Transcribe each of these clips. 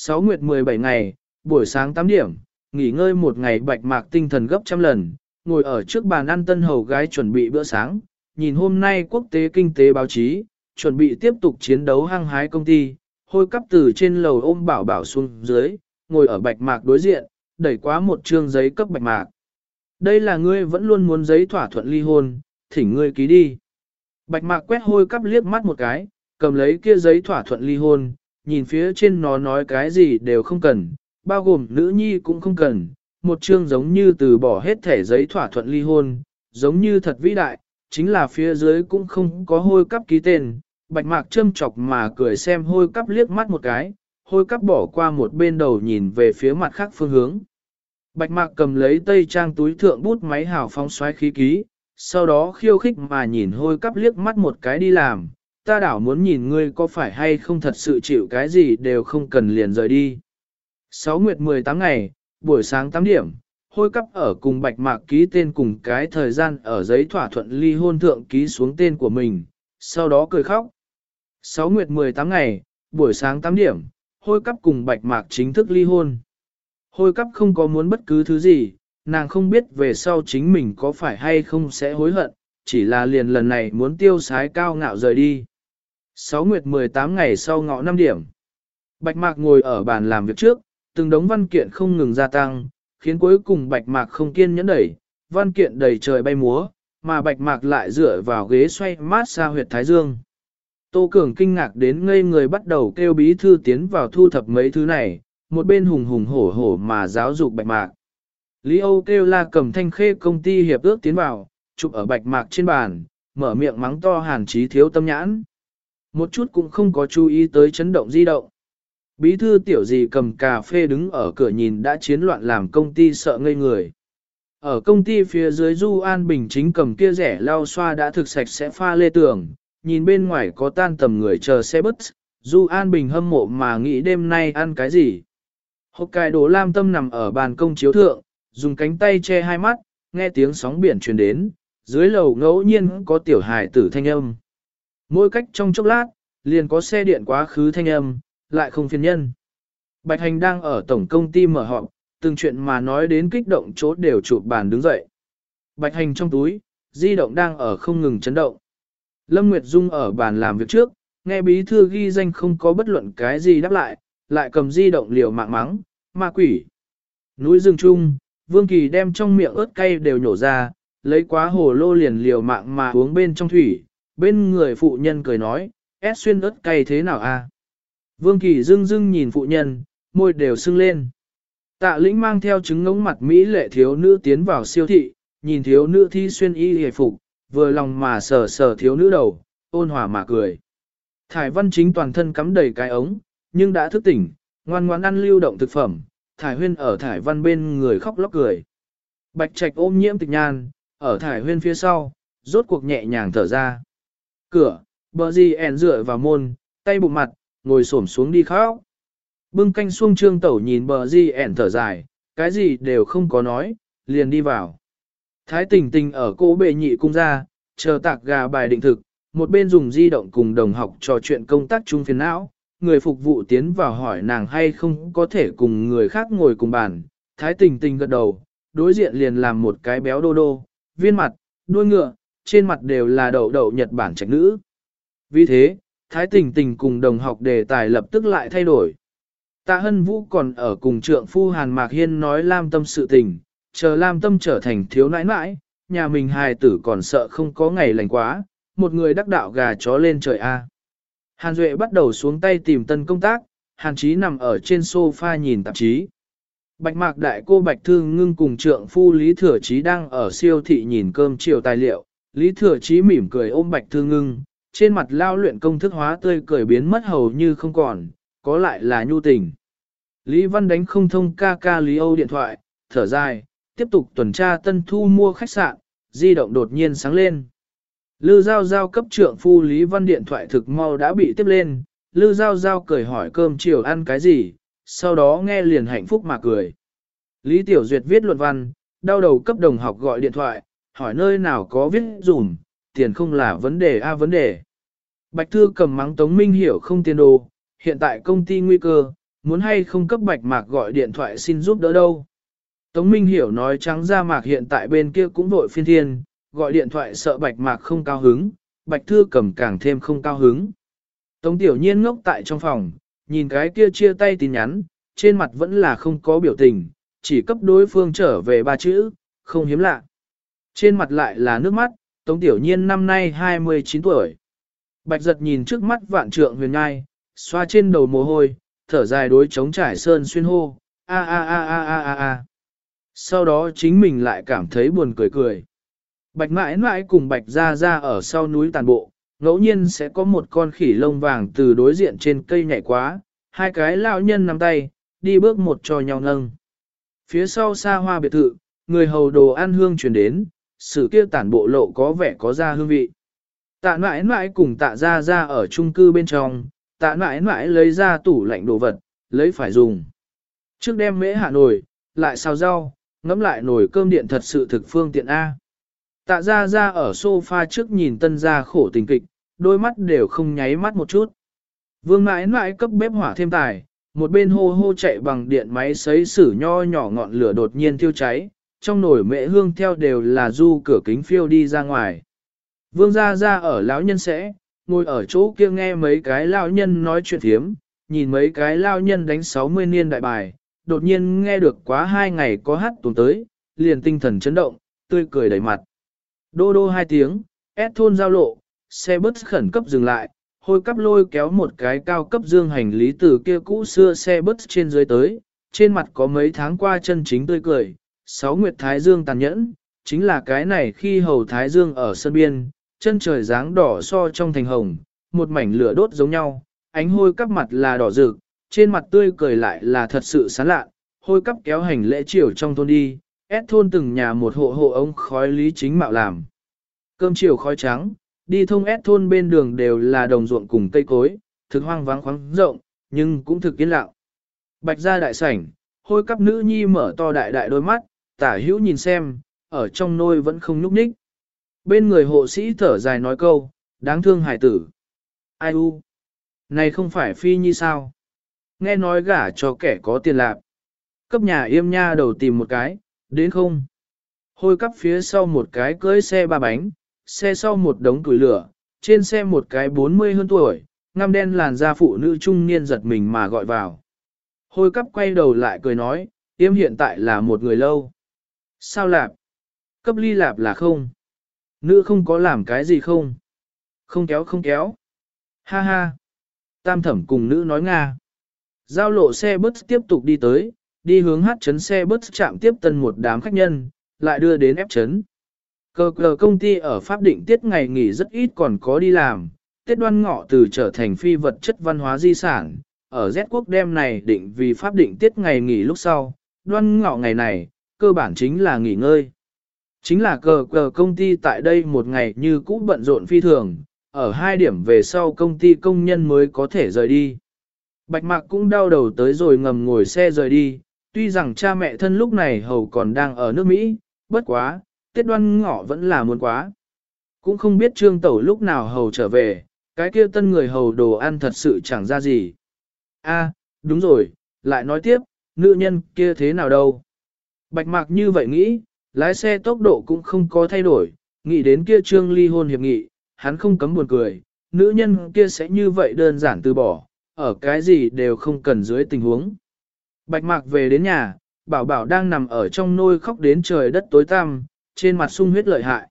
6 nguyệt 17 ngày, buổi sáng 8 điểm, nghỉ ngơi một ngày bạch mạc tinh thần gấp trăm lần, ngồi ở trước bàn ăn tân hầu gái chuẩn bị bữa sáng, nhìn hôm nay quốc tế kinh tế báo chí, chuẩn bị tiếp tục chiến đấu hăng hái công ty, hôi cắp từ trên lầu ôm bảo bảo xuống dưới, ngồi ở bạch mạc đối diện, đẩy quá một trương giấy cấp bạch mạc. Đây là ngươi vẫn luôn muốn giấy thỏa thuận ly hôn, thỉnh ngươi ký đi. Bạch mạc quét hôi cắp liếc mắt một cái, cầm lấy kia giấy thỏa thuận ly hôn, nhìn phía trên nó nói cái gì đều không cần, bao gồm nữ nhi cũng không cần, một chương giống như từ bỏ hết thẻ giấy thỏa thuận ly hôn, giống như thật vĩ đại, chính là phía dưới cũng không có hôi cắp ký tên, bạch mạc châm chọc mà cười xem hôi cắp liếc mắt một cái, hôi cắp bỏ qua một bên đầu nhìn về phía mặt khác phương hướng. Bạch mạc cầm lấy tây trang túi thượng bút máy hào phóng xoáy khí ký, sau đó khiêu khích mà nhìn hôi cắp liếc mắt một cái đi làm, ta đảo muốn nhìn ngươi có phải hay không thật sự chịu cái gì đều không cần liền rời đi. 6 nguyệt 18 ngày, buổi sáng 8 điểm, hôi cắp ở cùng bạch mạc ký tên cùng cái thời gian ở giấy thỏa thuận ly hôn thượng ký xuống tên của mình, sau đó cười khóc. 6 nguyệt 18 ngày, buổi sáng 8 điểm, hôi cắp cùng bạch mạc chính thức ly hôn. Hôi cắp không có muốn bất cứ thứ gì, nàng không biết về sau chính mình có phải hay không sẽ hối hận, chỉ là liền lần này muốn tiêu sái cao ngạo rời đi. 6 nguyệt 18 ngày sau ngọ 5 điểm. Bạch mạc ngồi ở bàn làm việc trước, từng đống văn kiện không ngừng gia tăng, khiến cuối cùng bạch mạc không kiên nhẫn đẩy, văn kiện đầy trời bay múa, mà bạch mạc lại dựa vào ghế xoay mát xa huyệt thái dương. Tô Cường kinh ngạc đến ngây người bắt đầu kêu bí thư tiến vào thu thập mấy thứ này, một bên hùng hùng hổ hổ mà giáo dục bạch mạc. Lý Âu kêu la cầm thanh khê công ty hiệp ước tiến vào, chụp ở bạch mạc trên bàn, mở miệng mắng to hàn trí thiếu tâm nhãn. Một chút cũng không có chú ý tới chấn động di động. Bí thư tiểu gì cầm cà phê đứng ở cửa nhìn đã chiến loạn làm công ty sợ ngây người. Ở công ty phía dưới Du An Bình chính cầm kia rẻ lau xoa đã thực sạch sẽ pha lê tường, nhìn bên ngoài có tan tầm người chờ xe bus, Du An Bình hâm mộ mà nghĩ đêm nay ăn cái gì. Hộp cài đồ Lam Tâm nằm ở bàn công chiếu thượng, dùng cánh tay che hai mắt, nghe tiếng sóng biển truyền đến, dưới lầu ngẫu nhiên có tiểu hài tử thanh âm. Mỗi cách trong chốc lát, liền có xe điện quá khứ thanh âm, lại không phiền nhân. Bạch Hành đang ở tổng công ty mở họp, từng chuyện mà nói đến kích động chốt đều chụp bàn đứng dậy. Bạch Hành trong túi, di động đang ở không ngừng chấn động. Lâm Nguyệt Dung ở bàn làm việc trước, nghe bí thư ghi danh không có bất luận cái gì đáp lại, lại cầm di động liều mạng mắng, ma quỷ. Núi rừng trung, Vương Kỳ đem trong miệng ớt cay đều nhổ ra, lấy quá hồ lô liền liều mạng mà uống bên trong thủy, bên người phụ nhân cười nói, ép xuyên ớt cay thế nào a? Vương Kỳ dưng dưng nhìn phụ nhân, môi đều sưng lên. Tạ lĩnh mang theo trứng ngống mặt Mỹ lệ thiếu nữ tiến vào siêu thị, nhìn thiếu nữ thi xuyên y hề phục, vừa lòng mà sờ sờ thiếu nữ đầu, ôn hòa mà cười. Thải văn chính toàn thân cắm đầy cái ống, nhưng đã thức tỉnh, ngoan ngoan ăn lưu động thực phẩm, thải huyên ở thải văn bên người khóc lóc cười. Bạch trạch ôm nhiễm tịch nhan, ở thải huyên phía sau, rốt cuộc nhẹ nhàng thở ra. Cửa, bờ gì ẻn rửa vào môn, tay bụng mặt, ngồi xổm xuống đi khóc. Bưng canh xuông trương tẩu nhìn bờ gì ẻn thở dài, cái gì đều không có nói, liền đi vào. Thái tình tình ở cố bệ nhị cung ra, chờ tạc gà bài định thực, một bên dùng di động cùng đồng học trò chuyện công tác chung phiền não, người phục vụ tiến vào hỏi nàng hay không có thể cùng người khác ngồi cùng bàn. Thái tình tình gật đầu, đối diện liền làm một cái béo đô đô, viên mặt, đuôi ngựa, trên mặt đều là đậu đậu Nhật Bản trạch nữ. Vì thế, Thái tình tình cùng đồng học đề tài lập tức lại thay đổi. Tạ Hân Vũ còn ở cùng trượng phu Hàn Mạc Hiên nói Lam Tâm sự tình, chờ Lam Tâm trở thành thiếu nãi nãi, nhà mình hài tử còn sợ không có ngày lành quá, một người đắc đạo gà chó lên trời A. Hàn Duệ bắt đầu xuống tay tìm tân công tác, Hàn Chí nằm ở trên sofa nhìn tạp chí. Bạch mạc đại cô Bạch Thương ngưng cùng trượng phu Lý Thừa Chí đang ở siêu thị nhìn cơm chiều tài liệu. Lý Thừa Chí mỉm cười ôm Bạch Thương ngưng, trên mặt lao luyện công thức hóa tươi cười biến mất hầu như không còn, có lại là nhu tình. Lý Văn đánh không thông ca ca Lý Âu điện thoại, thở dài, tiếp tục tuần tra tân thu mua khách sạn, di động đột nhiên sáng lên. Lư Giao Giao cấp trưởng phu Lý Văn điện thoại thực mau đã bị tiếp lên, Lư Giao Giao cười hỏi cơm chiều ăn cái gì, sau đó nghe liền hạnh phúc mà cười. Lý Tiểu Duyệt viết luận văn, đau đầu cấp đồng học gọi điện thoại, hỏi nơi nào có viết dùm, tiền không là vấn đề a vấn đề. Bạch Thư cầm mắng Tống Minh hiểu không tiền đồ, hiện tại công ty nguy cơ, muốn hay không cấp bạch mạc gọi điện thoại xin giúp đỡ đâu. Tống Minh Hiểu nói trắng ra mạc hiện tại bên kia cũng vội phiên thiên, gọi điện thoại sợ bạch mạc không cao hứng, bạch thư cầm càng thêm không cao hứng. Tống Tiểu Nhiên ngốc tại trong phòng, nhìn cái kia chia tay tin nhắn, trên mặt vẫn là không có biểu tình, chỉ cấp đối phương trở về ba chữ, không hiếm lạ. Trên mặt lại là nước mắt, Tống Tiểu Nhiên năm nay 29 tuổi. Bạch giật nhìn trước mắt vạn trượng huyền ngai, xoa trên đầu mồ hôi, thở dài đối chống trải sơn xuyên hô, a a a a a a a. Sau đó chính mình lại cảm thấy buồn cười cười. Bạch mãi mãi cùng bạch ra ra ở sau núi tàn bộ, ngẫu nhiên sẽ có một con khỉ lông vàng từ đối diện trên cây nhảy quá, hai cái lão nhân nắm tay, đi bước một cho nhau nâng. Phía sau xa hoa biệt thự, người hầu đồ ăn hương chuyển đến, sự kia tản bộ lộ có vẻ có ra hương vị. Tạ mãi mãi cùng tạ ra ra ở chung cư bên trong, tạ mãi mãi lấy ra tủ lạnh đồ vật, lấy phải dùng. Trước đem mễ hạ nồi, lại xào rau, ngắm lại nồi cơm điện thật sự thực phương tiện A. Tạ ra ra ở sofa trước nhìn tân ra khổ tình kịch, đôi mắt đều không nháy mắt một chút. Vương mãi mãi cấp bếp hỏa thêm tài, một bên hô hô chạy bằng điện máy sấy sử nho nhỏ ngọn lửa đột nhiên thiêu cháy, trong nồi mẹ hương theo đều là du cửa kính phiêu đi ra ngoài. Vương gia gia ở lão nhân sẽ, ngồi ở chỗ kia nghe mấy cái lão nhân nói chuyện thiếm, nhìn mấy cái lão nhân đánh 60 niên đại bài, đột nhiên nghe được quá hai ngày có hát tuần tới, liền tinh thần chấn động, tươi cười đầy mặt. Đô đô hai tiếng, ép thôn giao lộ, xe bus khẩn cấp dừng lại, hôi cắp lôi kéo một cái cao cấp dương hành lý từ kia cũ xưa xe bus trên dưới tới, trên mặt có mấy tháng qua chân chính tươi cười, sáu nguyệt thái dương tàn nhẫn, chính là cái này khi hầu thái dương ở sân biên, chân trời dáng đỏ so trong thành hồng, một mảnh lửa đốt giống nhau, ánh hôi cắp mặt là đỏ rực, trên mặt tươi cười lại là thật sự sán lạ, hôi cắp kéo hành lễ chiều trong thôn đi, ép thôn từng nhà một hộ hộ ông khói lý chính mạo làm. Cơm chiều khói trắng, đi thông ép thôn bên đường đều là đồng ruộng cùng cây cối, thực hoang vắng khoáng rộng, nhưng cũng thực yên lặng. Bạch ra đại sảnh, hôi cắp nữ nhi mở to đại đại đôi mắt, tả hữu nhìn xem, ở trong nôi vẫn không nhúc nhích. Bên người hộ sĩ thở dài nói câu, đáng thương hải tử. Ai u? Này không phải phi nhi sao? Nghe nói gả cho kẻ có tiền lạc. Cấp nhà yêm nha đầu tìm một cái, đến không? Hôi cắp phía sau một cái cưới xe ba bánh, xe sau một đống tuổi lửa, trên xe một cái 40 hơn tuổi, ngăm đen làn da phụ nữ trung niên giật mình mà gọi vào. Hôi cắp quay đầu lại cười nói, yêm hiện tại là một người lâu. Sao lạp? Cấp ly lạp là không? Nữ không có làm cái gì không? Không kéo không kéo. Ha ha. Tam thẩm cùng nữ nói Nga. Giao lộ xe bus tiếp tục đi tới, đi hướng hát chấn xe bus chạm tiếp tân một đám khách nhân, lại đưa đến ép chấn. Cờ cờ công ty ở Pháp định tiết ngày nghỉ rất ít còn có đi làm, tiết đoan ngọ từ trở thành phi vật chất văn hóa di sản, ở Z quốc đêm này định vì Pháp định tiết ngày nghỉ lúc sau, đoan ngọ ngày này, cơ bản chính là nghỉ ngơi. Chính là cờ cờ công ty tại đây một ngày như cũ bận rộn phi thường, ở hai điểm về sau công ty công nhân mới có thể rời đi. Bạch Mạc cũng đau đầu tới rồi ngầm ngồi xe rời đi, tuy rằng cha mẹ thân lúc này hầu còn đang ở nước Mỹ, bất quá, Tết đoan ngọ vẫn là muốn quá. Cũng không biết trương tẩu lúc nào hầu trở về, cái kia tân người hầu đồ ăn thật sự chẳng ra gì. a đúng rồi, lại nói tiếp, nữ nhân kia thế nào đâu. Bạch mạc như vậy nghĩ, lái xe tốc độ cũng không có thay đổi, nghĩ đến kia trương ly hôn hiệp nghị, hắn không cấm buồn cười, nữ nhân kia sẽ như vậy đơn giản từ bỏ, ở cái gì đều không cần dưới tình huống. Bạch mạc về đến nhà, bảo bảo đang nằm ở trong nôi khóc đến trời đất tối tăm, trên mặt sung huyết lợi hại.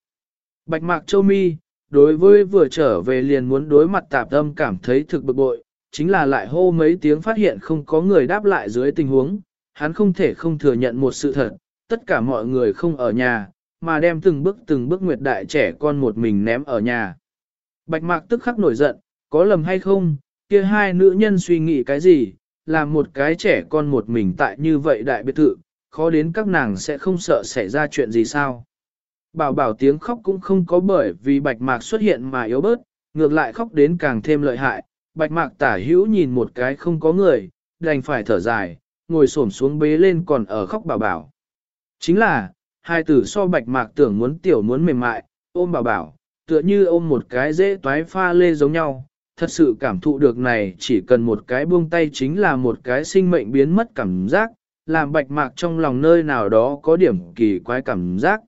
Bạch mạc châu mi, đối với vừa trở về liền muốn đối mặt tạp tâm cảm thấy thực bực bội, chính là lại hô mấy tiếng phát hiện không có người đáp lại dưới tình huống, hắn không thể không thừa nhận một sự thật, tất cả mọi người không ở nhà, mà đem từng bước từng bước nguyệt đại trẻ con một mình ném ở nhà. Bạch mạc tức khắc nổi giận, có lầm hay không, kia hai nữ nhân suy nghĩ cái gì, làm một cái trẻ con một mình tại như vậy đại biệt thự, khó đến các nàng sẽ không sợ xảy ra chuyện gì sao. Bảo bảo tiếng khóc cũng không có bởi vì bạch mạc xuất hiện mà yếu bớt, ngược lại khóc đến càng thêm lợi hại, bạch mạc tả hữu nhìn một cái không có người, đành phải thở dài, ngồi xổm xuống bế lên còn ở khóc bảo bảo. Chính là, hai tử so bạch mạc tưởng muốn tiểu muốn mềm mại, ôm bảo bảo, tựa như ôm một cái dễ toái pha lê giống nhau, thật sự cảm thụ được này chỉ cần một cái buông tay chính là một cái sinh mệnh biến mất cảm giác, làm bạch mạc trong lòng nơi nào đó có điểm kỳ quái cảm giác.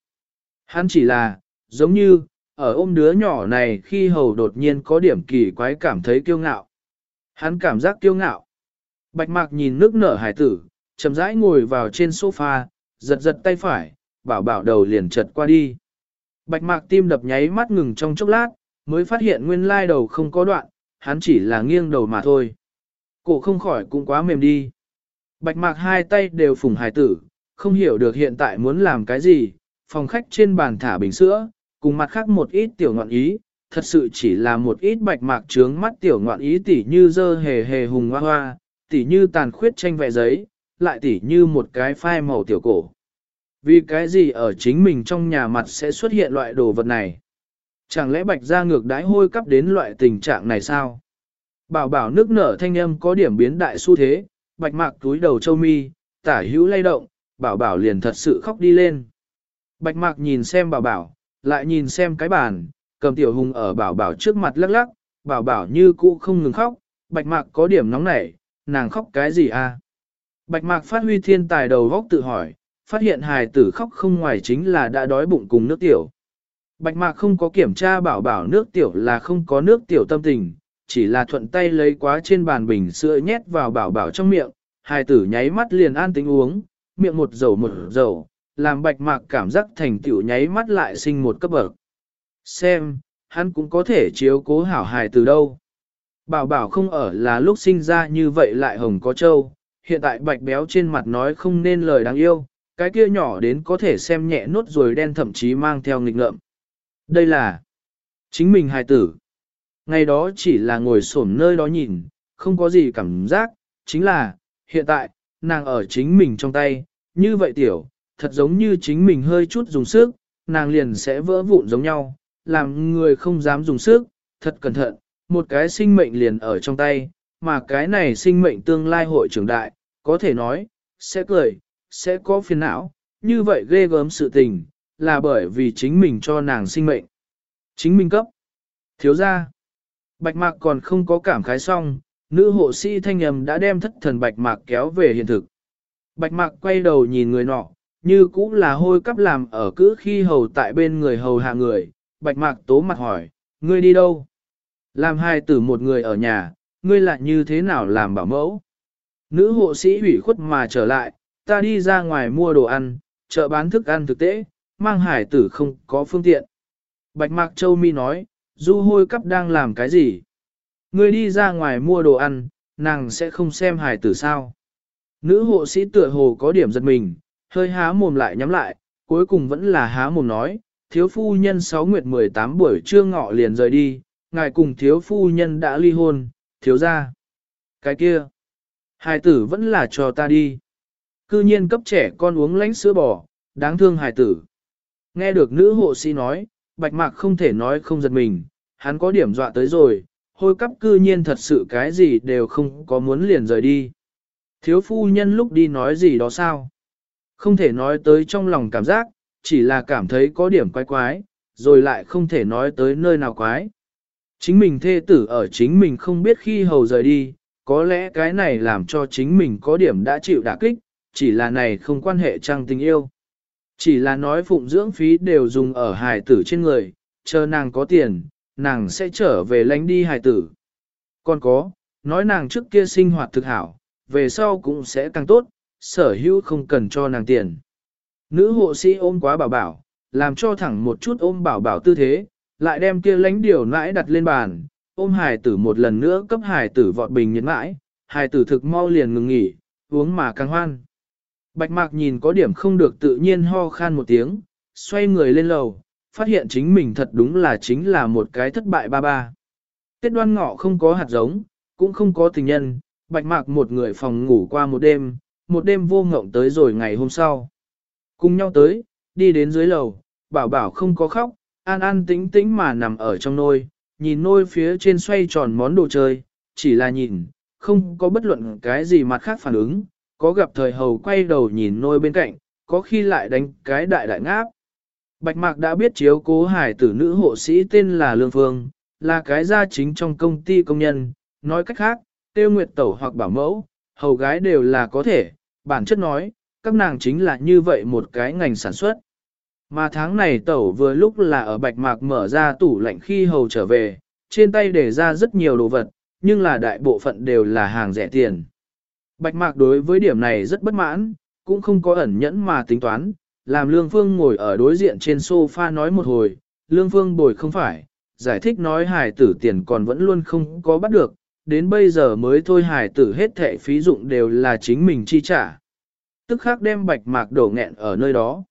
Hắn chỉ là, giống như, ở ôm đứa nhỏ này khi hầu đột nhiên có điểm kỳ quái cảm thấy kiêu ngạo. Hắn cảm giác kiêu ngạo. Bạch mạc nhìn nước nở hải tử, chậm rãi ngồi vào trên sofa, giật giật tay phải, bảo bảo đầu liền chật qua đi. Bạch mạc tim đập nháy mắt ngừng trong chốc lát, mới phát hiện nguyên lai đầu không có đoạn, hắn chỉ là nghiêng đầu mà thôi. Cổ không khỏi cũng quá mềm đi. Bạch mạc hai tay đều phủng hải tử, không hiểu được hiện tại muốn làm cái gì, phòng khách trên bàn thả bình sữa, cùng mặt khác một ít tiểu ngọn ý, thật sự chỉ là một ít bạch mạc trướng mắt tiểu ngọn ý tỉ như dơ hề hề hùng hoa hoa, tỉ như tàn khuyết tranh vẽ giấy, lại tỉ như một cái phai màu tiểu cổ. Vì cái gì ở chính mình trong nhà mặt sẽ xuất hiện loại đồ vật này? Chẳng lẽ bạch ra ngược đái hôi cắp đến loại tình trạng này sao? Bảo bảo nước nở thanh âm có điểm biến đại xu thế, bạch mạc túi đầu châu mi, tả hữu lay động, bảo bảo liền thật sự khóc đi lên. Bạch mạc nhìn xem bảo bảo, lại nhìn xem cái bàn, cầm tiểu hùng ở bảo bảo trước mặt lắc lắc, bảo bảo như cũ không ngừng khóc, bạch mạc có điểm nóng nảy, nàng khóc cái gì à? Bạch mạc phát huy thiên tài đầu góc tự hỏi, phát hiện hài tử khóc không ngoài chính là đã đói bụng cùng nước tiểu. Bạch mạc không có kiểm tra bảo bảo nước tiểu là không có nước tiểu tâm tình, chỉ là thuận tay lấy quá trên bàn bình sữa nhét vào bảo bảo trong miệng, hài tử nháy mắt liền an tính uống, miệng một dầu một dầu, làm bạch mạc cảm giác thành tiểu nháy mắt lại sinh một cấp bậc. Xem, hắn cũng có thể chiếu cố hảo hài từ đâu. Bảo bảo không ở là lúc sinh ra như vậy lại hồng có trâu, hiện tại bạch béo trên mặt nói không nên lời đáng yêu, cái kia nhỏ đến có thể xem nhẹ nốt rồi đen thậm chí mang theo nghịch ngợm. Đây là chính mình hài tử. Ngày đó chỉ là ngồi xổm nơi đó nhìn, không có gì cảm giác, chính là, hiện tại, nàng ở chính mình trong tay, như vậy tiểu, thật giống như chính mình hơi chút dùng sức, nàng liền sẽ vỡ vụn giống nhau, làm người không dám dùng sức, thật cẩn thận, một cái sinh mệnh liền ở trong tay, mà cái này sinh mệnh tương lai hội trưởng đại, có thể nói, sẽ cười, sẽ có phiền não, như vậy ghê gớm sự tình, là bởi vì chính mình cho nàng sinh mệnh. Chính mình cấp. Thiếu ra. Bạch mạc còn không có cảm khái xong, nữ hộ sĩ thanh âm đã đem thất thần bạch mạc kéo về hiện thực. Bạch mạc quay đầu nhìn người nọ, như cũng là hôi cắp làm ở cứ khi hầu tại bên người hầu hạ người. Bạch mạc tố mặt hỏi, ngươi đi đâu? Làm hai tử một người ở nhà, ngươi lại như thế nào làm bảo mẫu? Nữ hộ sĩ hủy khuất mà trở lại, ta đi ra ngoài mua đồ ăn, chợ bán thức ăn thực tế, mang hải tử không có phương tiện. Bạch Mạc Châu Mi nói, du hôi cắp đang làm cái gì? Ngươi đi ra ngoài mua đồ ăn, nàng sẽ không xem hải tử sao? Nữ hộ sĩ tựa hồ có điểm giật mình, hơi há mồm lại nhắm lại, cuối cùng vẫn là há mồm nói, thiếu phu nhân 6 nguyệt 18 buổi trưa ngọ liền rời đi, ngài cùng thiếu phu nhân đã ly hôn, thiếu ra. Cái kia, hài tử vẫn là cho ta đi. Cư nhiên cấp trẻ con uống lánh sữa bò, đáng thương hài tử. Nghe được nữ hộ sĩ nói, bạch mạc không thể nói không giật mình, hắn có điểm dọa tới rồi, hôi cấp cư nhiên thật sự cái gì đều không có muốn liền rời đi. Thiếu phu nhân lúc đi nói gì đó sao? Không thể nói tới trong lòng cảm giác, chỉ là cảm thấy có điểm quái quái, rồi lại không thể nói tới nơi nào quái. Chính mình thê tử ở chính mình không biết khi hầu rời đi, có lẽ cái này làm cho chính mình có điểm đã chịu đả kích, chỉ là này không quan hệ trăng tình yêu. Chỉ là nói phụng dưỡng phí đều dùng ở hài tử trên người, chờ nàng có tiền, nàng sẽ trở về lánh đi hài tử. Còn có, nói nàng trước kia sinh hoạt thực hảo, về sau cũng sẽ càng tốt, sở hữu không cần cho nàng tiền. Nữ hộ sĩ ôm quá bảo bảo, làm cho thẳng một chút ôm bảo bảo tư thế, lại đem kia lánh điều nãi đặt lên bàn, ôm hài tử một lần nữa cấp hài tử vọt bình nhấn mãi, hài tử thực mau liền ngừng nghỉ, uống mà càng hoan. Bạch mạc nhìn có điểm không được tự nhiên ho khan một tiếng, xoay người lên lầu, phát hiện chính mình thật đúng là chính là một cái thất bại ba ba. Tết đoan ngọ không có hạt giống, cũng không có tình nhân, bạch mạc một người phòng ngủ qua một đêm, một đêm vô ngộng tới rồi ngày hôm sau. Cùng nhau tới, đi đến dưới lầu, bảo bảo không có khóc, an an tĩnh tĩnh mà nằm ở trong nôi, nhìn nôi phía trên xoay tròn món đồ chơi, chỉ là nhìn, không có bất luận cái gì mặt khác phản ứng, có gặp thời hầu quay đầu nhìn nôi bên cạnh, có khi lại đánh cái đại đại ngáp. Bạch Mạc đã biết chiếu cố hải tử nữ hộ sĩ tên là Lương Phương, là cái gia chính trong công ty công nhân, nói cách khác, tiêu nguyệt tẩu hoặc bảo mẫu, hầu gái đều là có thể, bản chất nói, các nàng chính là như vậy một cái ngành sản xuất. Mà tháng này tẩu vừa lúc là ở bạch mạc mở ra tủ lạnh khi hầu trở về, trên tay để ra rất nhiều đồ vật, nhưng là đại bộ phận đều là hàng rẻ tiền. Bạch mạc đối với điểm này rất bất mãn, cũng không có ẩn nhẫn mà tính toán, làm Lương Phương ngồi ở đối diện trên sofa nói một hồi, Lương Phương bồi không phải, giải thích nói hài tử tiền còn vẫn luôn không có bắt được, đến bây giờ mới thôi hài tử hết thệ phí dụng đều là chính mình chi trả. Tức khắc đem bạch mạc đổ nghẹn ở nơi đó.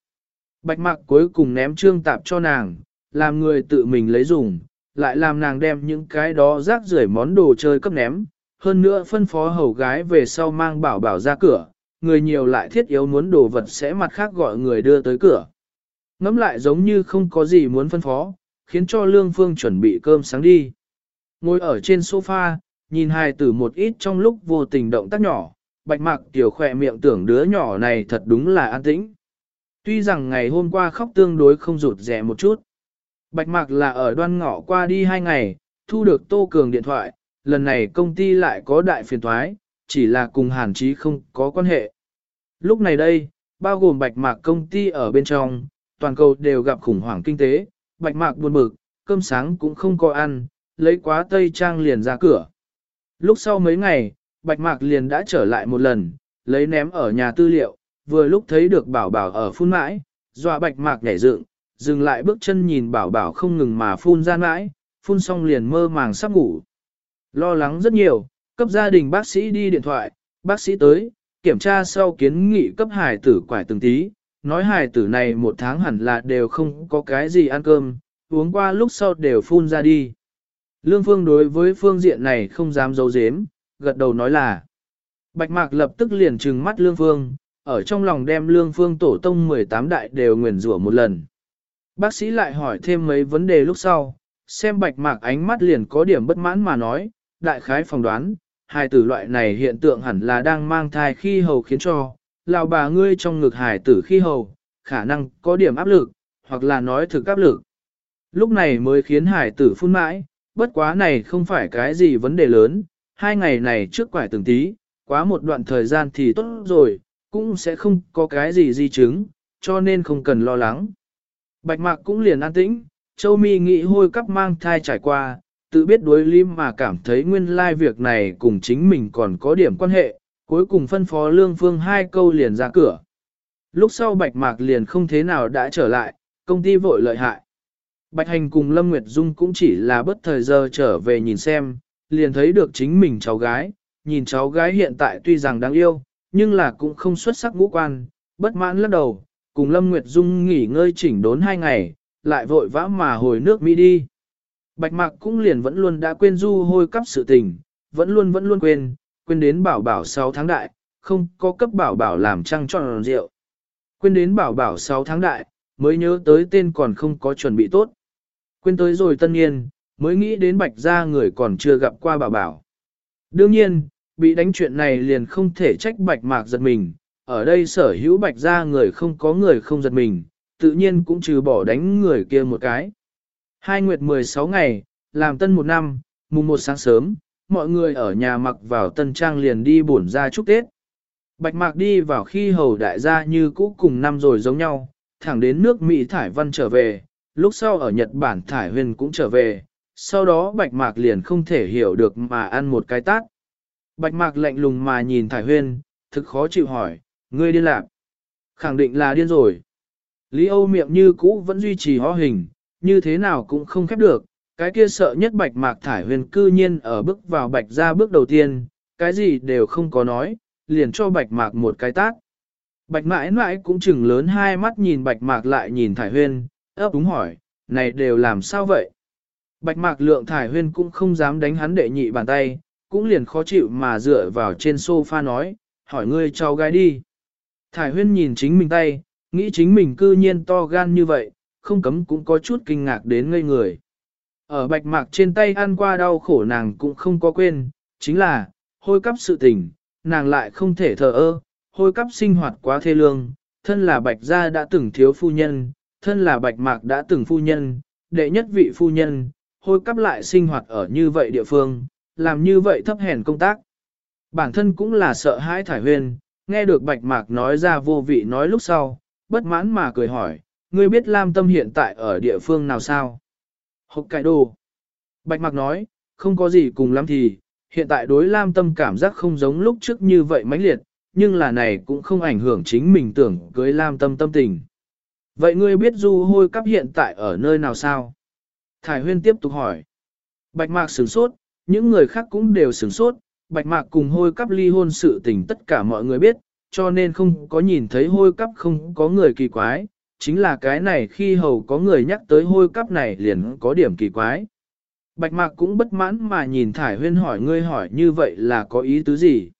Bạch mạc cuối cùng ném trương tạp cho nàng, làm người tự mình lấy dùng, lại làm nàng đem những cái đó rác rưởi món đồ chơi cấp ném, hơn nữa phân phó hầu gái về sau mang bảo bảo ra cửa, người nhiều lại thiết yếu muốn đồ vật sẽ mặt khác gọi người đưa tới cửa. Ngắm lại giống như không có gì muốn phân phó, khiến cho Lương Phương chuẩn bị cơm sáng đi. Ngồi ở trên sofa, nhìn hai tử một ít trong lúc vô tình động tác nhỏ, bạch mạc tiểu khỏe miệng tưởng đứa nhỏ này thật đúng là an tĩnh. Tuy rằng ngày hôm qua khóc tương đối không rụt rẻ một chút. Bạch mạc là ở đoan ngọ qua đi hai ngày, thu được Tô Cường điện thoại, lần này công ty lại có đại phiền thoái, chỉ là cùng hàn chí không có quan hệ. Lúc này đây, bao gồm bạch mạc công ty ở bên trong, toàn cầu đều gặp khủng hoảng kinh tế, bạch mạc buồn bực, cơm sáng cũng không có ăn, lấy quá tây trang liền ra cửa. Lúc sau mấy ngày, bạch mạc liền đã trở lại một lần, lấy ném ở nhà tư liệu, vừa lúc thấy được bảo bảo ở phun mãi, dọa bạch mạc nhảy dựng, dừng lại bước chân nhìn bảo bảo không ngừng mà phun ra mãi, phun xong liền mơ màng sắp ngủ. Lo lắng rất nhiều, cấp gia đình bác sĩ đi điện thoại, bác sĩ tới, kiểm tra sau kiến nghị cấp hải tử quải từng tí, nói hải tử này một tháng hẳn là đều không có cái gì ăn cơm, uống qua lúc sau đều phun ra đi. Lương Phương đối với phương diện này không dám giấu giếm, gật đầu nói là. Bạch Mạc lập tức liền trừng mắt Lương Phương, ở trong lòng đem Lương Phương tổ tông 18 đại đều nguyền rủa một lần. Bác sĩ lại hỏi thêm mấy vấn đề lúc sau, xem Bạch Mạc ánh mắt liền có điểm bất mãn mà nói, đại khái phỏng đoán, hài tử loại này hiện tượng hẳn là đang mang thai khi hầu khiến cho, lão bà ngươi trong ngực hài tử khi hầu, khả năng có điểm áp lực, hoặc là nói thực áp lực. Lúc này mới khiến hải tử phun mãi, bất quá này không phải cái gì vấn đề lớn, hai ngày này trước quải từng tí, quá một đoạn thời gian thì tốt rồi, cũng sẽ không có cái gì di chứng, cho nên không cần lo lắng. Bạch mạc cũng liền an tĩnh, châu mi nghĩ hôi cắp mang thai trải qua, tự biết đối lim mà cảm thấy nguyên lai việc này cùng chính mình còn có điểm quan hệ, cuối cùng phân phó lương phương hai câu liền ra cửa. Lúc sau bạch mạc liền không thế nào đã trở lại, công ty vội lợi hại. Bạch hành cùng Lâm Nguyệt Dung cũng chỉ là bất thời giờ trở về nhìn xem, liền thấy được chính mình cháu gái, nhìn cháu gái hiện tại tuy rằng đáng yêu, nhưng là cũng không xuất sắc ngũ quan, bất mãn lắc đầu, cùng Lâm Nguyệt Dung nghỉ ngơi chỉnh đốn hai ngày, lại vội vã mà hồi nước Mỹ đi. Bạch Mạc cũng liền vẫn luôn đã quên du hôi cấp sự tình, vẫn luôn vẫn luôn quên, quên đến bảo bảo 6 tháng đại, không có cấp bảo bảo làm trăng tròn rượu. Quên đến bảo bảo 6 tháng đại, mới nhớ tới tên còn không có chuẩn bị tốt. Quên tới rồi tân niên, mới nghĩ đến bạch gia người còn chưa gặp qua bảo bảo. Đương nhiên, bị đánh chuyện này liền không thể trách bạch mạc giật mình, ở đây sở hữu bạch gia người không có người không giật mình, tự nhiên cũng trừ bỏ đánh người kia một cái. Hai nguyệt 16 ngày, làm tân một năm, mùng một sáng sớm, mọi người ở nhà mặc vào tân trang liền đi buồn ra chúc Tết. Bạch mạc đi vào khi hầu đại gia như cũ cùng năm rồi giống nhau, thẳng đến nước Mỹ Thải Văn trở về, lúc sau ở Nhật Bản Thải Huyền cũng trở về, sau đó Bạch Mạc liền không thể hiểu được mà ăn một cái tát. Bạch Mạc lạnh lùng mà nhìn Thải Huyên, thực khó chịu hỏi, ngươi điên lạc. Khẳng định là điên rồi. Lý Âu miệng như cũ vẫn duy trì hóa hình, như thế nào cũng không khép được, cái kia sợ nhất Bạch Mạc Thải Huyên, cư nhiên ở bước vào Bạch ra bước đầu tiên, cái gì đều không có nói, liền cho Bạch Mạc một cái tát. Bạch mãi mãi cũng chừng lớn hai mắt nhìn Bạch Mạc lại nhìn Thải Huyên, ấp đúng hỏi, này đều làm sao vậy? Bạch Mạc lượng Thải Huyên cũng không dám đánh hắn đệ nhị bàn tay, cũng liền khó chịu mà dựa vào trên sofa nói, hỏi ngươi cháu gái đi. Thải Huyên nhìn chính mình tay, nghĩ chính mình cư nhiên to gan như vậy, không cấm cũng có chút kinh ngạc đến ngây người. Ở Bạch Mạc trên tay ăn qua đau khổ nàng cũng không có quên, chính là, hôi cắp sự tình, nàng lại không thể thờ ơ, hôi cắp sinh hoạt quá thê lương, thân là bạch gia đã từng thiếu phu nhân, thân là bạch mạc đã từng phu nhân, đệ nhất vị phu nhân, hôi cắp lại sinh hoạt ở như vậy địa phương, làm như vậy thấp hèn công tác. Bản thân cũng là sợ hãi thải huyên, nghe được bạch mạc nói ra vô vị nói lúc sau, bất mãn mà cười hỏi, ngươi biết Lam Tâm hiện tại ở địa phương nào sao? Hokkaido. Bạch mạc nói, không có gì cùng lắm thì, hiện tại đối Lam Tâm cảm giác không giống lúc trước như vậy mãnh liệt, nhưng là này cũng không ảnh hưởng chính mình tưởng cưới Lam Tâm tâm tình. Vậy ngươi biết du hôi cắp hiện tại ở nơi nào sao? Thải huyên tiếp tục hỏi. Bạch mạc sửng sốt, những người khác cũng đều sửng sốt, bạch mạc cùng hôi cắp ly hôn sự tình tất cả mọi người biết, cho nên không có nhìn thấy hôi cắp không có người kỳ quái, chính là cái này khi hầu có người nhắc tới hôi cắp này liền có điểm kỳ quái. Bạch mạc cũng bất mãn mà nhìn thải huyên hỏi ngươi hỏi như vậy là có ý tứ gì?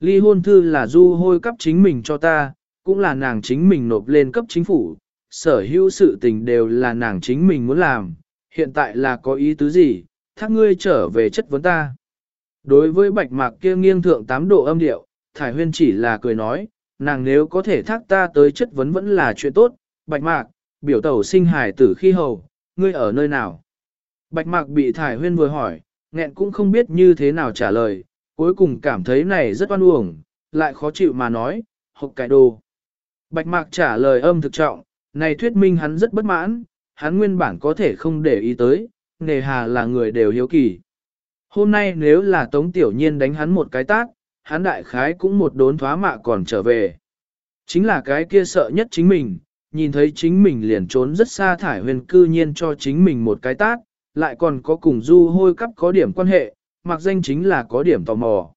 Ly hôn thư là du hôi cắp chính mình cho ta, cũng là nàng chính mình nộp lên cấp chính phủ, sở hữu sự tình đều là nàng chính mình muốn làm, hiện tại là có ý tứ gì, thác ngươi trở về chất vấn ta. Đối với bạch mạc kia nghiêng thượng 8 độ âm điệu, Thải Huyên chỉ là cười nói, nàng nếu có thể thác ta tới chất vấn vẫn là chuyện tốt, bạch mạc, biểu tẩu sinh hải tử khi hầu, ngươi ở nơi nào. Bạch mạc bị Thải Huyên vừa hỏi, nghẹn cũng không biết như thế nào trả lời, cuối cùng cảm thấy này rất oan uổng, lại khó chịu mà nói, hộp cải đồ. Bạch mạc trả lời âm thực trọng, này thuyết minh hắn rất bất mãn, hắn nguyên bản có thể không để ý tới, nề hà là người đều hiếu kỳ. Hôm nay nếu là Tống Tiểu Nhiên đánh hắn một cái tát, hắn đại khái cũng một đốn thoá mạ còn trở về. Chính là cái kia sợ nhất chính mình, nhìn thấy chính mình liền trốn rất xa thải huyền cư nhiên cho chính mình một cái tát, lại còn có cùng du hôi cắp có điểm quan hệ, mặc danh chính là có điểm tò mò.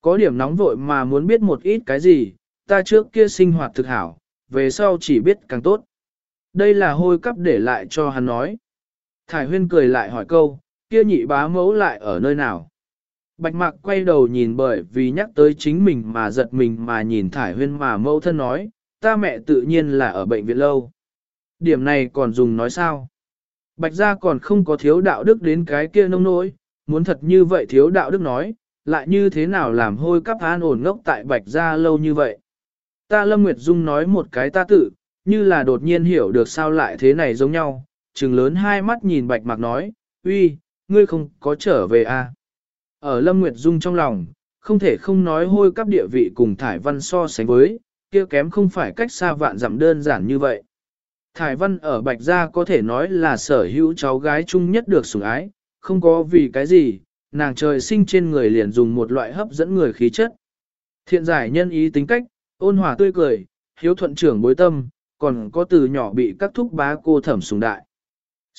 Có điểm nóng vội mà muốn biết một ít cái gì, ta trước kia sinh hoạt thực hảo, về sau chỉ biết càng tốt. Đây là hôi cắp để lại cho hắn nói. Thải huyên cười lại hỏi câu, kia nhị bá mẫu lại ở nơi nào? Bạch mạc quay đầu nhìn bởi vì nhắc tới chính mình mà giật mình mà nhìn thải huyên mà mẫu thân nói, ta mẹ tự nhiên là ở bệnh viện lâu. Điểm này còn dùng nói sao? Bạch gia còn không có thiếu đạo đức đến cái kia nông nỗi, muốn thật như vậy thiếu đạo đức nói, lại như thế nào làm hôi cắp an ổn ngốc tại bạch gia lâu như vậy. Ta Lâm Nguyệt Dung nói một cái ta tự, như là đột nhiên hiểu được sao lại thế này giống nhau, trừng lớn hai mắt nhìn bạch mạc nói, uy, ngươi không có trở về à. Ở Lâm Nguyệt Dung trong lòng, không thể không nói hôi cắp địa vị cùng Thải Văn so sánh với, kia kém không phải cách xa vạn dặm đơn giản như vậy. Thải Văn ở Bạch Gia có thể nói là sở hữu cháu gái chung nhất được sủng ái, không có vì cái gì, nàng trời sinh trên người liền dùng một loại hấp dẫn người khí chất. Thiện giải nhân ý tính cách, ôn hòa tươi cười, hiếu thuận trưởng bối tâm, còn có từ nhỏ bị các thúc bá cô thẩm sùng đại.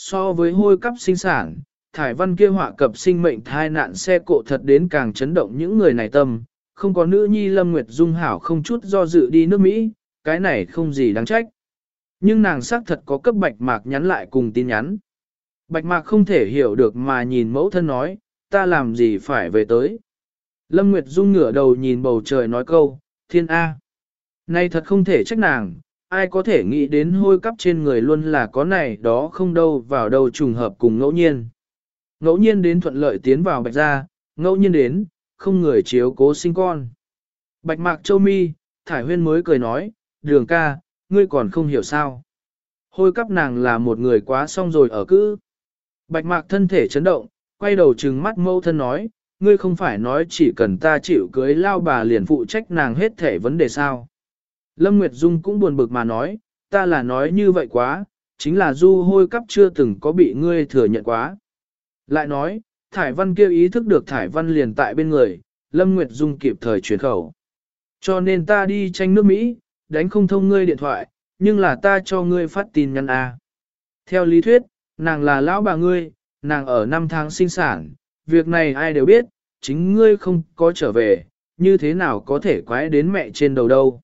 So với hôi cắp sinh sản, thải văn kia họa cập sinh mệnh thai nạn xe cộ thật đến càng chấn động những người này tâm, không có nữ nhi lâm nguyệt dung hảo không chút do dự đi nước Mỹ, cái này không gì đáng trách. Nhưng nàng xác thật có cấp bạch mạc nhắn lại cùng tin nhắn. Bạch mạc không thể hiểu được mà nhìn mẫu thân nói, ta làm gì phải về tới. Lâm Nguyệt Dung ngửa đầu nhìn bầu trời nói câu, thiên A. nay thật không thể trách nàng, ai có thể nghĩ đến hôi cắp trên người luôn là có này đó không đâu vào đâu trùng hợp cùng ngẫu nhiên. Ngẫu nhiên đến thuận lợi tiến vào bạch gia, ngẫu nhiên đến, không người chiếu cố sinh con. Bạch mạc châu mi, thải huyên mới cười nói, đường ca, ngươi còn không hiểu sao. Hôi cắp nàng là một người quá xong rồi ở cữ. Bạch mạc thân thể chấn động, quay đầu trừng mắt mâu thân nói, ngươi không phải nói chỉ cần ta chịu cưới lao bà liền phụ trách nàng hết thể vấn đề sao. Lâm Nguyệt Dung cũng buồn bực mà nói, ta là nói như vậy quá, chính là du hôi cắp chưa từng có bị ngươi thừa nhận quá. Lại nói, Thải Văn kêu ý thức được Thải Văn liền tại bên người, Lâm Nguyệt Dung kịp thời truyền khẩu. Cho nên ta đi tranh nước Mỹ, đánh không thông ngươi điện thoại, nhưng là ta cho ngươi phát tin nhắn A. Theo lý thuyết, nàng là lão bà ngươi, nàng ở năm tháng sinh sản, việc này ai đều biết, chính ngươi không có trở về, như thế nào có thể quái đến mẹ trên đầu đâu.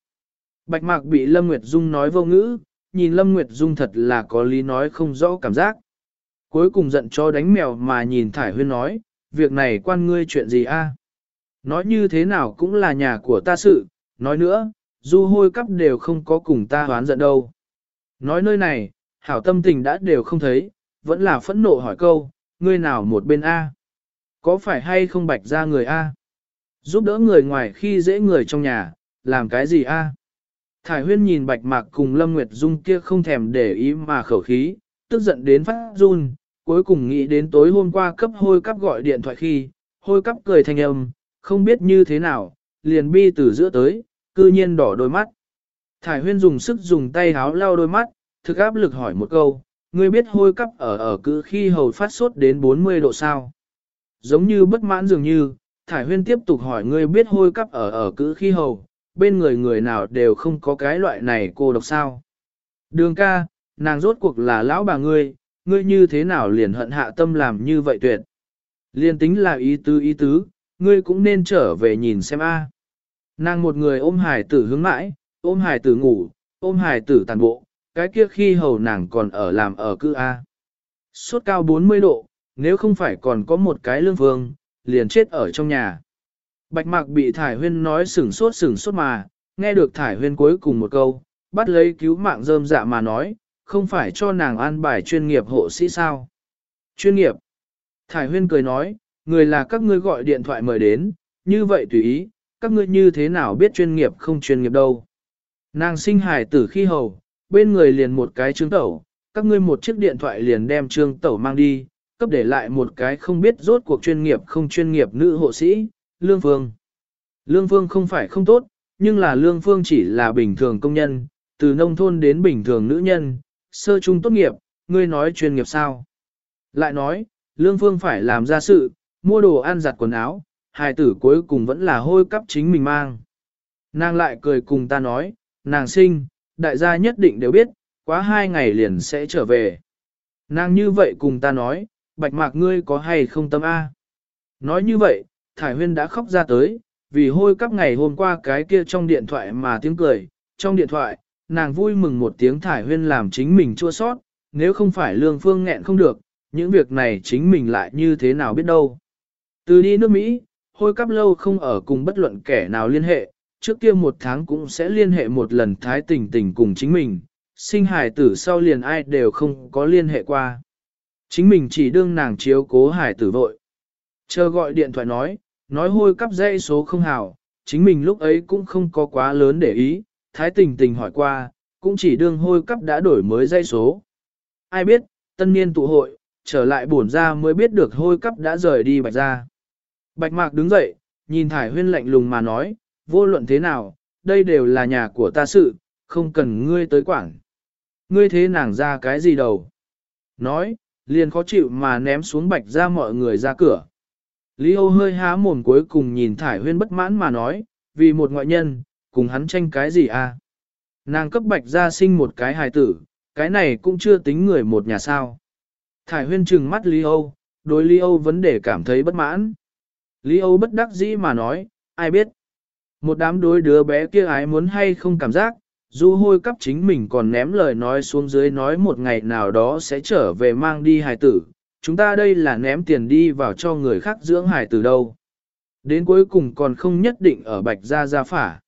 Bạch Mạc bị Lâm Nguyệt Dung nói vô ngữ, nhìn Lâm Nguyệt Dung thật là có lý nói không rõ cảm giác. Cuối cùng giận cho đánh mèo mà nhìn Thải Huyên nói, việc này quan ngươi chuyện gì a? Nói như thế nào cũng là nhà của ta sự, nói nữa, du hôi cắp đều không có cùng ta hoán giận đâu. Nói nơi này, hảo tâm tình đã đều không thấy, vẫn là phẫn nộ hỏi câu, ngươi nào một bên A? Có phải hay không bạch ra người A? Giúp đỡ người ngoài khi dễ người trong nhà, làm cái gì A? Thải huyên nhìn bạch mạc cùng Lâm Nguyệt Dung kia không thèm để ý mà khẩu khí, tức giận đến phát run, cuối cùng nghĩ đến tối hôm qua cấp hôi cắp gọi điện thoại khi, hôi cắp cười thanh âm, không biết như thế nào, liền bi từ giữa tới, cư nhiên đỏ đôi mắt. Thải huyên dùng sức dùng tay háo lau đôi mắt, thực áp lực hỏi một câu, ngươi biết hôi cắp ở ở cự khi hầu phát sốt đến 40 độ sao. Giống như bất mãn dường như, Thải huyên tiếp tục hỏi ngươi biết hôi cắp ở ở cự khi hầu, bên người người nào đều không có cái loại này cô độc sao. Đường ca, nàng rốt cuộc là lão bà ngươi, ngươi như thế nào liền hận hạ tâm làm như vậy tuyệt. Liên tính là ý tứ ý tứ, ngươi cũng nên trở về nhìn xem a. Nàng một người ôm hải tử hướng mãi, ôm hải tử ngủ, ôm hải tử tàn bộ, cái kia khi hầu nàng còn ở làm ở cư A. Sốt cao 40 độ, nếu không phải còn có một cái lương vương, liền chết ở trong nhà. Bạch mạc bị thải huyên nói sửng sốt sửng sốt mà, nghe được thải huyên cuối cùng một câu, bắt lấy cứu mạng rơm dạ mà nói, không phải cho nàng an bài chuyên nghiệp hộ sĩ sao. Chuyên nghiệp. Thải huyên cười nói, người là các ngươi gọi điện thoại mời đến, như vậy tùy ý, các ngươi như thế nào biết chuyên nghiệp không chuyên nghiệp đâu. Nàng sinh hài tử khi hầu, bên người liền một cái trương tẩu, các ngươi một chiếc điện thoại liền đem trương tẩu mang đi, cấp để lại một cái không biết rốt cuộc chuyên nghiệp không chuyên nghiệp nữ hộ sĩ, Lương Phương. Lương Phương không phải không tốt, nhưng là Lương Phương chỉ là bình thường công nhân, từ nông thôn đến bình thường nữ nhân, sơ trung tốt nghiệp, ngươi nói chuyên nghiệp sao? Lại nói, Lương Phương phải làm ra sự, mua đồ ăn giặt quần áo, hài tử cuối cùng vẫn là hôi cắp chính mình mang. Nàng lại cười cùng ta nói, nàng sinh, đại gia nhất định đều biết, quá hai ngày liền sẽ trở về. Nàng như vậy cùng ta nói, bạch mạc ngươi có hay không tâm A. Nói như vậy, Thải Huyên đã khóc ra tới, vì hôi cắp ngày hôm qua cái kia trong điện thoại mà tiếng cười, trong điện thoại, nàng vui mừng một tiếng Thải Huyên làm chính mình chua sót, nếu không phải lương phương nghẹn không được, những việc này chính mình lại như thế nào biết đâu. Từ đi nước Mỹ, hôi cắp lâu không ở cùng bất luận kẻ nào liên hệ, trước kia một tháng cũng sẽ liên hệ một lần thái tình tình cùng chính mình, sinh hải tử sau liền ai đều không có liên hệ qua. Chính mình chỉ đương nàng chiếu cố hải tử vội. Chờ gọi điện thoại nói, nói hôi cắp dây số không hảo, chính mình lúc ấy cũng không có quá lớn để ý, thái tình tình hỏi qua, cũng chỉ đương hôi cắp đã đổi mới dây số. Ai biết, tân niên tụ hội, trở lại bổn ra mới biết được hôi cắp đã rời đi bạch ra. Bạch mạc đứng dậy, nhìn thải huyên lạnh lùng mà nói, vô luận thế nào, đây đều là nhà của ta sự, không cần ngươi tới quảng, Ngươi thế nàng ra cái gì đầu? Nói, liền khó chịu mà ném xuống bạch ra mọi người ra cửa. Lý Âu hơi há mồm cuối cùng nhìn Thải Huyên bất mãn mà nói, vì một ngoại nhân, cùng hắn tranh cái gì à? Nàng cấp bạch ra sinh một cái hài tử, cái này cũng chưa tính người một nhà sao. Thải Huyên trừng mắt Lý Âu, đối Lý Âu vấn đề cảm thấy bất mãn. Lý Âu bất đắc dĩ mà nói, ai biết. Một đám đối đứa bé kia ái muốn hay không cảm giác, du hôi cắp chính mình còn ném lời nói xuống dưới nói một ngày nào đó sẽ trở về mang đi hài tử. Chúng ta đây là ném tiền đi vào cho người khác dưỡng hải từ đâu. Đến cuối cùng còn không nhất định ở bạch gia gia phả.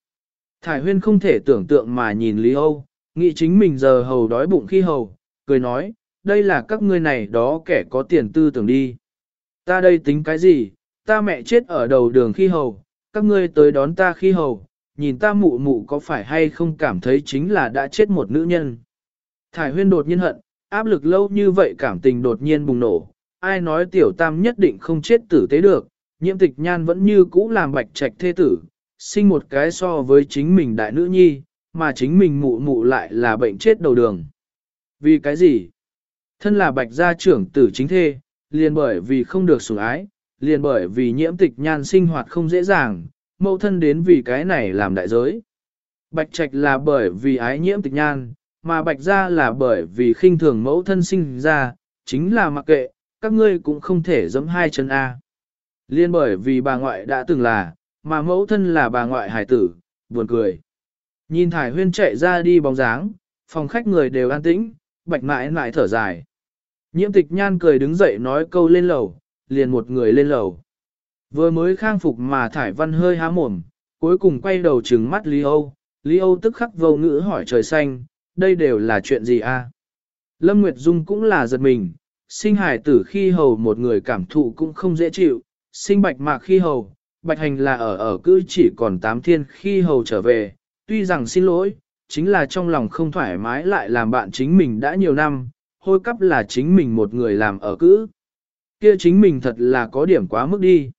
Thải huyên không thể tưởng tượng mà nhìn Lý Âu, nghĩ chính mình giờ hầu đói bụng khi hầu, cười nói, đây là các ngươi này đó kẻ có tiền tư tưởng đi. Ta đây tính cái gì, ta mẹ chết ở đầu đường khi hầu, các ngươi tới đón ta khi hầu, nhìn ta mụ mụ có phải hay không cảm thấy chính là đã chết một nữ nhân. Thải huyên đột nhiên hận, áp lực lâu như vậy cảm tình đột nhiên bùng nổ, ai nói tiểu tam nhất định không chết tử tế được, nhiễm tịch nhan vẫn như cũ làm bạch trạch thê tử, sinh một cái so với chính mình đại nữ nhi, mà chính mình mụ mụ lại là bệnh chết đầu đường. Vì cái gì? Thân là bạch gia trưởng tử chính thê, liền bởi vì không được sủng ái, liền bởi vì nhiễm tịch nhan sinh hoạt không dễ dàng, mẫu thân đến vì cái này làm đại giới. Bạch trạch là bởi vì ái nhiễm tịch nhan, mà bạch ra là bởi vì khinh thường mẫu thân sinh ra, chính là mặc kệ, các ngươi cũng không thể giẫm hai chân A. Liên bởi vì bà ngoại đã từng là, mà mẫu thân là bà ngoại hải tử, buồn cười. Nhìn thải huyên chạy ra đi bóng dáng, phòng khách người đều an tĩnh, bạch mãi mãi thở dài. Nhiễm tịch nhan cười đứng dậy nói câu lên lầu, liền một người lên lầu. Vừa mới khang phục mà thải văn hơi há mồm, cuối cùng quay đầu trừng mắt Lý Âu, Lý Âu tức khắc vô ngữ hỏi trời xanh, đây đều là chuyện gì a? Lâm Nguyệt Dung cũng là giật mình, sinh hải tử khi hầu một người cảm thụ cũng không dễ chịu, sinh bạch mạc khi hầu, bạch hành là ở ở cứ chỉ còn tám thiên khi hầu trở về, tuy rằng xin lỗi, chính là trong lòng không thoải mái lại làm bạn chính mình đã nhiều năm, hôi cắp là chính mình một người làm ở cữ. Kia chính mình thật là có điểm quá mức đi.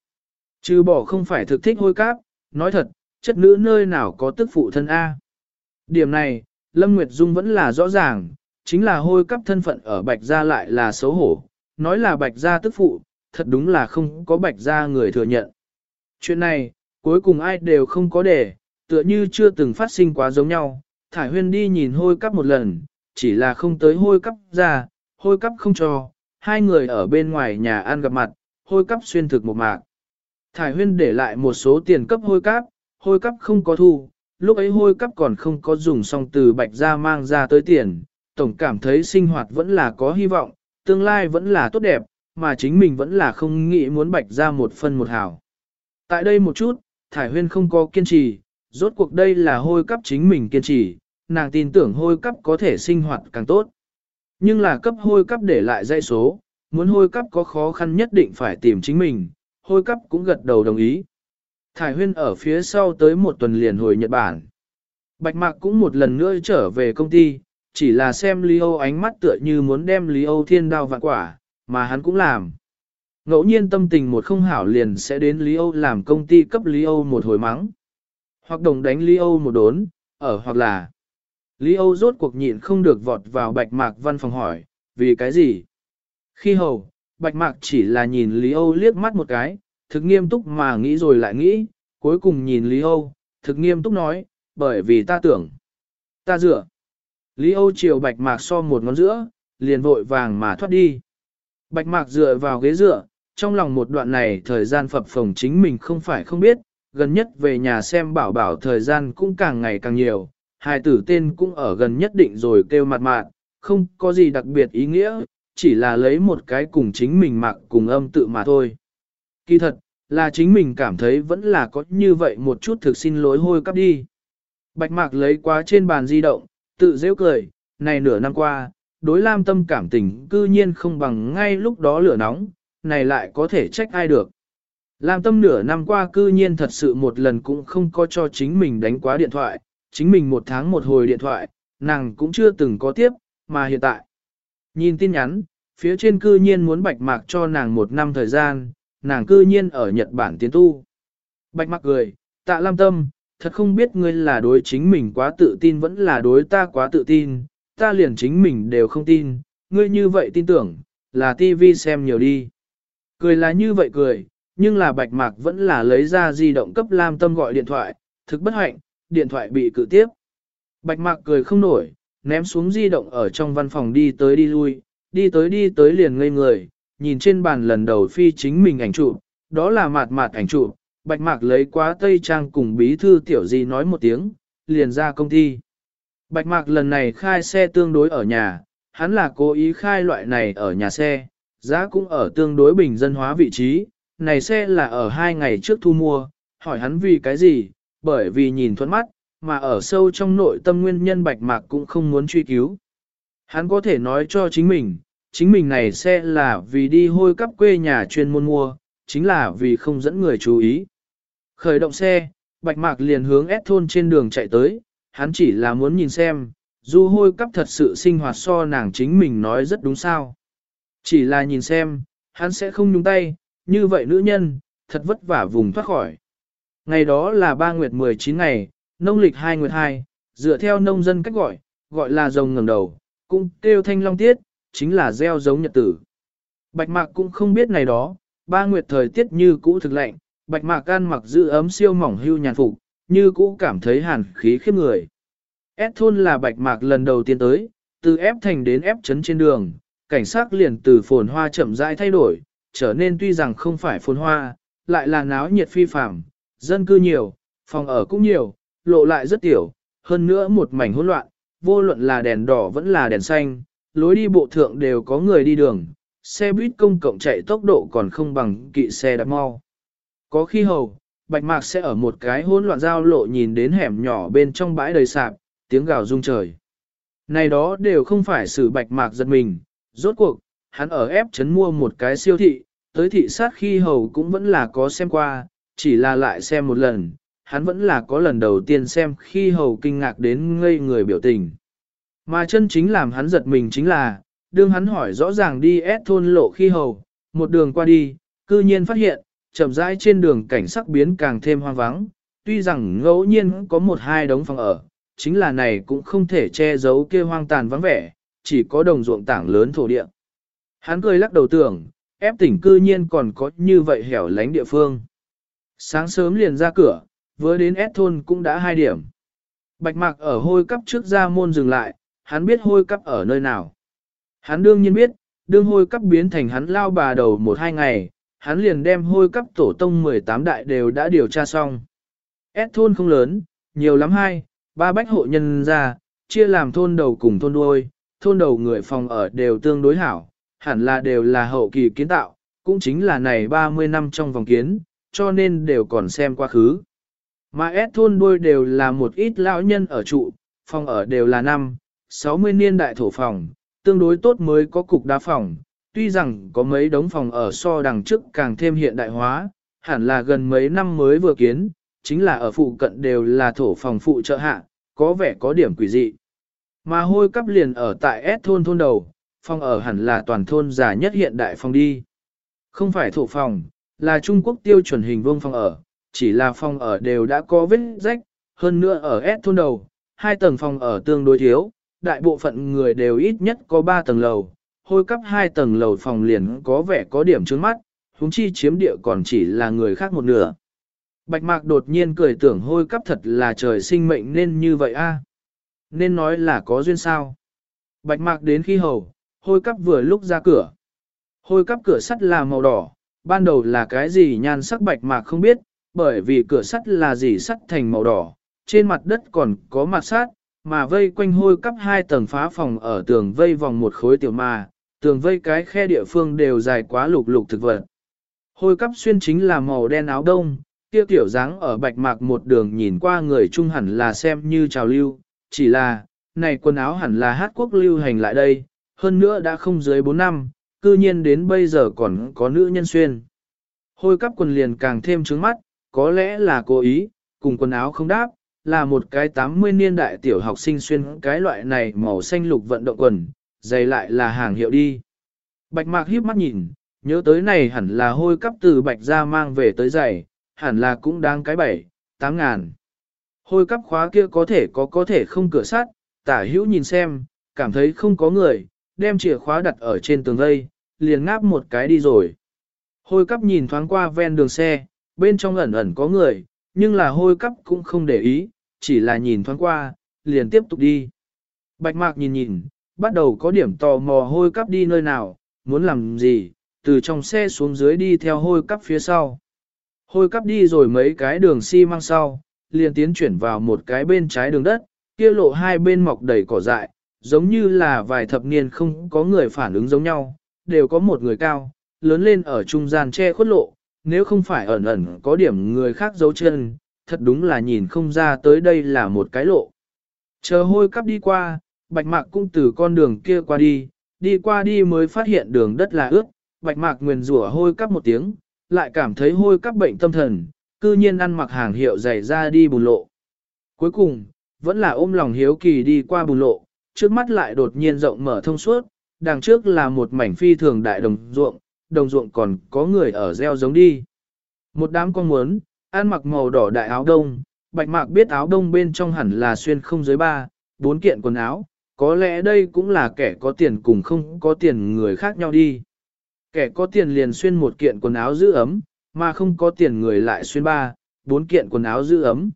Trừ bỏ không phải thực thích hôi cáp, nói thật, chất nữ nơi nào có tức phụ thân A. Điểm này, Lâm Nguyệt Dung vẫn là rõ ràng, chính là hôi cắp thân phận ở bạch gia lại là xấu hổ, nói là bạch gia tức phụ, thật đúng là không có bạch gia người thừa nhận. Chuyện này, cuối cùng ai đều không có để, tựa như chưa từng phát sinh quá giống nhau, Thải Huyên đi nhìn hôi cắp một lần, chỉ là không tới hôi cắp ra, hôi cắp không cho, hai người ở bên ngoài nhà ăn gặp mặt, hôi cắp xuyên thực một mạc. Thải Huyên để lại một số tiền cấp hôi cắp, hôi cắp không có thu, lúc ấy hôi cắp còn không có dùng xong từ bạch ra mang ra tới tiền, tổng cảm thấy sinh hoạt vẫn là có hy vọng, tương lai vẫn là tốt đẹp, mà chính mình vẫn là không nghĩ muốn bạch ra một phân một hào. Tại đây một chút, Thải Huyên không có kiên trì, rốt cuộc đây là hôi cắp chính mình kiên trì, nàng tin tưởng hôi cắp có thể sinh hoạt càng tốt. Nhưng là cấp hôi cắp để lại dãy số, muốn hôi cắp có khó khăn nhất định phải tìm chính mình, hôi cắp cũng gật đầu đồng ý. Thải Huyên ở phía sau tới một tuần liền hồi Nhật Bản. Bạch Mạc cũng một lần nữa trở về công ty, chỉ là xem Lý Âu ánh mắt tựa như muốn đem Lý Âu thiên đao vạn quả, mà hắn cũng làm. Ngẫu nhiên tâm tình một không hảo liền sẽ đến Lý Âu làm công ty cấp Lý Âu một hồi mắng. Hoặc đồng đánh Lý Âu một đốn, ở hoặc là Lý Âu rốt cuộc nhịn không được vọt vào Bạch Mạc văn phòng hỏi, vì cái gì? Khi hầu, Bạch Mạc chỉ là nhìn Lý Âu liếc mắt một cái, thực nghiêm túc mà nghĩ rồi lại nghĩ, cuối cùng nhìn Lý Âu, thực nghiêm túc nói, bởi vì ta tưởng, ta dựa. Lý Âu chiều Bạch Mạc so một ngón giữa, liền vội vàng mà thoát đi. Bạch Mạc dựa vào ghế dựa, trong lòng một đoạn này thời gian phập phồng chính mình không phải không biết, gần nhất về nhà xem bảo bảo thời gian cũng càng ngày càng nhiều, hai tử tên cũng ở gần nhất định rồi kêu mặt mạn, không có gì đặc biệt ý nghĩa, chỉ là lấy một cái cùng chính mình mặc cùng âm tự mà thôi. Kỳ thật, là chính mình cảm thấy vẫn là có như vậy một chút thực xin lỗi hôi cắp đi. Bạch mạc lấy quá trên bàn di động, tự dễ cười, này nửa năm qua, đối lam tâm cảm tình cư nhiên không bằng ngay lúc đó lửa nóng, này lại có thể trách ai được. Lam tâm nửa năm qua cư nhiên thật sự một lần cũng không có cho chính mình đánh quá điện thoại, chính mình một tháng một hồi điện thoại, nàng cũng chưa từng có tiếp, mà hiện tại. Nhìn tin nhắn, phía trên cư nhiên muốn bạch mạc cho nàng một năm thời gian, nàng cư nhiên ở Nhật Bản tiến tu. Bạch mạc cười, tạ lam tâm, thật không biết ngươi là đối chính mình quá tự tin vẫn là đối ta quá tự tin, ta liền chính mình đều không tin, ngươi như vậy tin tưởng, là tivi xem nhiều đi. Cười là như vậy cười, nhưng là bạch mạc vẫn là lấy ra di động cấp Lam Tâm gọi điện thoại, thực bất hạnh, điện thoại bị cự tiếp. Bạch mạc cười không nổi, ném xuống di động ở trong văn phòng đi tới đi lui, đi tới đi tới liền ngây người, nhìn trên bàn lần đầu phi chính mình ảnh chụp, đó là mạt mạt ảnh chụp, bạch mạc lấy quá tây trang cùng bí thư tiểu di nói một tiếng, liền ra công ty. Bạch mạc lần này khai xe tương đối ở nhà, hắn là cố ý khai loại này ở nhà xe, giá cũng ở tương đối bình dân hóa vị trí, này xe là ở hai ngày trước thu mua, hỏi hắn vì cái gì, bởi vì nhìn thuẫn mắt, mà ở sâu trong nội tâm nguyên nhân bạch mạc cũng không muốn truy cứu. Hắn có thể nói cho chính mình, chính mình này xe là vì đi hôi cắp quê nhà chuyên môn mua, chính là vì không dẫn người chú ý. Khởi động xe, bạch mạc liền hướng S thôn trên đường chạy tới, hắn chỉ là muốn nhìn xem, du hôi cắp thật sự sinh hoạt so nàng chính mình nói rất đúng sao. Chỉ là nhìn xem, hắn sẽ không nhúng tay, như vậy nữ nhân, thật vất vả vùng thoát khỏi. Ngày đó là ba nguyệt 19 ngày, nông lịch 2 nguyệt 2, dựa theo nông dân cách gọi, gọi là rồng ngẩng đầu, cũng kêu thanh long tiết, chính là gieo giống nhật tử. Bạch mạc cũng không biết này đó, ba nguyệt thời tiết như cũ thực lạnh, bạch mạc can mặc giữ ấm siêu mỏng hưu nhàn phục, như cũ cảm thấy hàn khí khiếp người. Ép thôn là bạch mạc lần đầu tiên tới, từ ép thành đến ép trấn trên đường, cảnh sát liền từ phồn hoa chậm rãi thay đổi, trở nên tuy rằng không phải phồn hoa, lại là náo nhiệt phi phạm, dân cư nhiều, phòng ở cũng nhiều, lộ lại rất tiểu, hơn nữa một mảnh hỗn loạn, vô luận là đèn đỏ vẫn là đèn xanh, lối đi bộ thượng đều có người đi đường, xe buýt công cộng chạy tốc độ còn không bằng kỵ xe đạp mau. Có khi hầu, Bạch Mạc sẽ ở một cái hỗn loạn giao lộ nhìn đến hẻm nhỏ bên trong bãi đầy sạp, tiếng gào rung trời. Này đó đều không phải sự Bạch Mạc giật mình, rốt cuộc, hắn ở ép chấn mua một cái siêu thị, tới thị sát khi hầu cũng vẫn là có xem qua, chỉ là lại xem một lần, hắn vẫn là có lần đầu tiên xem khi hầu kinh ngạc đến ngây người biểu tình. Mà chân chính làm hắn giật mình chính là, đương hắn hỏi rõ ràng đi ép thôn lộ khi hầu, một đường qua đi, cư nhiên phát hiện, chậm rãi trên đường cảnh sắc biến càng thêm hoang vắng, tuy rằng ngẫu nhiên có một hai đống phòng ở, chính là này cũng không thể che giấu kia hoang tàn vắng vẻ, chỉ có đồng ruộng tảng lớn thổ địa. Hắn cười lắc đầu tưởng, ép tỉnh cư nhiên còn có như vậy hẻo lánh địa phương. Sáng sớm liền ra cửa, vừa đến ép thôn cũng đã hai điểm. Bạch mạc ở hôi cắp trước ra môn dừng lại, hắn biết hôi cắp ở nơi nào. Hắn đương nhiên biết, đương hôi cắp biến thành hắn lao bà đầu một hai ngày, hắn liền đem hôi cắp tổ tông 18 đại đều đã điều tra xong. S thôn không lớn, nhiều lắm hai, ba bách hộ nhân ra, chia làm thôn đầu cùng thôn đuôi, thôn đầu người phòng ở đều tương đối hảo, hẳn là đều là hậu kỳ kiến tạo, cũng chính là này 30 năm trong vòng kiến, cho nên đều còn xem quá khứ. Mà S thôn đuôi đều là một ít lão nhân ở trụ, phòng ở đều là năm, 60 niên đại thổ phòng, tương đối tốt mới có cục đá phòng, tuy rằng có mấy đống phòng ở so đằng trước càng thêm hiện đại hóa, hẳn là gần mấy năm mới vừa kiến, chính là ở phụ cận đều là thổ phòng phụ trợ hạ, có vẻ có điểm quỷ dị. Mà hôi cắp liền ở tại S thôn thôn đầu, phòng ở hẳn là toàn thôn già nhất hiện đại phòng đi. Không phải thổ phòng, là Trung Quốc tiêu chuẩn hình vuông phòng ở, chỉ là phòng ở đều đã có vết rách, hơn nữa ở S thôn đầu, hai tầng phòng ở tương đối thiếu, đại bộ phận người đều ít nhất có 3 tầng lầu, hôi cấp 2 tầng lầu phòng liền có vẻ có điểm trước mắt, huống chi chiếm địa còn chỉ là người khác một nửa. Bạch mạc đột nhiên cười tưởng hôi cấp thật là trời sinh mệnh nên như vậy a à? Nên nói là có duyên sao. Bạch mạc đến khi hầu, hôi cấp vừa lúc ra cửa. Hôi cấp cửa sắt là màu đỏ, ban đầu là cái gì nhan sắc bạch mạc không biết, bởi vì cửa sắt là gì sắt thành màu đỏ, trên mặt đất còn có mặt sát, mà vây quanh hôi cắp hai tầng phá phòng ở tường vây vòng một khối tiểu mà, tường vây cái khe địa phương đều dài quá lục lục thực vật. Hôi cắp xuyên chính là màu đen áo đông, kia tiểu dáng ở bạch mạc một đường nhìn qua người trung hẳn là xem như trào lưu, chỉ là, này quần áo hẳn là hát quốc lưu hành lại đây, hơn nữa đã không dưới 4 năm, cư nhiên đến bây giờ còn có nữ nhân xuyên. Hôi cắp quần liền càng thêm trứng mắt, có lẽ là cố ý, cùng quần áo không đáp, là một cái 80 niên đại tiểu học sinh xuyên cái loại này màu xanh lục vận động quần, giày lại là hàng hiệu đi. Bạch mạc hiếp mắt nhìn, nhớ tới này hẳn là hôi cắp từ bạch ra mang về tới giày, hẳn là cũng đang cái bảy, tám ngàn. Hôi cắp khóa kia có thể có có thể không cửa sắt, tả hữu nhìn xem, cảm thấy không có người, đem chìa khóa đặt ở trên tường dây, liền ngáp một cái đi rồi. Hôi cắp nhìn thoáng qua ven đường xe, bên trong ẩn ẩn có người, nhưng là hôi cắp cũng không để ý, chỉ là nhìn thoáng qua, liền tiếp tục đi. Bạch mạc nhìn nhìn, bắt đầu có điểm tò mò hôi cắp đi nơi nào, muốn làm gì, từ trong xe xuống dưới đi theo hôi cắp phía sau. Hôi cắp đi rồi mấy cái đường xi si măng sau, liền tiến chuyển vào một cái bên trái đường đất, kia lộ hai bên mọc đầy cỏ dại, giống như là vài thập niên không có người phản ứng giống nhau, đều có một người cao, lớn lên ở trung gian che khuất lộ, nếu không phải ẩn ẩn có điểm người khác giấu chân, thật đúng là nhìn không ra tới đây là một cái lộ. Chờ hôi cắp đi qua, bạch mạc cũng từ con đường kia qua đi, đi qua đi mới phát hiện đường đất là ướt, bạch mạc nguyền rủa hôi cắp một tiếng, lại cảm thấy hôi cắp bệnh tâm thần, cư nhiên ăn mặc hàng hiệu dày ra đi bùn lộ. Cuối cùng, vẫn là ôm lòng hiếu kỳ đi qua bùn lộ, trước mắt lại đột nhiên rộng mở thông suốt, đằng trước là một mảnh phi thường đại đồng ruộng, đồng ruộng còn có người ở gieo giống đi. Một đám con muốn, ăn mặc màu đỏ đại áo đông, bạch mạc biết áo đông bên trong hẳn là xuyên không dưới ba, bốn kiện quần áo, có lẽ đây cũng là kẻ có tiền cùng không có tiền người khác nhau đi. Kẻ có tiền liền xuyên một kiện quần áo giữ ấm, mà không có tiền người lại xuyên ba, bốn kiện quần áo giữ ấm.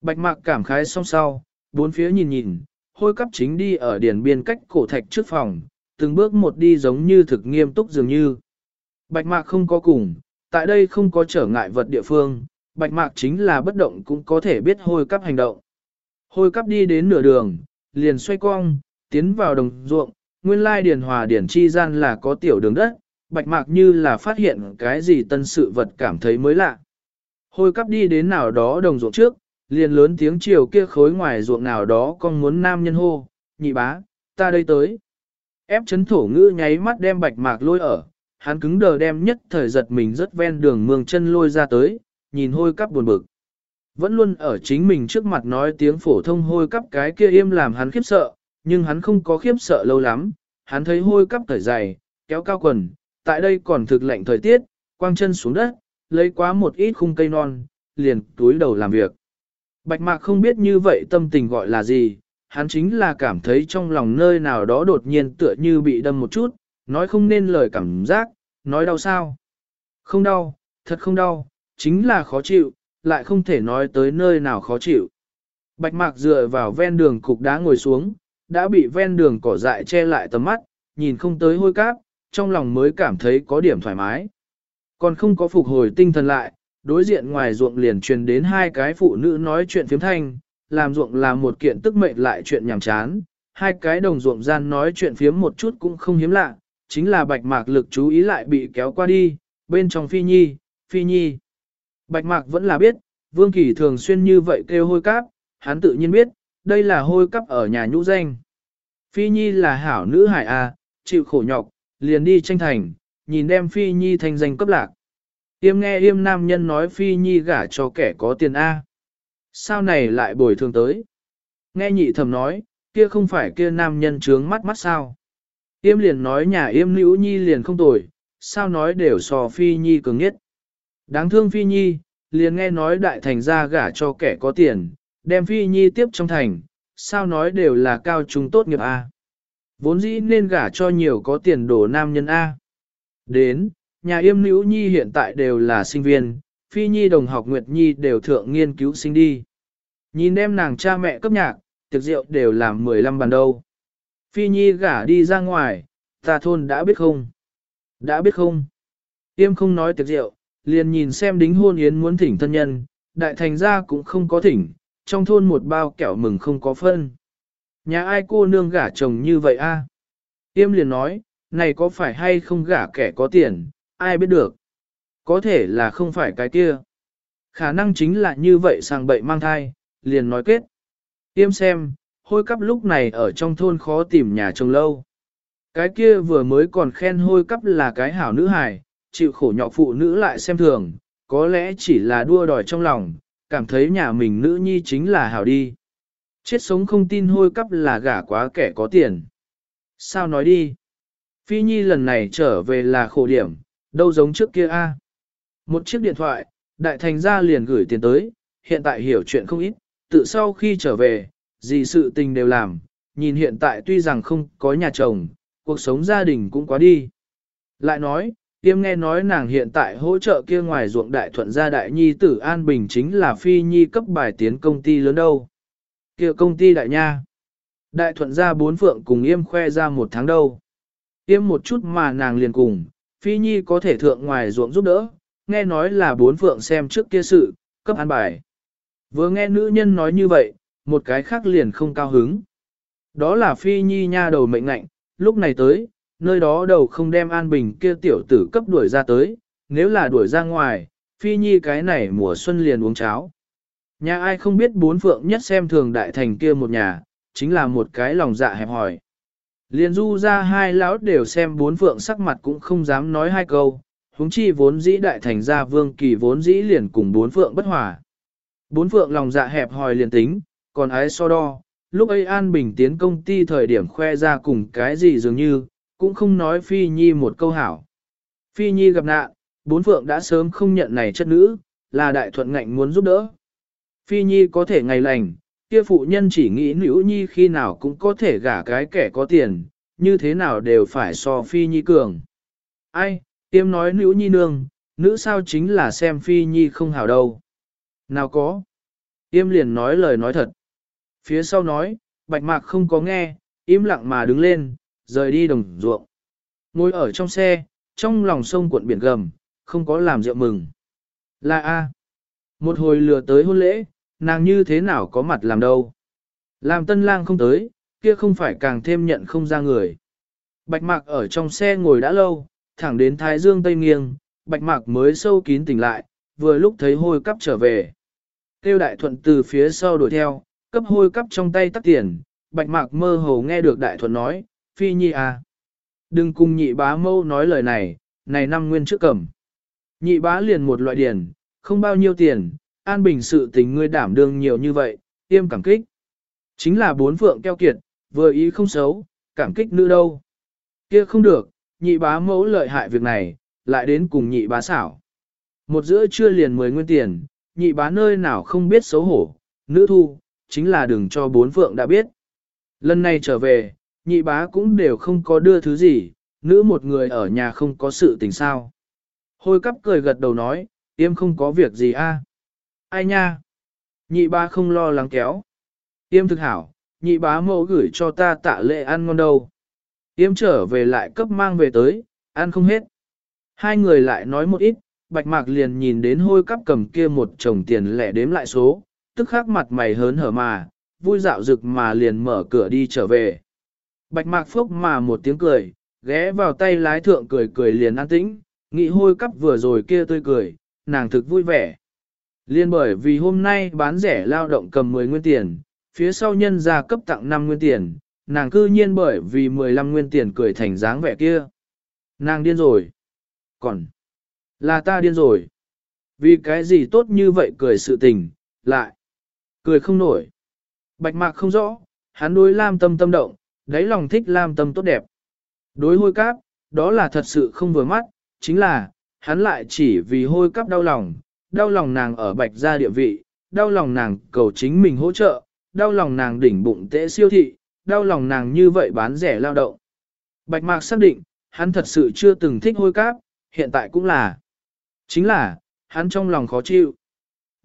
Bạch mạc cảm khái song sau, bốn phía nhìn nhìn, hôi cấp chính đi ở điển biên cách cổ thạch trước phòng, từng bước một đi giống như thực nghiêm túc dường như. Bạch mạc không có cùng, tại đây không có trở ngại vật địa phương, bạch mạc chính là bất động cũng có thể biết hôi cắp hành động. Hôi cắp đi đến nửa đường, liền xoay cong, tiến vào đồng ruộng, nguyên lai điền hòa điển chi gian là có tiểu đường đất, bạch mạc như là phát hiện cái gì tân sự vật cảm thấy mới lạ. Hôi cắp đi đến nào đó đồng ruộng trước, liền lớn tiếng chiều kia khối ngoài ruộng nào đó con muốn nam nhân hô, nhị bá, ta đây tới. Ép chấn thổ ngữ nháy mắt đem bạch mạc lôi ở, hắn cứng đờ đem nhất thời giật mình rất ven đường mương chân lôi ra tới, nhìn hôi cắp buồn bực. Vẫn luôn ở chính mình trước mặt nói tiếng phổ thông hôi cắp cái kia im làm hắn khiếp sợ, nhưng hắn không có khiếp sợ lâu lắm, hắn thấy hôi cắp thở dày, kéo cao quần, tại đây còn thực lạnh thời tiết, quang chân xuống đất, lấy quá một ít khung cây non, liền túi đầu làm việc. Bạch mạc không biết như vậy tâm tình gọi là gì, hắn chính là cảm thấy trong lòng nơi nào đó đột nhiên tựa như bị đâm một chút, nói không nên lời cảm giác, nói đau sao. Không đau, thật không đau, chính là khó chịu, lại không thể nói tới nơi nào khó chịu. Bạch mạc dựa vào ven đường cục đá ngồi xuống, đã bị ven đường cỏ dại che lại tầm mắt, nhìn không tới hôi cáp, trong lòng mới cảm thấy có điểm thoải mái. Còn không có phục hồi tinh thần lại, đối diện ngoài ruộng liền truyền đến hai cái phụ nữ nói chuyện phiếm thanh, làm ruộng là một kiện tức mệnh lại chuyện nhảm chán, hai cái đồng ruộng gian nói chuyện phiếm một chút cũng không hiếm lạ, chính là bạch mạc lực chú ý lại bị kéo qua đi, bên trong phi nhi, phi nhi. Bạch mạc vẫn là biết, vương kỳ thường xuyên như vậy kêu hôi cáp, hắn tự nhiên biết, đây là hôi cắp ở nhà nhũ danh. Phi nhi là hảo nữ hải a, à, chịu khổ nhọc, liền đi tranh thành, nhìn đem phi nhi thành danh cấp lạc. Yêm nghe yêm nam nhân nói phi nhi gả cho kẻ có tiền A. Sao này lại bồi thường tới? Nghe nhị thầm nói, kia không phải kia nam nhân trướng mắt mắt sao? Yêm liền nói nhà yêm nữ nhi liền không tồi, sao nói đều so phi nhi cường nhất. Đáng thương phi nhi, liền nghe nói đại thành ra gả cho kẻ có tiền, đem phi nhi tiếp trong thành, sao nói đều là cao trung tốt nghiệp A. Vốn dĩ nên gả cho nhiều có tiền đổ nam nhân A. Đến, nhà yêm nữ nhi hiện tại đều là sinh viên, phi nhi đồng học Nguyệt Nhi đều thượng nghiên cứu sinh đi. Nhìn em nàng cha mẹ cấp nhạc, tiệc rượu đều làm 15 bàn đâu. Phi nhi gả đi ra ngoài, ta thôn đã biết không? Đã biết không? Yêm không nói tiệc rượu, liền nhìn xem đính hôn yến muốn thỉnh thân nhân, đại thành ra cũng không có thỉnh, trong thôn một bao kẹo mừng không có phân. Nhà ai cô nương gả chồng như vậy a? Yêm liền nói, này có phải hay không gả kẻ có tiền, ai biết được. Có thể là không phải cái kia. Khả năng chính là như vậy sàng bậy mang thai, liền nói kết. Tiêm xem, hôi cắp lúc này ở trong thôn khó tìm nhà chồng lâu. Cái kia vừa mới còn khen hôi cắp là cái hảo nữ hài, chịu khổ nhọ phụ nữ lại xem thường, có lẽ chỉ là đua đòi trong lòng, cảm thấy nhà mình nữ nhi chính là hảo đi. Chết sống không tin hôi cắp là gả quá kẻ có tiền. Sao nói đi? Phi Nhi lần này trở về là khổ điểm, đâu giống trước kia a. Một chiếc điện thoại, đại thành gia liền gửi tiền tới, hiện tại hiểu chuyện không ít, tự sau khi trở về, gì sự tình đều làm, nhìn hiện tại tuy rằng không có nhà chồng, cuộc sống gia đình cũng quá đi. Lại nói, tiêm nghe nói nàng hiện tại hỗ trợ kia ngoài ruộng đại thuận gia đại nhi tử An Bình chính là phi nhi cấp bài tiến công ty lớn đâu. kia công ty đại nha. Đại thuận gia bốn phượng cùng yêm khoe ra một tháng đâu. Yêm một chút mà nàng liền cùng, phi nhi có thể thượng ngoài ruộng giúp đỡ, nghe nói là bốn phượng xem trước kia sự, cấp an bài. Vừa nghe nữ nhân nói như vậy, một cái khác liền không cao hứng. Đó là phi nhi nha đầu mệnh ngạnh, lúc này tới, nơi đó đầu không đem an bình kia tiểu tử cấp đuổi ra tới, nếu là đuổi ra ngoài, phi nhi cái này mùa xuân liền uống cháo. Nhà ai không biết bốn phượng nhất xem thường đại thành kia một nhà, chính là một cái lòng dạ hẹp hỏi. Liền du ra hai lão đều xem bốn phượng sắc mặt cũng không dám nói hai câu, huống chi vốn dĩ đại thành gia vương kỳ vốn dĩ liền cùng bốn phượng bất hòa. Bốn phượng lòng dạ hẹp hòi liền tính, còn ái so đo, lúc ấy An Bình tiến công ty thời điểm khoe ra cùng cái gì dường như, cũng không nói Phi Nhi một câu hảo. Phi Nhi gặp nạn, bốn phượng đã sớm không nhận này chất nữ, là đại thuận ngạnh muốn giúp đỡ. Phi Nhi có thể ngày lành, kia phụ nhân chỉ nghĩ nữ nhi khi nào cũng có thể gả cái kẻ có tiền, như thế nào đều phải so phi nhi cường. Ai, tiêm nói nữ nhi nương, nữ sao chính là xem phi nhi không hảo đâu. Nào có. Tiêm liền nói lời nói thật. Phía sau nói, bạch mạc không có nghe, im lặng mà đứng lên, rời đi đồng ruộng. Ngồi ở trong xe, trong lòng sông cuộn biển gầm, không có làm rượu mừng. Là A. Một hồi lừa tới hôn lễ, nàng như thế nào có mặt làm đâu. Làm tân lang không tới, kia không phải càng thêm nhận không ra người. Bạch mạc ở trong xe ngồi đã lâu, thẳng đến thái dương tây nghiêng, bạch mạc mới sâu kín tỉnh lại, vừa lúc thấy hôi cắp trở về. Tiêu đại thuận từ phía sau đuổi theo, cấp hôi cắp trong tay tắt tiền, bạch mạc mơ hồ nghe được đại thuận nói, phi nhi à. Đừng cùng nhị bá mâu nói lời này, này năm nguyên trước cầm. Nhị bá liền một loại điển, không bao nhiêu tiền, an bình sự tình ngươi đảm đương nhiều như vậy, tiêm cảm kích. Chính là bốn phượng keo kiệt, vừa ý không xấu, cảm kích nữ đâu. Kia không được, nhị bá mẫu lợi hại việc này, lại đến cùng nhị bá xảo. Một giữa chưa liền 10 nguyên tiền, nhị bá nơi nào không biết xấu hổ, nữ thu, chính là đừng cho bốn phượng đã biết. Lần này trở về, nhị bá cũng đều không có đưa thứ gì, nữ một người ở nhà không có sự tình sao. Hôi cắp cười gật đầu nói, tiêm không có việc gì a. Ai nha? Nhị bá không lo lắng kéo. Tiêm thực hảo, nhị bá mẫu gửi cho ta tạ lệ ăn ngon đâu. Tiêm trở về lại cấp mang về tới, ăn không hết. Hai người lại nói một ít, bạch mạc liền nhìn đến hôi cắp cầm kia một chồng tiền lẻ đếm lại số, tức khắc mặt mày hớn hở mà, vui dạo rực mà liền mở cửa đi trở về. Bạch mạc phốc mà một tiếng cười, ghé vào tay lái thượng cười cười liền an tĩnh, nghị hôi cắp vừa rồi kia tươi cười, nàng thực vui vẻ. Liên bởi vì hôm nay bán rẻ lao động cầm 10 nguyên tiền, phía sau nhân ra cấp tặng 5 nguyên tiền, nàng cư nhiên bởi vì 15 nguyên tiền cười thành dáng vẻ kia. Nàng điên rồi. Còn, là ta điên rồi. Vì cái gì tốt như vậy cười sự tình, lại, cười không nổi. Bạch mạc không rõ, hắn đối Lam tâm tâm động, đáy lòng thích Lam tâm tốt đẹp. Đối hôi cáp, đó là thật sự không vừa mắt, chính là, hắn lại chỉ vì hôi cáp đau lòng, đau lòng nàng ở bạch gia địa vị, đau lòng nàng cầu chính mình hỗ trợ, đau lòng nàng đỉnh bụng tễ siêu thị, đau lòng nàng như vậy bán rẻ lao động. Bạch mạc xác định, hắn thật sự chưa từng thích hôi cáp, hiện tại cũng là. Chính là, hắn trong lòng khó chịu.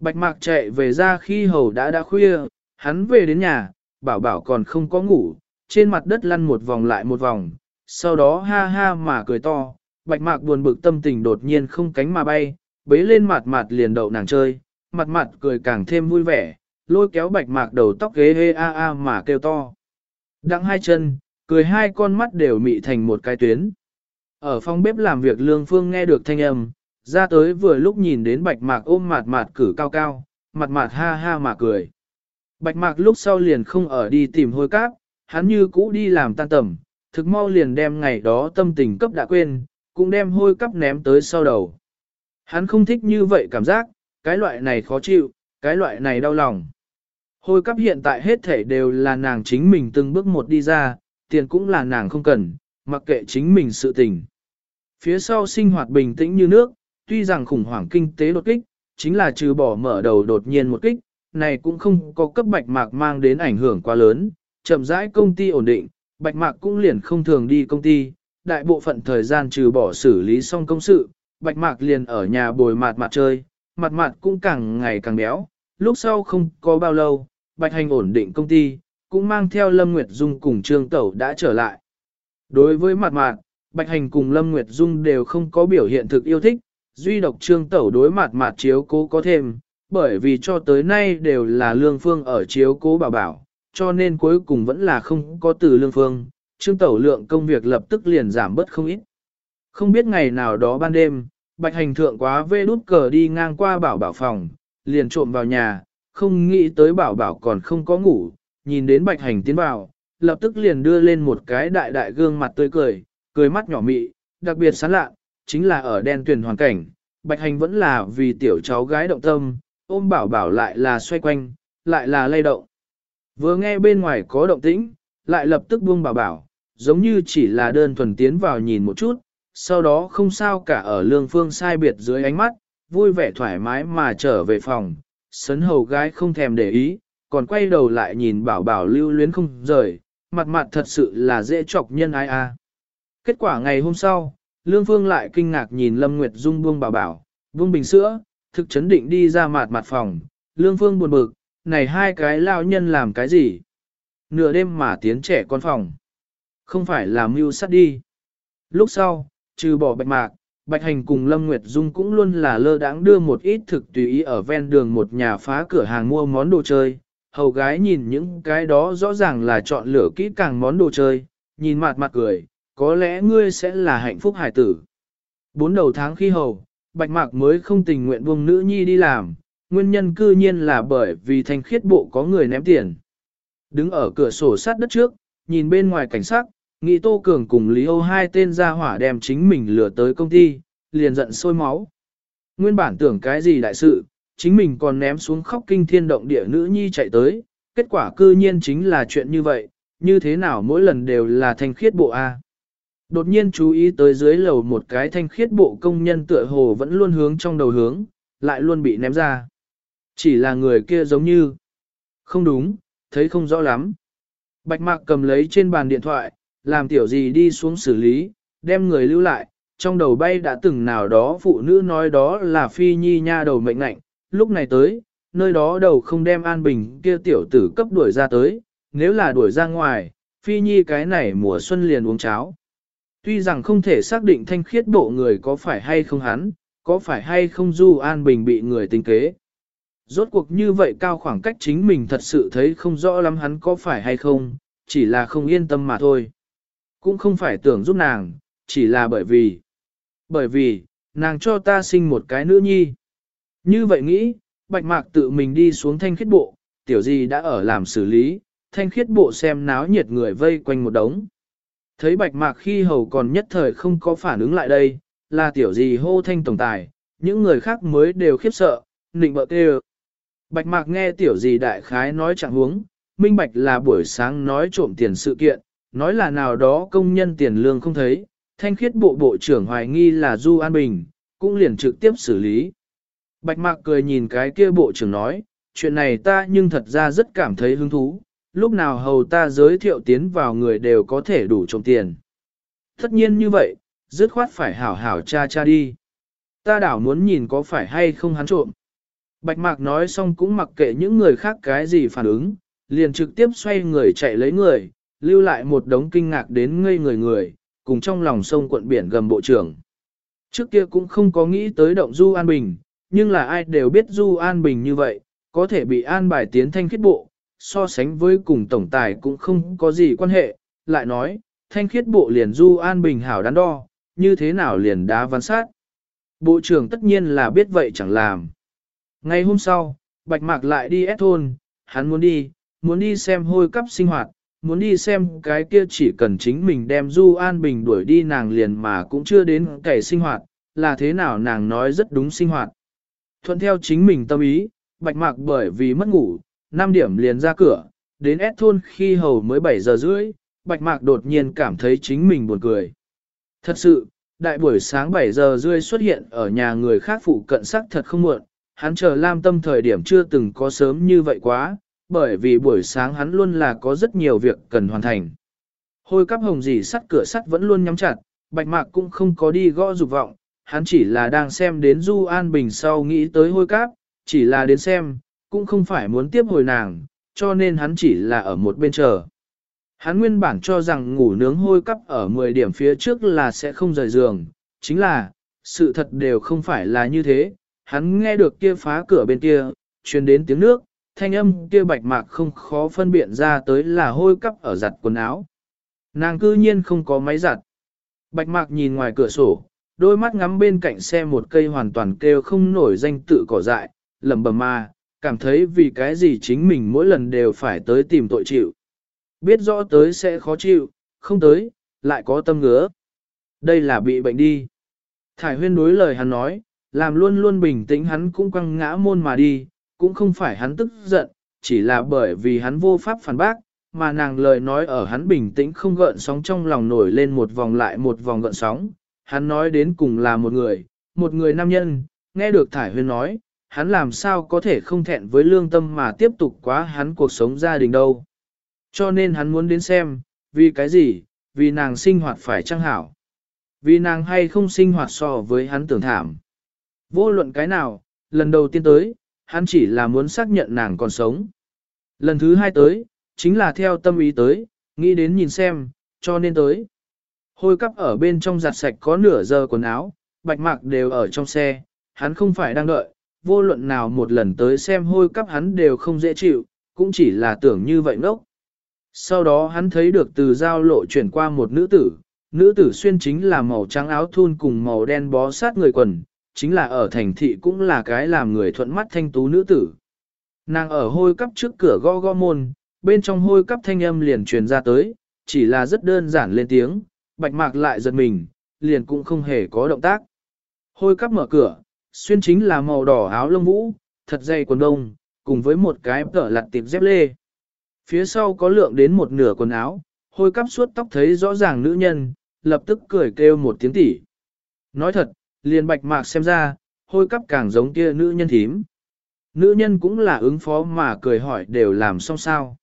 Bạch mạc chạy về ra khi hầu đã đã khuya, hắn về đến nhà, bảo bảo còn không có ngủ, trên mặt đất lăn một vòng lại một vòng, sau đó ha ha mà cười to, bạch mạc buồn bực tâm tình đột nhiên không cánh mà bay, bế lên mặt mặt liền đậu nàng chơi, mặt mặt cười càng thêm vui vẻ, lôi kéo bạch mạc đầu tóc ghế hê a a mà kêu to. Đặng hai chân, cười hai con mắt đều mị thành một cái tuyến. Ở phòng bếp làm việc lương phương nghe được thanh âm, ra tới vừa lúc nhìn đến bạch mạc ôm mặt mạt cử cao cao, mặt mạt ha ha mà cười. Bạch mạc lúc sau liền không ở đi tìm hôi cáp, hắn như cũ đi làm tan tầm, thực mau liền đem ngày đó tâm tình cấp đã quên, cũng đem hôi cắp ném tới sau đầu. Hắn không thích như vậy cảm giác, cái loại này khó chịu, cái loại này đau lòng. Hôi cắp hiện tại hết thể đều là nàng chính mình từng bước một đi ra, tiền cũng là nàng không cần, mặc kệ chính mình sự tình. Phía sau sinh hoạt bình tĩnh như nước, tuy rằng khủng hoảng kinh tế đột kích, chính là trừ bỏ mở đầu đột nhiên một kích, này cũng không có cấp bạch mạc mang đến ảnh hưởng quá lớn, chậm rãi công ty ổn định, bạch mạc cũng liền không thường đi công ty, đại bộ phận thời gian trừ bỏ xử lý xong công sự, bạch mạc liền ở nhà bồi mạt mạt chơi, mặt mạt cũng càng ngày càng béo, lúc sau không có bao lâu, bạch hành ổn định công ty, cũng mang theo Lâm Nguyệt Dung cùng Trương Tẩu đã trở lại. Đối với mặt mặt, bạch hành cùng Lâm Nguyệt Dung đều không có biểu hiện thực yêu thích, duy độc Trương Tẩu đối mặt mặt chiếu cố có thêm, bởi vì cho tới nay đều là lương phương ở chiếu cố bảo bảo, cho nên cuối cùng vẫn là không có từ lương phương, Trương Tẩu lượng công việc lập tức liền giảm bớt không ít. Không biết ngày nào đó ban đêm, bạch hành thượng quá vê đút cờ đi ngang qua bảo bảo phòng, liền trộm vào nhà, không nghĩ tới bảo bảo còn không có ngủ, nhìn đến bạch hành tiến vào, lập tức liền đưa lên một cái đại đại gương mặt tươi cười, cười mắt nhỏ mị, đặc biệt sán lạ, chính là ở đen tuyển hoàn cảnh, bạch hành vẫn là vì tiểu cháu gái động tâm, ôm bảo bảo lại là xoay quanh, lại là lay động. Vừa nghe bên ngoài có động tĩnh, lại lập tức buông bảo bảo, giống như chỉ là đơn thuần tiến vào nhìn một chút, sau đó không sao cả ở lương phương sai biệt dưới ánh mắt, vui vẻ thoải mái mà trở về phòng, sấn hầu gái không thèm để ý, còn quay đầu lại nhìn bảo bảo lưu luyến không rời, mặt mặt thật sự là dễ chọc nhân ai a. Kết quả ngày hôm sau, lương phương lại kinh ngạc nhìn Lâm Nguyệt Dung buông bảo bảo, buông bình sữa, thực chấn định đi ra mặt mặt phòng, lương phương buồn bực, này hai cái lao nhân làm cái gì? Nửa đêm mà tiến trẻ con phòng. Không phải là mưu sát đi. Lúc sau, trừ bỏ bạch mạc, bạch hành cùng Lâm Nguyệt Dung cũng luôn là lơ đãng đưa một ít thực tùy ý ở ven đường một nhà phá cửa hàng mua món đồ chơi. Hầu gái nhìn những cái đó rõ ràng là chọn lựa kỹ càng món đồ chơi, nhìn mặt mặt cười, có lẽ ngươi sẽ là hạnh phúc hải tử. Bốn đầu tháng khi hầu, bạch mạc mới không tình nguyện buông nữ nhi đi làm, nguyên nhân cư nhiên là bởi vì thanh khiết bộ có người ném tiền. Đứng ở cửa sổ sát đất trước, nhìn bên ngoài cảnh sát, nghĩ Tô Cường cùng Lý Âu hai tên ra hỏa đem chính mình lừa tới công ty, liền giận sôi máu. Nguyên bản tưởng cái gì đại sự, chính mình còn ném xuống khóc kinh thiên động địa nữ nhi chạy tới, kết quả cư nhiên chính là chuyện như vậy, như thế nào mỗi lần đều là thanh khiết bộ A. Đột nhiên chú ý tới dưới lầu một cái thanh khiết bộ công nhân tựa hồ vẫn luôn hướng trong đầu hướng, lại luôn bị ném ra. Chỉ là người kia giống như... Không đúng, thấy không rõ lắm. Bạch mạc cầm lấy trên bàn điện thoại, làm tiểu gì đi xuống xử lý, đem người lưu lại, trong đầu bay đã từng nào đó phụ nữ nói đó là phi nhi nha đầu mệnh lạnh, lúc này tới, nơi đó đầu không đem an bình kia tiểu tử cấp đuổi ra tới, nếu là đuổi ra ngoài, phi nhi cái này mùa xuân liền uống cháo. Tuy rằng không thể xác định thanh khiết bộ người có phải hay không hắn, có phải hay không du an bình bị người tính kế. Rốt cuộc như vậy cao khoảng cách chính mình thật sự thấy không rõ lắm hắn có phải hay không, chỉ là không yên tâm mà thôi. Cũng không phải tưởng giúp nàng, chỉ là bởi vì, bởi vì, nàng cho ta sinh một cái nữ nhi. Như vậy nghĩ, bạch mạc tự mình đi xuống thanh khiết bộ, tiểu gì đã ở làm xử lý, thanh khiết bộ xem náo nhiệt người vây quanh một đống. Thấy bạch mạc khi hầu còn nhất thời không có phản ứng lại đây, là tiểu gì hô thanh tổng tài, những người khác mới đều khiếp sợ, nịnh bợ kêu. Bạch mạc nghe tiểu gì đại khái nói chẳng huống, minh bạch là buổi sáng nói trộm tiền sự kiện, nói là nào đó công nhân tiền lương không thấy, thanh khiết bộ bộ trưởng hoài nghi là Du An Bình, cũng liền trực tiếp xử lý. Bạch mạc cười nhìn cái kia bộ trưởng nói, chuyện này ta nhưng thật ra rất cảm thấy hứng thú, lúc nào hầu ta giới thiệu tiến vào người đều có thể đủ trộm tiền. Tất nhiên như vậy, dứt khoát phải hảo hảo cha cha đi. Ta đảo muốn nhìn có phải hay không hắn trộm. Bạch mạc nói xong cũng mặc kệ những người khác cái gì phản ứng, liền trực tiếp xoay người chạy lấy người, lưu lại một đống kinh ngạc đến ngây người người, cùng trong lòng sông quận biển gầm bộ trưởng. Trước kia cũng không có nghĩ tới động Du An Bình, nhưng là ai đều biết Du An Bình như vậy, có thể bị an bài tiến thanh khiết bộ, so sánh với cùng tổng tài cũng không có gì quan hệ, lại nói, thanh khiết bộ liền Du An Bình hảo đắn đo, như thế nào liền đá văn sát. Bộ trưởng tất nhiên là biết vậy chẳng làm. Ngày hôm sau, Bạch Mạc lại đi ép thôn, hắn muốn đi, muốn đi xem hôi cấp sinh hoạt, muốn đi xem cái kia chỉ cần chính mình đem Du An Bình đuổi đi nàng liền mà cũng chưa đến kẻ sinh hoạt, là thế nào nàng nói rất đúng sinh hoạt. Thuận theo chính mình tâm ý, Bạch Mạc bởi vì mất ngủ, 5 điểm liền ra cửa, đến S thôn khi hầu mới 7 giờ rưỡi, Bạch Mạc đột nhiên cảm thấy chính mình buồn cười. Thật sự, đại buổi sáng 7 giờ rưỡi xuất hiện ở nhà người khác phụ cận sắc thật không muộn, hắn chờ Lam Tâm thời điểm chưa từng có sớm như vậy quá, bởi vì buổi sáng hắn luôn là có rất nhiều việc cần hoàn thành. Hôi cắp hồng dì sắt cửa sắt vẫn luôn nhắm chặt, bạch mạc cũng không có đi gõ dục vọng, hắn chỉ là đang xem đến Du An Bình sau nghĩ tới hôi cáp, chỉ là đến xem, cũng không phải muốn tiếp hồi nàng, cho nên hắn chỉ là ở một bên chờ. Hắn nguyên bản cho rằng ngủ nướng hôi cắp ở 10 điểm phía trước là sẽ không rời giường, chính là, sự thật đều không phải là như thế, hắn nghe được kia phá cửa bên kia, truyền đến tiếng nước, thanh âm kia bạch mạc không khó phân biện ra tới là hôi cắp ở giặt quần áo. Nàng cư nhiên không có máy giặt. Bạch mạc nhìn ngoài cửa sổ, đôi mắt ngắm bên cạnh xe một cây hoàn toàn kêu không nổi danh tự cỏ dại, lẩm bẩm mà, cảm thấy vì cái gì chính mình mỗi lần đều phải tới tìm tội chịu. Biết rõ tới sẽ khó chịu, không tới, lại có tâm ngứa. Đây là bị bệnh đi. Thải huyên đối lời hắn nói, làm luôn luôn bình tĩnh hắn cũng quăng ngã môn mà đi, cũng không phải hắn tức giận, chỉ là bởi vì hắn vô pháp phản bác, mà nàng lời nói ở hắn bình tĩnh không gợn sóng trong lòng nổi lên một vòng lại một vòng gợn sóng. Hắn nói đến cùng là một người, một người nam nhân, nghe được Thải Huyên nói, hắn làm sao có thể không thẹn với lương tâm mà tiếp tục quá hắn cuộc sống gia đình đâu. Cho nên hắn muốn đến xem, vì cái gì, vì nàng sinh hoạt phải trăng hảo. Vì nàng hay không sinh hoạt so với hắn tưởng thảm. Vô luận cái nào, lần đầu tiên tới, hắn chỉ là muốn xác nhận nàng còn sống. Lần thứ hai tới, chính là theo tâm ý tới, nghĩ đến nhìn xem, cho nên tới. Hôi cắp ở bên trong giặt sạch có nửa giờ quần áo, bạch mạc đều ở trong xe, hắn không phải đang đợi, vô luận nào một lần tới xem hôi cắp hắn đều không dễ chịu, cũng chỉ là tưởng như vậy ngốc. Sau đó hắn thấy được từ giao lộ chuyển qua một nữ tử, nữ tử xuyên chính là màu trắng áo thun cùng màu đen bó sát người quần, chính là ở thành thị cũng là cái làm người thuận mắt thanh tú nữ tử. Nàng ở hôi cắp trước cửa go go môn, bên trong hôi cắp thanh âm liền truyền ra tới, chỉ là rất đơn giản lên tiếng, bạch mạc lại giật mình, liền cũng không hề có động tác. Hôi cắp mở cửa, xuyên chính là màu đỏ áo lông vũ, thật dày quần đông, cùng với một cái tở lặt tiệp dép lê. Phía sau có lượng đến một nửa quần áo, hôi cắp suốt tóc thấy rõ ràng nữ nhân, lập tức cười kêu một tiếng tỉ. Nói thật, liền bạch mạc xem ra, hôi cắp càng giống kia nữ nhân thím. Nữ nhân cũng là ứng phó mà cười hỏi đều làm xong sao.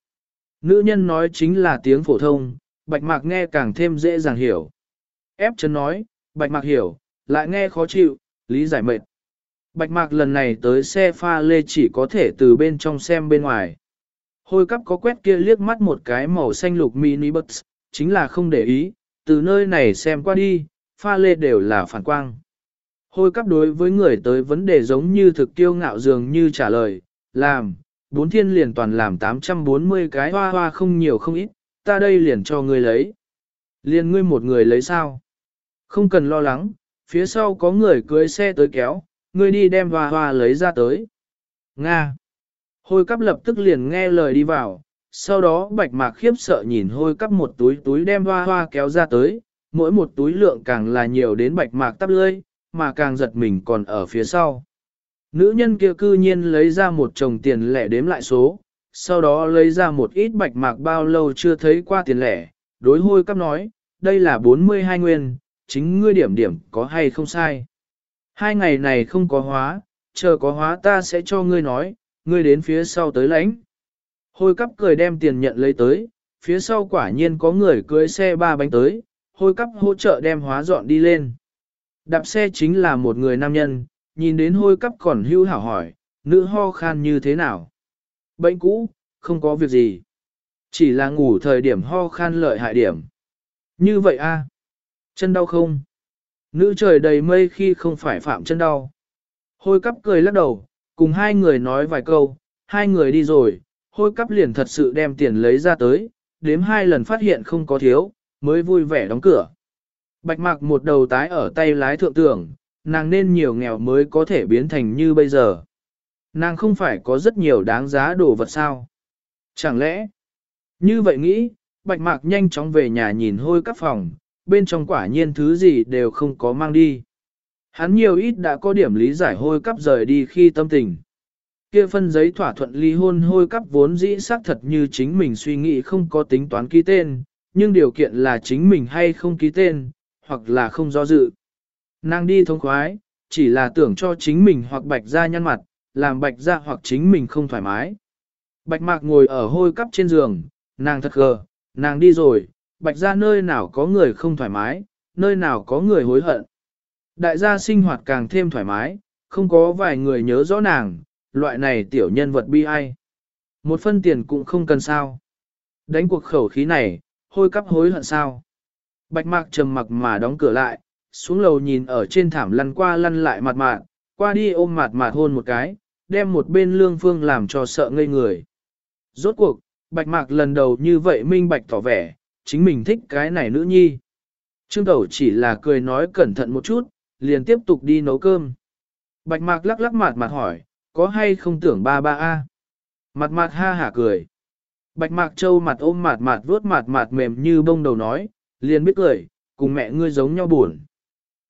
Nữ nhân nói chính là tiếng phổ thông, bạch mạc nghe càng thêm dễ dàng hiểu. Ép chân nói, bạch mạc hiểu, lại nghe khó chịu, lý giải mệt. Bạch mạc lần này tới xe pha lê chỉ có thể từ bên trong xem bên ngoài. Hôi cắp có quét kia liếc mắt một cái màu xanh lục mini bus, chính là không để ý, từ nơi này xem qua đi, pha lê đều là phản quang. Hôi cắp đối với người tới vấn đề giống như thực tiêu ngạo dường như trả lời, làm, bốn thiên liền toàn làm 840 cái hoa hoa không nhiều không ít, ta đây liền cho ngươi lấy. Liền ngươi một người lấy sao? Không cần lo lắng, phía sau có người cưới xe tới kéo, ngươi đi đem hoa hoa lấy ra tới. Nga. Hôi cắp lập tức liền nghe lời đi vào, sau đó bạch mạc khiếp sợ nhìn hôi cắp một túi túi đem hoa hoa kéo ra tới, mỗi một túi lượng càng là nhiều đến bạch mạc tắp lơi, mà càng giật mình còn ở phía sau. Nữ nhân kia cư nhiên lấy ra một chồng tiền lẻ đếm lại số, sau đó lấy ra một ít bạch mạc bao lâu chưa thấy qua tiền lẻ, đối hôi cắp nói, đây là 42 nguyên, chính ngươi điểm điểm có hay không sai. Hai ngày này không có hóa, chờ có hóa ta sẽ cho ngươi nói, ngươi đến phía sau tới lãnh. Hôi cắp cười đem tiền nhận lấy tới, phía sau quả nhiên có người cưới xe ba bánh tới, hôi cắp hỗ trợ đem hóa dọn đi lên. Đạp xe chính là một người nam nhân, nhìn đến hôi cắp còn hưu hảo hỏi, nữ ho khan như thế nào? Bệnh cũ, không có việc gì. Chỉ là ngủ thời điểm ho khan lợi hại điểm. Như vậy a Chân đau không? Nữ trời đầy mây khi không phải phạm chân đau. Hôi cắp cười lắc đầu, cùng hai người nói vài câu, hai người đi rồi, hôi cắp liền thật sự đem tiền lấy ra tới, đếm hai lần phát hiện không có thiếu, mới vui vẻ đóng cửa. Bạch mạc một đầu tái ở tay lái thượng tưởng, nàng nên nhiều nghèo mới có thể biến thành như bây giờ. Nàng không phải có rất nhiều đáng giá đồ vật sao? Chẳng lẽ? Như vậy nghĩ, bạch mạc nhanh chóng về nhà nhìn hôi cắp phòng, bên trong quả nhiên thứ gì đều không có mang đi. Hắn nhiều ít đã có điểm lý giải hôi cắp rời đi khi tâm tình. Kia phân giấy thỏa thuận ly hôn hôi cắp vốn dĩ xác thật như chính mình suy nghĩ không có tính toán ký tên, nhưng điều kiện là chính mình hay không ký tên, hoặc là không do dự. Nàng đi thông khoái, chỉ là tưởng cho chính mình hoặc bạch ra nhăn mặt, làm bạch ra hoặc chính mình không thoải mái. Bạch mạc ngồi ở hôi cắp trên giường, nàng thật gờ, nàng đi rồi, bạch ra nơi nào có người không thoải mái, nơi nào có người hối hận. Đại gia sinh hoạt càng thêm thoải mái, không có vài người nhớ rõ nàng, loại này tiểu nhân vật bi ai. Một phân tiền cũng không cần sao. Đánh cuộc khẩu khí này, hôi cắp hối hận sao. Bạch mạc trầm mặc mà đóng cửa lại, xuống lầu nhìn ở trên thảm lăn qua lăn lại mặt mạn, qua đi ôm mặt mạc hôn một cái, đem một bên lương phương làm cho sợ ngây người. Rốt cuộc, bạch mạc lần đầu như vậy minh bạch tỏ vẻ, chính mình thích cái này nữ nhi. Trương Tẩu chỉ là cười nói cẩn thận một chút, liền tiếp tục đi nấu cơm. Bạch mạc lắc lắc mặt mặt hỏi, có hay không tưởng ba ba a? Mặt mặt ha hả cười. Bạch mạc châu mặt ôm mặt mặt vuốt mặt mặt mềm như bông đầu nói, liền biết cười, cùng mẹ ngươi giống nhau buồn.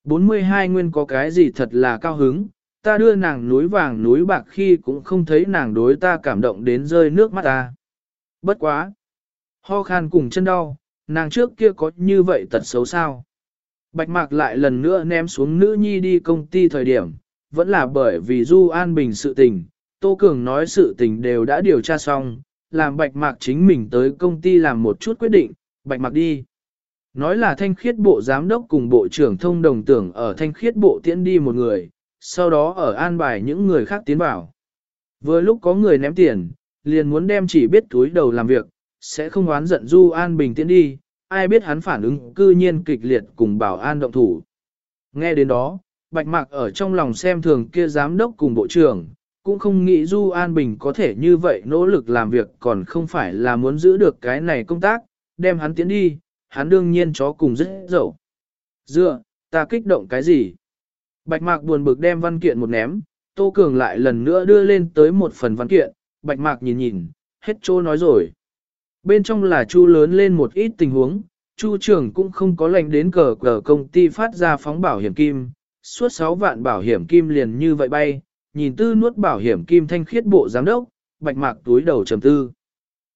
42 nguyên có cái gì thật là cao hứng, ta đưa nàng núi vàng núi bạc khi cũng không thấy nàng đối ta cảm động đến rơi nước mắt ta. Bất quá. Ho khan cùng chân đau, nàng trước kia có như vậy tật xấu sao. Bạch mạc lại lần nữa ném xuống nữ nhi đi công ty thời điểm, vẫn là bởi vì Du An Bình sự tình, Tô Cường nói sự tình đều đã điều tra xong, làm bạch mạc chính mình tới công ty làm một chút quyết định, bạch mạc đi. Nói là thanh khiết bộ giám đốc cùng bộ trưởng thông đồng tưởng ở thanh khiết bộ tiễn đi một người, sau đó ở an bài những người khác tiến vào. Vừa lúc có người ném tiền, liền muốn đem chỉ biết túi đầu làm việc, sẽ không oán giận Du An Bình tiễn đi, ai biết hắn phản ứng cư nhiên kịch liệt cùng bảo an động thủ. Nghe đến đó, Bạch Mạc ở trong lòng xem thường kia giám đốc cùng bộ trưởng, cũng không nghĩ Du An Bình có thể như vậy nỗ lực làm việc còn không phải là muốn giữ được cái này công tác, đem hắn tiến đi, hắn đương nhiên chó cùng rất dậu. Dựa, ta kích động cái gì? Bạch Mạc buồn bực đem văn kiện một ném, Tô Cường lại lần nữa đưa lên tới một phần văn kiện, Bạch Mạc nhìn nhìn, hết trô nói rồi. Bên trong là Chu lớn lên một ít tình huống, Chu trưởng cũng không có lệnh đến cờ cờ công ty phát ra phóng bảo hiểm kim, suốt 6 vạn bảo hiểm kim liền như vậy bay, nhìn tư nuốt bảo hiểm kim thanh khiết bộ giám đốc, Bạch Mạc túi đầu trầm tư.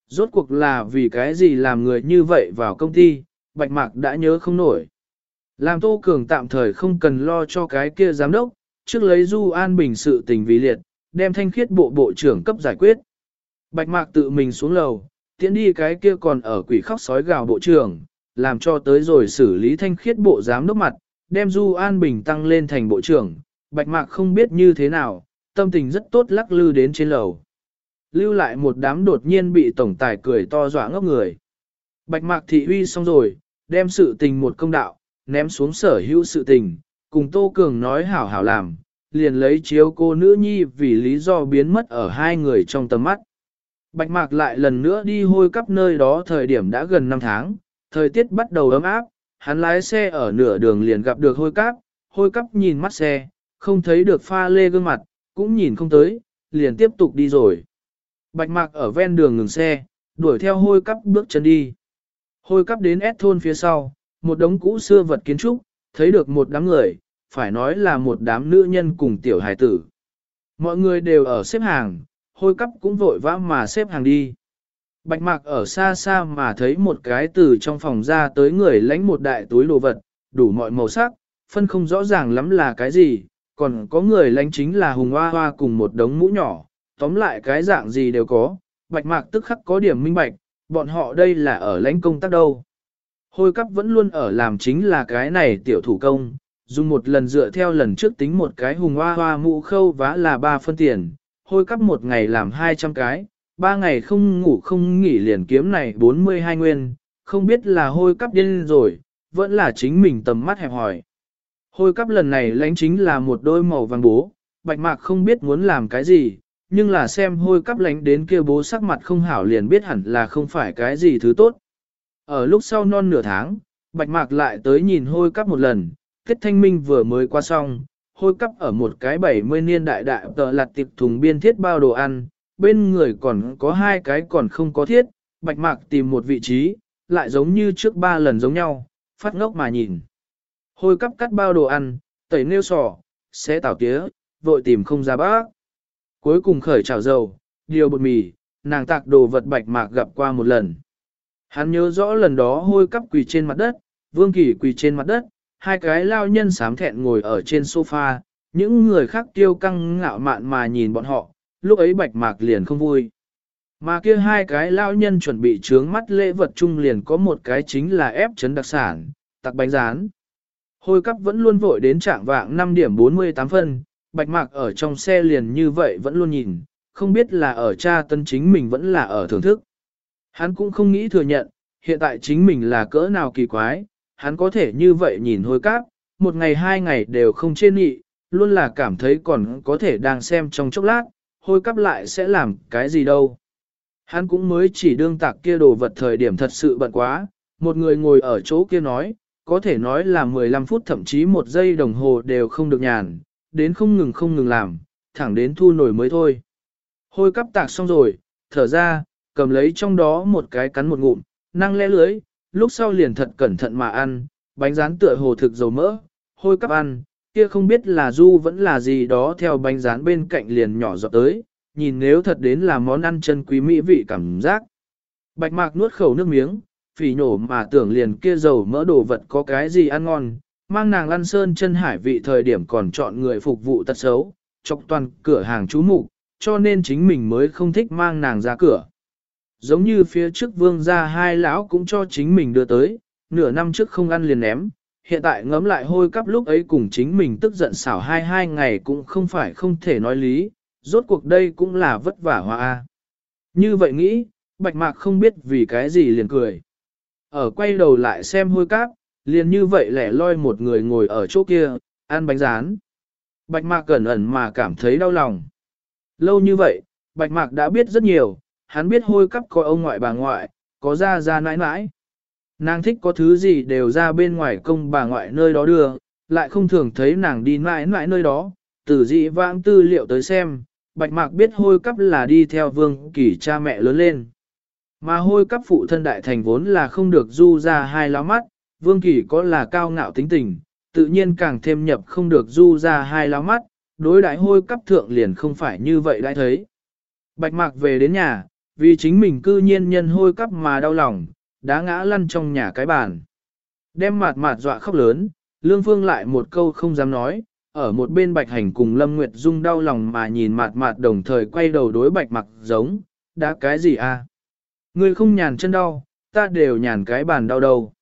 Rốt cuộc là vì cái gì làm người như vậy vào công ty, Bạch Mạc đã nhớ không nổi. Làm Tô Cường tạm thời không cần lo cho cái kia giám đốc, trước lấy Du An Bình sự tình vì liệt, đem thanh khiết bộ bộ trưởng cấp giải quyết. Bạch Mạc tự mình xuống lầu, tiễn đi cái kia còn ở quỷ khóc sói gào bộ trưởng, làm cho tới rồi xử lý thanh khiết bộ giám đốc mặt, đem Du An Bình tăng lên thành bộ trưởng. Bạch Mạc không biết như thế nào, tâm tình rất tốt lắc lư đến trên lầu. Lưu lại một đám đột nhiên bị tổng tài cười to dọa ngốc người. Bạch Mạc thị uy xong rồi, đem sự tình một công đạo, ném xuống sở hữu sự tình, cùng Tô Cường nói hảo hảo làm, liền lấy chiếu cô nữ nhi vì lý do biến mất ở hai người trong tầm mắt. Bạch Mạc lại lần nữa đi hôi cắp nơi đó thời điểm đã gần 5 tháng, thời tiết bắt đầu ấm áp, hắn lái xe ở nửa đường liền gặp được hôi cắp, hôi cắp nhìn mắt xe, không thấy được pha lê gương mặt, cũng nhìn không tới, liền tiếp tục đi rồi. Bạch Mạc ở ven đường ngừng xe, đuổi theo hôi cắp bước chân đi. Hôi cắp đến S thôn phía sau, một đống cũ xưa vật kiến trúc, thấy được một đám người, phải nói là một đám nữ nhân cùng tiểu hài tử. Mọi người đều ở xếp hàng, hôi cắp cũng vội vã mà xếp hàng đi. Bạch mạc ở xa xa mà thấy một cái từ trong phòng ra tới người lãnh một đại túi đồ vật, đủ mọi màu sắc, phân không rõ ràng lắm là cái gì, còn có người lãnh chính là hùng hoa hoa cùng một đống mũ nhỏ, tóm lại cái dạng gì đều có, bạch mạc tức khắc có điểm minh bạch, bọn họ đây là ở lãnh công tác đâu. Hôi cắp vẫn luôn ở làm chính là cái này tiểu thủ công, dùng một lần dựa theo lần trước tính một cái hùng hoa hoa mũ khâu vá là 3 phân tiền, hôi cắp một ngày làm 200 cái, ba ngày không ngủ không nghỉ liền kiếm này 42 nguyên, không biết là hôi cắp điên rồi, vẫn là chính mình tầm mắt hẹp hỏi. Hôi cắp lần này lãnh chính là một đôi màu vàng bố, bạch mạc không biết muốn làm cái gì, nhưng là xem hôi cắp lánh đến kia bố sắc mặt không hảo liền biết hẳn là không phải cái gì thứ tốt. Ở lúc sau non nửa tháng, bạch mạc lại tới nhìn hôi cắp một lần, kết Thanh Minh vừa mới qua xong, hôi cắp ở một cái 70 niên đại đại tờ lặt tiệp thùng biên thiết bao đồ ăn, bên người còn có hai cái còn không có thiết, bạch mạc tìm một vị trí, lại giống như trước ba lần giống nhau, phát ngốc mà nhìn. Hôi cắp cắt bao đồ ăn, tẩy nêu sỏ, xé tảo tía, vội tìm không ra bác. Cuối cùng khởi chảo dầu, điều bột mì, nàng tạc đồ vật bạch mạc gặp qua một lần. Hắn nhớ rõ lần đó hôi cắp quỳ trên mặt đất, vương kỳ quỳ trên mặt đất, hai cái lao nhân sám thẹn ngồi ở trên sofa, những người khác tiêu căng ngạo mạn mà nhìn bọn họ, lúc ấy bạch mạc liền không vui. Mà kia hai cái lao nhân chuẩn bị trướng mắt lễ vật chung liền có một cái chính là ép chấn đặc sản, tặc bánh rán. Hôi cắp vẫn luôn vội đến trạng vạng 5 điểm 48 phân, bạch mạc ở trong xe liền như vậy vẫn luôn nhìn, không biết là ở cha tân chính mình vẫn là ở thưởng thức. Hắn cũng không nghĩ thừa nhận, hiện tại chính mình là cỡ nào kỳ quái, hắn có thể như vậy nhìn hôi cáp, một ngày hai ngày đều không trên nhị, luôn là cảm thấy còn có thể đang xem trong chốc lát, hôi cắp lại sẽ làm cái gì đâu. Hắn cũng mới chỉ đương tạc kia đồ vật thời điểm thật sự bận quá, một người ngồi ở chỗ kia nói, có thể nói là 15 phút thậm chí một giây đồng hồ đều không được nhàn, đến không ngừng không ngừng làm, thẳng đến thu nổi mới thôi. Hôi cắp tạc xong rồi, thở ra, cầm lấy trong đó một cái cắn một ngụm, năng lẽ lưới, lúc sau liền thật cẩn thận mà ăn, bánh rán tựa hồ thực dầu mỡ, hôi cắp ăn, kia không biết là du vẫn là gì đó theo bánh rán bên cạnh liền nhỏ giọt tới, nhìn nếu thật đến là món ăn chân quý mỹ vị cảm giác. Bạch mạc nuốt khẩu nước miếng, phỉ nhổ mà tưởng liền kia dầu mỡ đồ vật có cái gì ăn ngon, mang nàng ăn sơn chân hải vị thời điểm còn chọn người phục vụ tật xấu, chọc toàn cửa hàng chú mục cho nên chính mình mới không thích mang nàng ra cửa giống như phía trước vương gia hai lão cũng cho chính mình đưa tới, nửa năm trước không ăn liền ném, hiện tại ngấm lại hôi cắp lúc ấy cùng chính mình tức giận xảo hai hai ngày cũng không phải không thể nói lý, rốt cuộc đây cũng là vất vả hoa. Như vậy nghĩ, bạch mạc không biết vì cái gì liền cười. Ở quay đầu lại xem hôi cáp, liền như vậy lẻ loi một người ngồi ở chỗ kia, ăn bánh rán. Bạch mạc cẩn ẩn mà cảm thấy đau lòng. Lâu như vậy, bạch mạc đã biết rất nhiều, hắn biết hôi cắp có ông ngoại bà ngoại, có ra ra nãi nãi. Nàng thích có thứ gì đều ra bên ngoài công bà ngoại nơi đó đưa, lại không thường thấy nàng đi nãi nãi nơi đó, từ dị vãng tư liệu tới xem, bạch mạc biết hôi cắp là đi theo vương kỳ cha mẹ lớn lên. Mà hôi cắp phụ thân đại thành vốn là không được du ra hai lá mắt, vương kỳ có là cao ngạo tính tình, tự nhiên càng thêm nhập không được du ra hai lá mắt, đối đại hôi cắp thượng liền không phải như vậy đã thấy. Bạch mạc về đến nhà, vì chính mình cư nhiên nhân hôi cắp mà đau lòng, đã ngã lăn trong nhà cái bàn. Đem mạt mạt dọa khóc lớn, Lương Phương lại một câu không dám nói, ở một bên Bạch Hành cùng Lâm Nguyệt Dung đau lòng mà nhìn mạt mạt đồng thời quay đầu đối Bạch mặc giống, đã cái gì à? Người không nhàn chân đau, ta đều nhàn cái bàn đau đầu.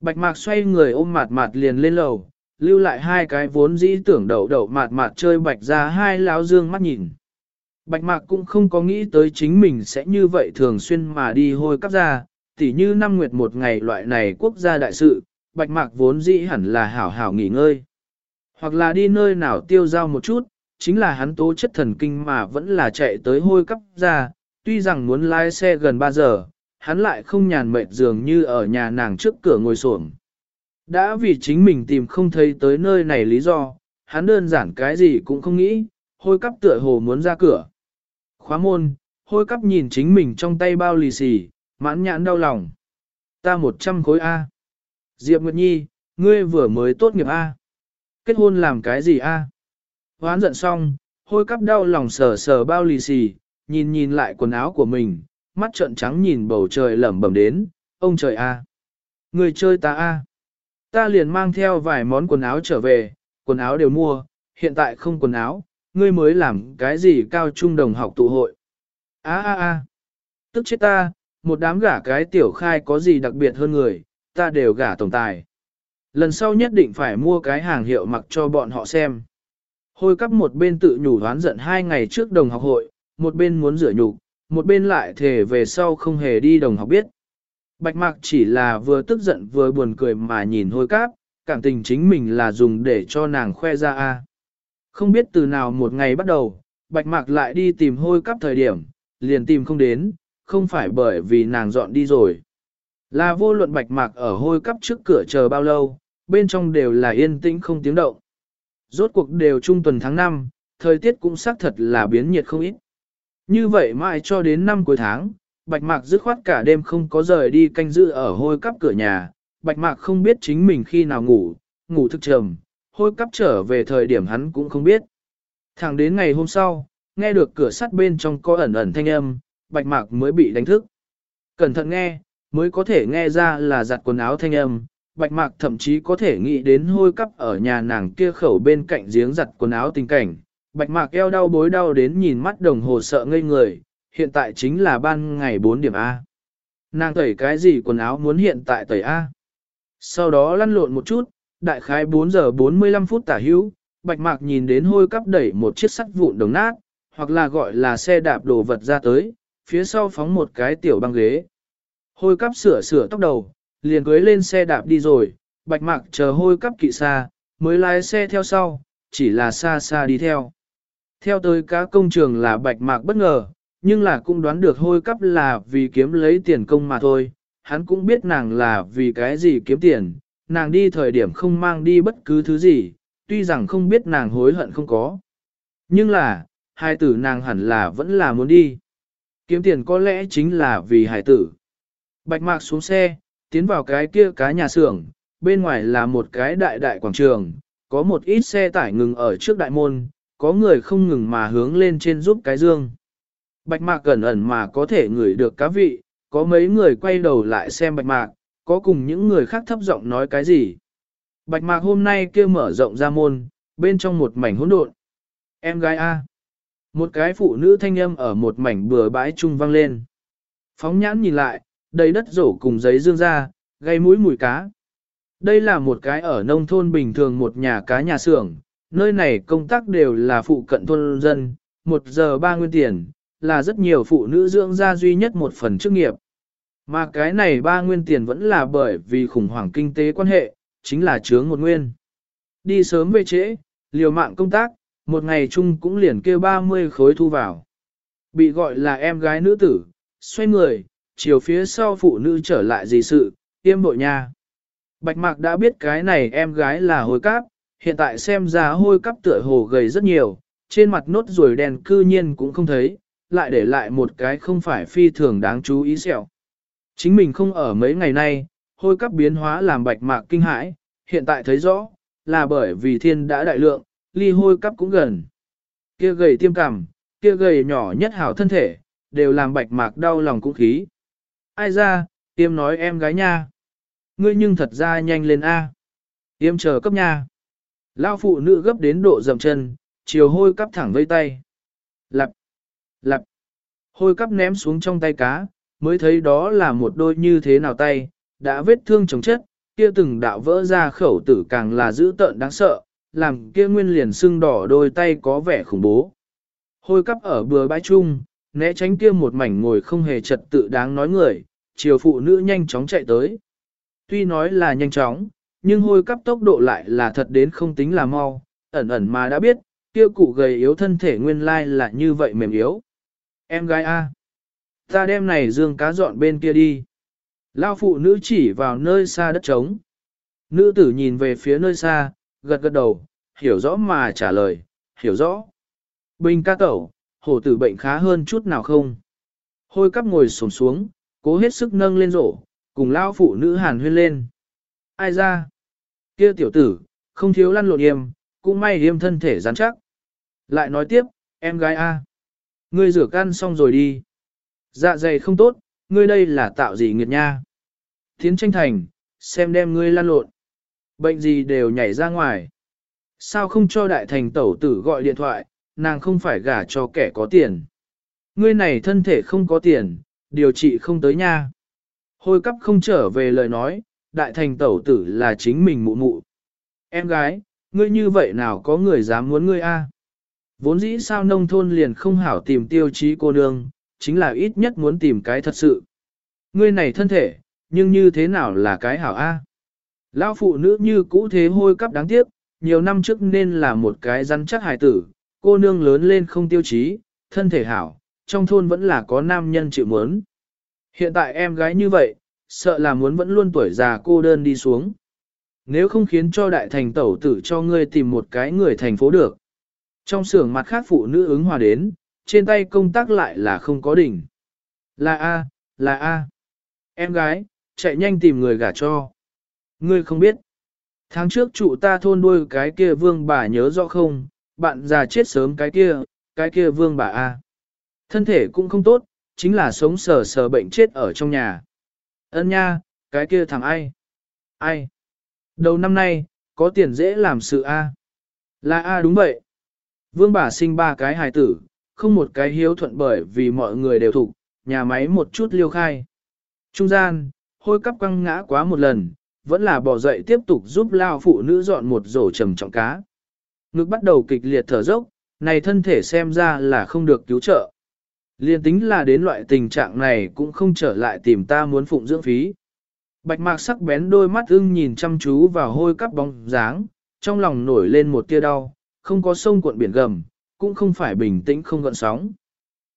Bạch mạc xoay người ôm mạt mạt liền lên lầu, lưu lại hai cái vốn dĩ tưởng đậu đậu mạt mạt chơi bạch ra hai láo dương mắt nhìn. Bạch mạc cũng không có nghĩ tới chính mình sẽ như vậy thường xuyên mà đi hôi cắp ra, tỉ như năm nguyệt một ngày loại này quốc gia đại sự, bạch mạc vốn dĩ hẳn là hảo hảo nghỉ ngơi. Hoặc là đi nơi nào tiêu giao một chút, chính là hắn tố chất thần kinh mà vẫn là chạy tới hôi cắp ra, tuy rằng muốn lái xe gần 3 giờ, hắn lại không nhàn mệt dường như ở nhà nàng trước cửa ngồi xổm. Đã vì chính mình tìm không thấy tới nơi này lý do, hắn đơn giản cái gì cũng không nghĩ, hôi cắp tựa hồ muốn ra cửa. Khóa môn, hôi cắp nhìn chính mình trong tay bao lì xì, mãn nhãn đau lòng. Ta một trăm khối A. Diệp Nguyệt Nhi, ngươi vừa mới tốt nghiệp A. Kết hôn làm cái gì A? Hoán giận xong, hôi cắp đau lòng sờ sờ bao lì xì, nhìn nhìn lại quần áo của mình, mắt trợn trắng nhìn bầu trời lẩm bẩm đến, ông trời A. Người chơi ta A. Ta liền mang theo vài món quần áo trở về, quần áo đều mua, hiện tại không quần áo, ngươi mới làm cái gì cao trung đồng học tụ hội. A a a, tức chết ta, một đám gả cái tiểu khai có gì đặc biệt hơn người, ta đều gả tổng tài. Lần sau nhất định phải mua cái hàng hiệu mặc cho bọn họ xem. Hôi cắp một bên tự nhủ đoán giận hai ngày trước đồng học hội, một bên muốn rửa nhục, một bên lại thề về sau không hề đi đồng học biết. Bạch mạc chỉ là vừa tức giận vừa buồn cười mà nhìn hôi cáp, cảm tình chính mình là dùng để cho nàng khoe ra a. Không biết từ nào một ngày bắt đầu, bạch mạc lại đi tìm hôi cáp thời điểm, liền tìm không đến, không phải bởi vì nàng dọn đi rồi. Là vô luận bạch mạc ở hôi cắp trước cửa chờ bao lâu, bên trong đều là yên tĩnh không tiếng động. Rốt cuộc đều trung tuần tháng 5, thời tiết cũng xác thật là biến nhiệt không ít. Như vậy mãi cho đến năm cuối tháng, Bạch Mạc dứt khoát cả đêm không có rời đi canh giữ ở hôi cắp cửa nhà, Bạch Mạc không biết chính mình khi nào ngủ, ngủ thức trầm, hôi cắp trở về thời điểm hắn cũng không biết. Thẳng đến ngày hôm sau, nghe được cửa sắt bên trong có ẩn ẩn thanh âm, Bạch Mạc mới bị đánh thức. Cẩn thận nghe, mới có thể nghe ra là giặt quần áo thanh âm, Bạch Mạc thậm chí có thể nghĩ đến hôi cắp ở nhà nàng kia khẩu bên cạnh giếng giặt quần áo tình cảnh. Bạch Mạc eo đau bối đau đến nhìn mắt đồng hồ sợ ngây người, hiện tại chính là ban ngày 4 điểm A. Nàng tẩy cái gì quần áo muốn hiện tại tẩy A. Sau đó lăn lộn một chút, đại khái 4 giờ 45 phút tả hữu, bạch mạc nhìn đến hôi cắp đẩy một chiếc sắt vụn đồng nát, hoặc là gọi là xe đạp đồ vật ra tới, phía sau phóng một cái tiểu băng ghế. Hôi cắp sửa sửa tóc đầu, liền cưới lên xe đạp đi rồi, bạch mạc chờ hôi cắp kỵ xa, mới lái xe theo sau, chỉ là xa xa đi theo. Theo tới cá công trường là bạch mạc bất ngờ, nhưng là cũng đoán được hôi cắp là vì kiếm lấy tiền công mà thôi, hắn cũng biết nàng là vì cái gì kiếm tiền, nàng đi thời điểm không mang đi bất cứ thứ gì, tuy rằng không biết nàng hối hận không có. Nhưng là, hai tử nàng hẳn là vẫn là muốn đi. Kiếm tiền có lẽ chính là vì hải tử. Bạch mạc xuống xe, tiến vào cái kia cái nhà xưởng, bên ngoài là một cái đại đại quảng trường, có một ít xe tải ngừng ở trước đại môn, có người không ngừng mà hướng lên trên giúp cái dương. Bạch mạc gần ẩn mà có thể ngửi được cá vị, có mấy người quay đầu lại xem bạch mạc, có cùng những người khác thấp giọng nói cái gì. Bạch mạc hôm nay kia mở rộng ra môn, bên trong một mảnh hỗn độn. Em gái A. Một cái phụ nữ thanh âm ở một mảnh bừa bãi trung vang lên. Phóng nhãn nhìn lại, đầy đất rổ cùng giấy dương ra, gây mũi mùi cá. Đây là một cái ở nông thôn bình thường một nhà cá nhà xưởng, nơi này công tác đều là phụ cận thôn dân, một giờ ba nguyên tiền, là rất nhiều phụ nữ dưỡng ra duy nhất một phần chức nghiệp. Mà cái này ba nguyên tiền vẫn là bởi vì khủng hoảng kinh tế quan hệ, chính là chướng một nguyên. Đi sớm về trễ, liều mạng công tác, một ngày chung cũng liền kêu 30 khối thu vào. Bị gọi là em gái nữ tử, xoay người, chiều phía sau phụ nữ trở lại gì sự, tiêm bội nha. Bạch mạc đã biết cái này em gái là hồi cáp, hiện tại xem ra hôi cắp tựa hồ gầy rất nhiều, trên mặt nốt ruồi đèn cư nhiên cũng không thấy, lại để lại một cái không phải phi thường đáng chú ý sẹo. Chính mình không ở mấy ngày nay, hôi cấp biến hóa làm bạch mạc kinh hãi, hiện tại thấy rõ, là bởi vì thiên đã đại lượng, ly hôi cấp cũng gần. Kia gầy tiêm cằm, kia gầy nhỏ nhất hảo thân thể, đều làm bạch mạc đau lòng cũng khí. Ai ra, tiêm nói em gái nha. Ngươi nhưng thật ra nhanh lên A. Tiêm chờ cấp nha. Lao phụ nữ gấp đến độ dầm chân, chiều hôi cắp thẳng vây tay. Lặp, lặp, hôi cắp ném xuống trong tay cá, mới thấy đó là một đôi như thế nào tay, đã vết thương chống chất, kia từng đạo vỡ ra khẩu tử càng là dữ tợn đáng sợ, làm kia nguyên liền sưng đỏ đôi tay có vẻ khủng bố. Hôi cắp ở bừa bãi chung, né tránh kia một mảnh ngồi không hề trật tự đáng nói người, chiều phụ nữ nhanh chóng chạy tới. Tuy nói là nhanh chóng, nhưng hôi cắp tốc độ lại là thật đến không tính là mau, ẩn ẩn mà đã biết, kia cụ gầy yếu thân thể nguyên lai là như vậy mềm yếu. Em gái A. Ta đem này dương cá dọn bên kia đi. Lao phụ nữ chỉ vào nơi xa đất trống. Nữ tử nhìn về phía nơi xa, gật gật đầu, hiểu rõ mà trả lời, hiểu rõ. Bình ca tẩu, hổ tử bệnh khá hơn chút nào không? Hôi cắp ngồi sổm xuống, cố hết sức nâng lên rổ, cùng lao phụ nữ hàn huyên lên. Ai ra? Kia tiểu tử, không thiếu lăn lộn yêm, cũng may yêm thân thể rắn chắc. Lại nói tiếp, em gái A. Ngươi rửa can xong rồi đi. Dạ dày không tốt, ngươi đây là tạo gì nghiệt nha. Tiến tranh thành, xem đem ngươi lan lộn. Bệnh gì đều nhảy ra ngoài. Sao không cho đại thành tẩu tử gọi điện thoại, nàng không phải gả cho kẻ có tiền. Ngươi này thân thể không có tiền, điều trị không tới nha. Hôi cắp không trở về lời nói, đại thành tẩu tử là chính mình mụ mụ. Em gái, ngươi như vậy nào có người dám muốn ngươi a? Vốn dĩ sao nông thôn liền không hảo tìm tiêu chí cô nương, chính là ít nhất muốn tìm cái thật sự. Ngươi này thân thể, nhưng như thế nào là cái hảo A? Lão phụ nữ như cũ thế hôi cắp đáng tiếc, nhiều năm trước nên là một cái rắn chắc hài tử, cô nương lớn lên không tiêu chí, thân thể hảo, trong thôn vẫn là có nam nhân chịu muốn. Hiện tại em gái như vậy, sợ là muốn vẫn luôn tuổi già cô đơn đi xuống. Nếu không khiến cho đại thành tẩu tử cho ngươi tìm một cái người thành phố được. Trong xưởng mặt khác phụ nữ ứng hòa đến, trên tay công tác lại là không có đỉnh. Là A, là A. Em gái, chạy nhanh tìm người gả cho. Ngươi không biết. Tháng trước trụ ta thôn đuôi cái kia vương bà nhớ rõ không, bạn già chết sớm cái kia, cái kia vương bà A. Thân thể cũng không tốt, chính là sống sờ sờ bệnh chết ở trong nhà. Ân nha, cái kia thằng ai? Ai? Đầu năm nay, có tiền dễ làm sự A. Là A đúng vậy. Vương bà sinh ba cái hài tử, không một cái hiếu thuận bởi vì mọi người đều thuộc, nhà máy một chút liêu khai. Trung gian, hôi cắp quăng ngã quá một lần, vẫn là bỏ dậy tiếp tục giúp lao phụ nữ dọn một rổ trầm trọng cá. Ngực bắt đầu kịch liệt thở dốc, này thân thể xem ra là không được cứu trợ. Liên tính là đến loại tình trạng này cũng không trở lại tìm ta muốn phụng dưỡng phí. Bạch mạc sắc bén đôi mắt ưng nhìn chăm chú vào hôi cắp bóng dáng, trong lòng nổi lên một tia đau, không có sông cuộn biển gầm, cũng không phải bình tĩnh không gợn sóng.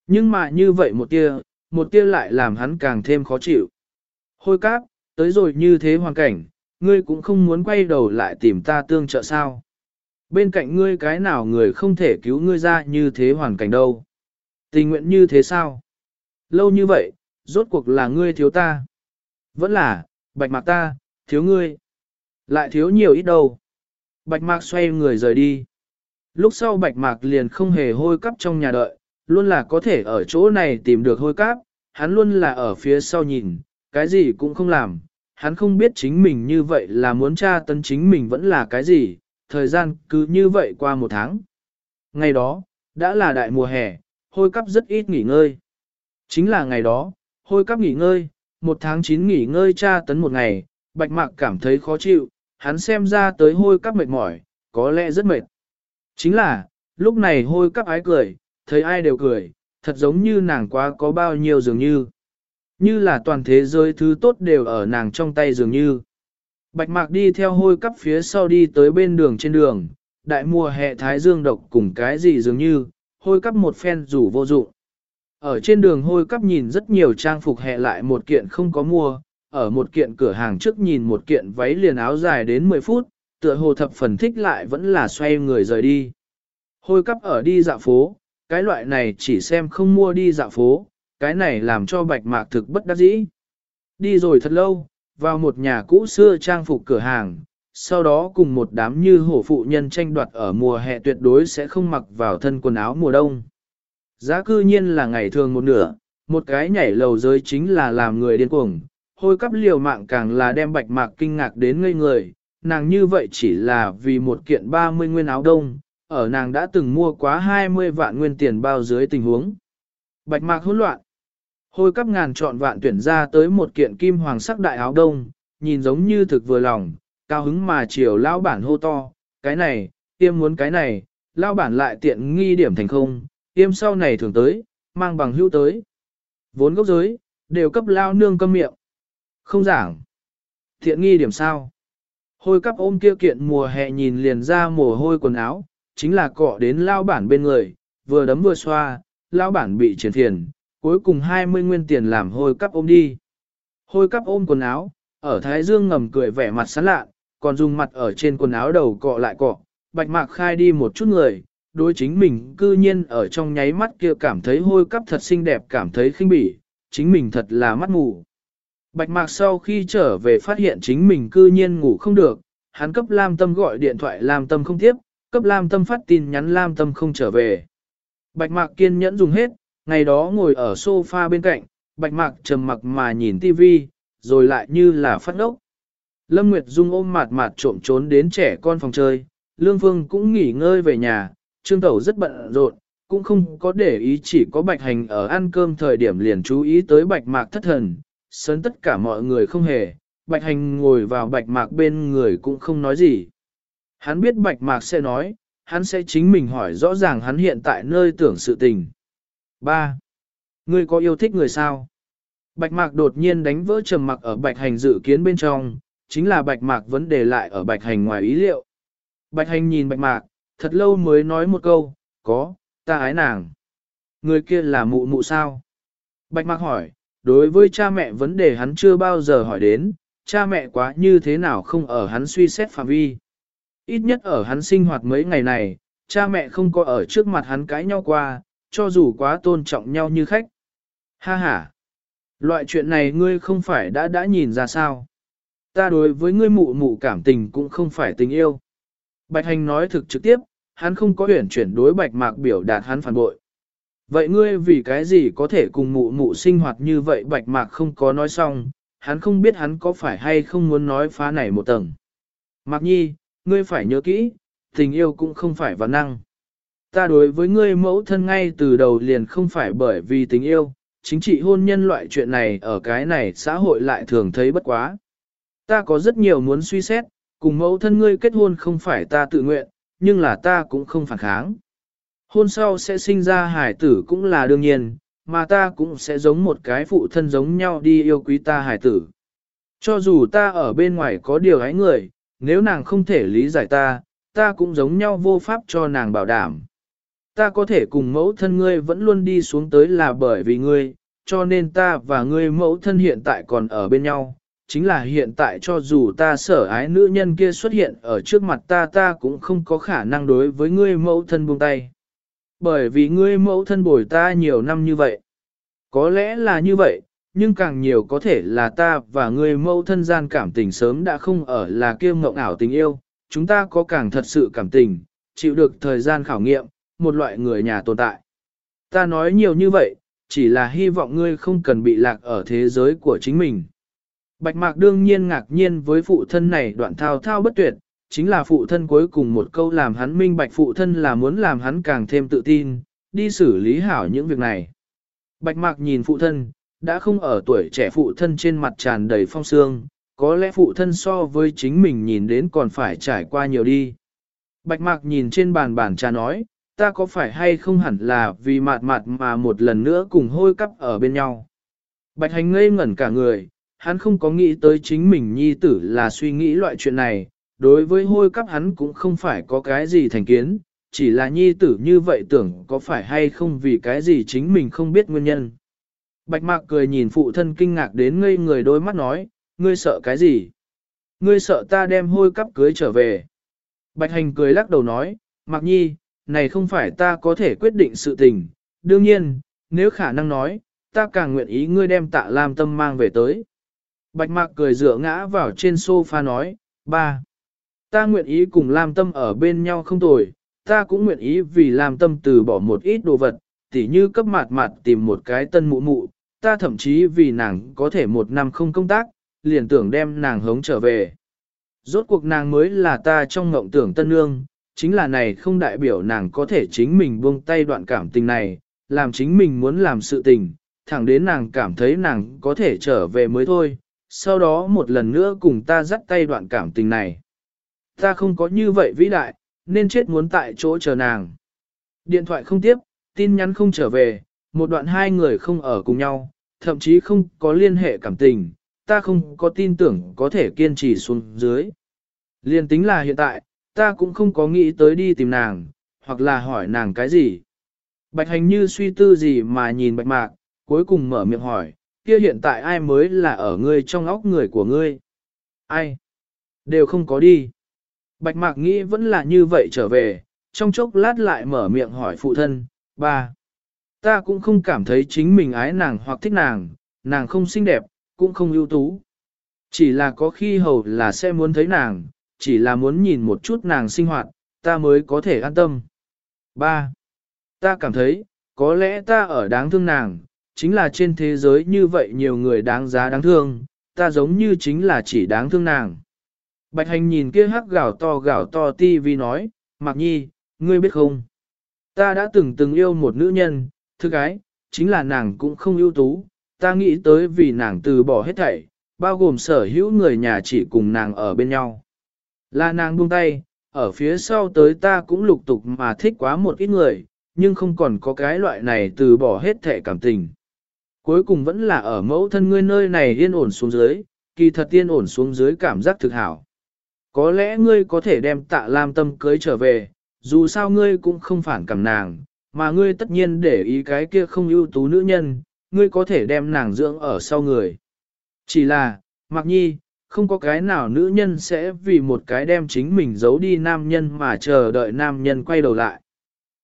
Nhưng mà như vậy một tia, một tia lại làm hắn càng thêm khó chịu. Hôi cáp, tới rồi như thế hoàn cảnh, ngươi cũng không muốn quay đầu lại tìm ta tương trợ sao. Bên cạnh ngươi cái nào người không thể cứu ngươi ra như thế hoàn cảnh đâu. Tình nguyện như thế sao? Lâu như vậy, rốt cuộc là ngươi thiếu ta. Vẫn là, bạch mạc ta, thiếu ngươi. Lại thiếu nhiều ít đâu. Bạch mạc xoay người rời đi. Lúc sau bạch mạc liền không hề hôi cắp trong nhà đợi, luôn là có thể ở chỗ này tìm được hôi cắp, hắn luôn là ở phía sau nhìn, cái gì cũng không làm, hắn không biết chính mình như vậy là muốn tra tấn chính mình vẫn là cái gì, thời gian cứ như vậy qua một tháng. Ngày đó, đã là đại mùa hè, hôi cắp rất ít nghỉ ngơi. Chính là ngày đó, hôi cắp nghỉ ngơi, một tháng chín nghỉ ngơi tra tấn một ngày, bạch mạc cảm thấy khó chịu, hắn xem ra tới hôi cắp mệt mỏi, có lẽ rất mệt. Chính là, lúc này hôi cắp ái cười, thấy ai đều cười, thật giống như nàng quá có bao nhiêu dường như. Như là toàn thế giới thứ tốt đều ở nàng trong tay dường như. Bạch mạc đi theo hôi cắp phía sau đi tới bên đường trên đường, đại mùa hè thái dương độc cùng cái gì dường như, hôi cắp một phen rủ vô dụng. Ở trên đường hôi cắp nhìn rất nhiều trang phục hè lại một kiện không có mua, ở một kiện cửa hàng trước nhìn một kiện váy liền áo dài đến 10 phút, tựa hồ thập phần thích lại vẫn là xoay người rời đi. Hôi cắp ở đi dạo phố, cái loại này chỉ xem không mua đi dạo phố, cái này làm cho bạch mạc thực bất đắc dĩ. Đi rồi thật lâu, vào một nhà cũ xưa trang phục cửa hàng, sau đó cùng một đám như hổ phụ nhân tranh đoạt ở mùa hè tuyệt đối sẽ không mặc vào thân quần áo mùa đông. Giá cư nhiên là ngày thường một nửa, một cái nhảy lầu giới chính là làm người điên cuồng, hôi cắp liều mạng càng là đem bạch mạc kinh ngạc đến ngây người, nàng như vậy chỉ là vì một kiện 30 nguyên áo đông, ở nàng đã từng mua quá 20 vạn nguyên tiền bao dưới tình huống. Bạch mạc hỗn loạn. Hôi cắp ngàn chọn vạn tuyển ra tới một kiện kim hoàng sắc đại áo đông, nhìn giống như thực vừa lòng, cao hứng mà chiều lao bản hô to, cái này, tiêm muốn cái này, lao bản lại tiện nghi điểm thành không, tiêm sau này thường tới, mang bằng hữu tới. Vốn gốc giới, đều cấp lao nương câm miệng. Không giảng. Thiện nghi điểm sao? Hôi cắp ôm kia kiện mùa hè nhìn liền ra mồ hôi quần áo, chính là cọ đến lao bản bên người, vừa đấm vừa xoa, lao bản bị triển thiền, cuối cùng 20 nguyên tiền làm hôi cắp ôm đi. Hôi cắp ôm quần áo, ở Thái Dương ngầm cười vẻ mặt sán lạ, còn dùng mặt ở trên quần áo đầu cọ lại cọ, bạch mạc khai đi một chút người, đối chính mình cư nhiên ở trong nháy mắt kia cảm thấy hôi cắp thật xinh đẹp cảm thấy khinh bỉ, chính mình thật là mắt mù. Bạch mạc sau khi trở về phát hiện chính mình cư nhiên ngủ không được, hắn cấp Lam Tâm gọi điện thoại Lam Tâm không tiếp, cấp Lam Tâm phát tin nhắn Lam Tâm không trở về. Bạch mạc kiên nhẫn dùng hết, ngày đó ngồi ở sofa bên cạnh, bạch mạc trầm mặc mà nhìn tivi, rồi lại như là phát ốc. Lâm Nguyệt Dung ôm mạt mạt trộm trốn đến trẻ con phòng chơi, Lương Phương cũng nghỉ ngơi về nhà, Trương Tẩu rất bận rộn, cũng không có để ý chỉ có bạch hành ở ăn cơm thời điểm liền chú ý tới bạch mạc thất thần, sớn tất cả mọi người không hề, bạch hành ngồi vào bạch mạc bên người cũng không nói gì. Hắn biết bạch mạc sẽ nói, hắn sẽ chính mình hỏi rõ ràng hắn hiện tại nơi tưởng sự tình. 3. Ngươi có yêu thích người sao? Bạch mạc đột nhiên đánh vỡ trầm mặc ở bạch hành dự kiến bên trong, chính là bạch mạc vấn đề lại ở bạch hành ngoài ý liệu. Bạch hành nhìn bạch mạc, thật lâu mới nói một câu, có, ta ái nàng. Người kia là mụ mụ sao? Bạch mạc hỏi, đối với cha mẹ vấn đề hắn chưa bao giờ hỏi đến, cha mẹ quá như thế nào không ở hắn suy xét phạm vi. Ít nhất ở hắn sinh hoạt mấy ngày này, cha mẹ không có ở trước mặt hắn cãi nhau qua, cho dù quá tôn trọng nhau như khách. Ha ha! Loại chuyện này ngươi không phải đã đã nhìn ra sao? Ta đối với ngươi mụ mụ cảm tình cũng không phải tình yêu. Bạch hành nói thực trực tiếp, hắn không có huyển chuyển đối bạch mạc biểu đạt hắn phản bội. Vậy ngươi vì cái gì có thể cùng mụ mụ sinh hoạt như vậy bạch mạc không có nói xong, hắn không biết hắn có phải hay không muốn nói phá này một tầng. Mạc nhi, ngươi phải nhớ kỹ, tình yêu cũng không phải văn năng. Ta đối với ngươi mẫu thân ngay từ đầu liền không phải bởi vì tình yêu, chính trị hôn nhân loại chuyện này ở cái này xã hội lại thường thấy bất quá. Ta có rất nhiều muốn suy xét, cùng mẫu thân ngươi kết hôn không phải ta tự nguyện, nhưng là ta cũng không phản kháng. Hôn sau sẽ sinh ra hải tử cũng là đương nhiên, mà ta cũng sẽ giống một cái phụ thân giống nhau đi yêu quý ta hải tử. Cho dù ta ở bên ngoài có điều ái người, nếu nàng không thể lý giải ta, ta cũng giống nhau vô pháp cho nàng bảo đảm. Ta có thể cùng mẫu thân ngươi vẫn luôn đi xuống tới là bởi vì ngươi, cho nên ta và ngươi mẫu thân hiện tại còn ở bên nhau. Chính là hiện tại cho dù ta sở ái nữ nhân kia xuất hiện ở trước mặt ta ta cũng không có khả năng đối với ngươi mẫu thân buông tay. Bởi vì ngươi mẫu thân bồi ta nhiều năm như vậy. Có lẽ là như vậy, nhưng càng nhiều có thể là ta và ngươi mẫu thân gian cảm tình sớm đã không ở là kia mộng ảo tình yêu, chúng ta có càng thật sự cảm tình, chịu được thời gian khảo nghiệm, một loại người nhà tồn tại. Ta nói nhiều như vậy, chỉ là hy vọng ngươi không cần bị lạc ở thế giới của chính mình. Bạch Mạc đương nhiên ngạc nhiên với phụ thân này đoạn thao thao bất tuyệt, chính là phụ thân cuối cùng một câu làm hắn minh bạch phụ thân là muốn làm hắn càng thêm tự tin, đi xử lý hảo những việc này. Bạch Mạc nhìn phụ thân, đã không ở tuổi trẻ phụ thân trên mặt tràn đầy phong sương, có lẽ phụ thân so với chính mình nhìn đến còn phải trải qua nhiều đi. Bạch Mạc nhìn trên bàn bàn trà nói, ta có phải hay không hẳn là vì mạt mạt mà một lần nữa cùng hôi cắp ở bên nhau. Bạch hành ngây ngẩn cả người, hắn không có nghĩ tới chính mình nhi tử là suy nghĩ loại chuyện này, đối với hôi cắp hắn cũng không phải có cái gì thành kiến, chỉ là nhi tử như vậy tưởng có phải hay không vì cái gì chính mình không biết nguyên nhân. Bạch mạc cười nhìn phụ thân kinh ngạc đến ngây người đôi mắt nói, ngươi sợ cái gì? Ngươi sợ ta đem hôi cắp cưới trở về. Bạch hành cười lắc đầu nói, mạc nhi, này không phải ta có thể quyết định sự tình, đương nhiên, nếu khả năng nói, ta càng nguyện ý ngươi đem tạ Lam Tâm mang về tới. Bạch Mạc cười dựa ngã vào trên sofa nói, ba, ta nguyện ý cùng Lam Tâm ở bên nhau không tồi, ta cũng nguyện ý vì Lam Tâm từ bỏ một ít đồ vật, tỉ như cấp mạt mạt tìm một cái tân mụ mụ, ta thậm chí vì nàng có thể một năm không công tác, liền tưởng đem nàng hống trở về. Rốt cuộc nàng mới là ta trong ngộng tưởng tân nương, chính là này không đại biểu nàng có thể chính mình buông tay đoạn cảm tình này, làm chính mình muốn làm sự tình, thẳng đến nàng cảm thấy nàng có thể trở về mới thôi, sau đó một lần nữa cùng ta dắt tay đoạn cảm tình này. Ta không có như vậy vĩ đại, nên chết muốn tại chỗ chờ nàng. Điện thoại không tiếp, tin nhắn không trở về, một đoạn hai người không ở cùng nhau, thậm chí không có liên hệ cảm tình, ta không có tin tưởng có thể kiên trì xuống dưới. Liên tính là hiện tại, ta cũng không có nghĩ tới đi tìm nàng, hoặc là hỏi nàng cái gì. Bạch hành như suy tư gì mà nhìn bạch mạc, cuối cùng mở miệng hỏi, kia hiện tại ai mới là ở ngươi trong óc người của ngươi? Ai? Đều không có đi. Bạch mạc nghĩ vẫn là như vậy trở về, trong chốc lát lại mở miệng hỏi phụ thân, ba. Ta cũng không cảm thấy chính mình ái nàng hoặc thích nàng, nàng không xinh đẹp, cũng không ưu tú. Chỉ là có khi hầu là sẽ muốn thấy nàng, chỉ là muốn nhìn một chút nàng sinh hoạt, ta mới có thể an tâm. 3. Ta cảm thấy, có lẽ ta ở đáng thương nàng, chính là trên thế giới như vậy nhiều người đáng giá đáng thương, ta giống như chính là chỉ đáng thương nàng. Bạch hành nhìn kia hắc gạo to gạo to ti vì nói, Mạc Nhi, ngươi biết không? Ta đã từng từng yêu một nữ nhân, thư gái chính là nàng cũng không ưu tú, ta nghĩ tới vì nàng từ bỏ hết thảy, bao gồm sở hữu người nhà chỉ cùng nàng ở bên nhau. Là nàng buông tay, ở phía sau tới ta cũng lục tục mà thích quá một ít người, nhưng không còn có cái loại này từ bỏ hết thảy cảm tình. Cuối cùng vẫn là ở mẫu thân ngươi nơi này yên ổn xuống dưới, kỳ thật yên ổn xuống dưới cảm giác thực hảo. Có lẽ ngươi có thể đem tạ lam tâm cưới trở về, dù sao ngươi cũng không phản cảm nàng, mà ngươi tất nhiên để ý cái kia không ưu tú nữ nhân, ngươi có thể đem nàng dưỡng ở sau người. Chỉ là, mặc nhi, không có cái nào nữ nhân sẽ vì một cái đem chính mình giấu đi nam nhân mà chờ đợi nam nhân quay đầu lại.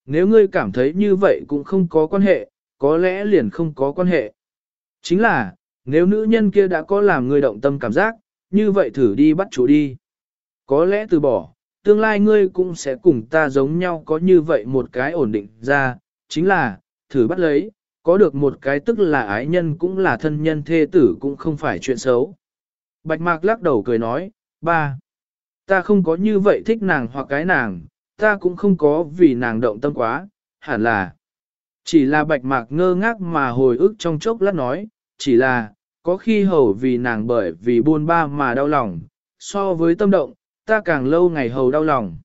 Nếu ngươi cảm thấy như vậy cũng không có quan hệ, có lẽ liền không có quan hệ. Chính là, nếu nữ nhân kia đã có làm ngươi động tâm cảm giác, như vậy thử đi bắt chủ đi. Có lẽ từ bỏ, tương lai ngươi cũng sẽ cùng ta giống nhau có như vậy một cái ổn định ra, chính là, thử bắt lấy, có được một cái tức là ái nhân cũng là thân nhân thê tử cũng không phải chuyện xấu. Bạch Mạc lắc đầu cười nói, ba, ta không có như vậy thích nàng hoặc cái nàng, ta cũng không có vì nàng động tâm quá, hẳn là. Chỉ là Bạch Mạc ngơ ngác mà hồi ức trong chốc lát nói, chỉ là, có khi hầu vì nàng bởi vì buôn ba mà đau lòng, so với tâm động, ta càng lâu ngày hầu đau lòng.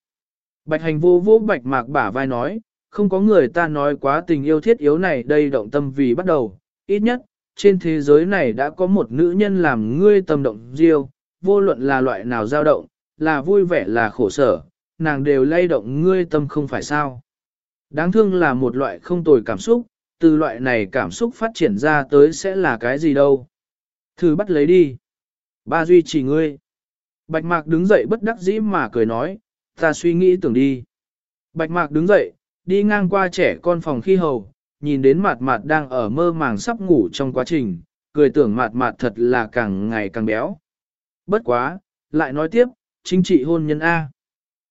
Bạch hành vô vô Bạch Mạc bả vai nói, không có người ta nói quá tình yêu thiết yếu này đây động tâm vì bắt đầu, ít nhất, trên thế giới này đã có một nữ nhân làm ngươi tâm động riêu, vô luận là loại nào dao động, là vui vẻ là khổ sở, nàng đều lay động ngươi tâm không phải sao. Đáng thương là một loại không tồi cảm xúc, từ loại này cảm xúc phát triển ra tới sẽ là cái gì đâu. Thử bắt lấy đi. Ba duy trì ngươi. Bạch mạc đứng dậy bất đắc dĩ mà cười nói, ta suy nghĩ tưởng đi. Bạch mạc đứng dậy, đi ngang qua trẻ con phòng khi hầu, nhìn đến mặt mặt đang ở mơ màng sắp ngủ trong quá trình, cười tưởng mặt mặt thật là càng ngày càng béo. Bất quá, lại nói tiếp, chính trị hôn nhân A.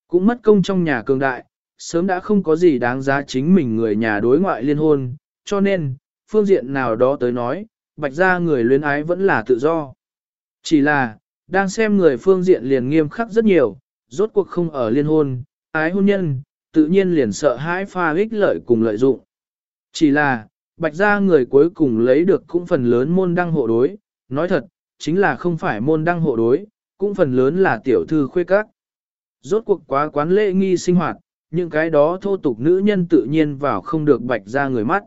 Cũng mất công trong nhà cường đại, sớm đã không có gì đáng giá chính mình người nhà đối ngoại liên hôn, cho nên, phương diện nào đó tới nói, bạch ra người luyến ái vẫn là tự do. Chỉ là, đang xem người phương diện liền nghiêm khắc rất nhiều, rốt cuộc không ở liên hôn, ái hôn nhân, tự nhiên liền sợ hãi pha ích lợi cùng lợi dụng. Chỉ là, bạch gia người cuối cùng lấy được cũng phần lớn môn đăng hộ đối, nói thật, chính là không phải môn đăng hộ đối, cũng phần lớn là tiểu thư khuê các. Rốt cuộc quá quán lễ nghi sinh hoạt, những cái đó thô tục nữ nhân tự nhiên vào không được bạch gia người mắt.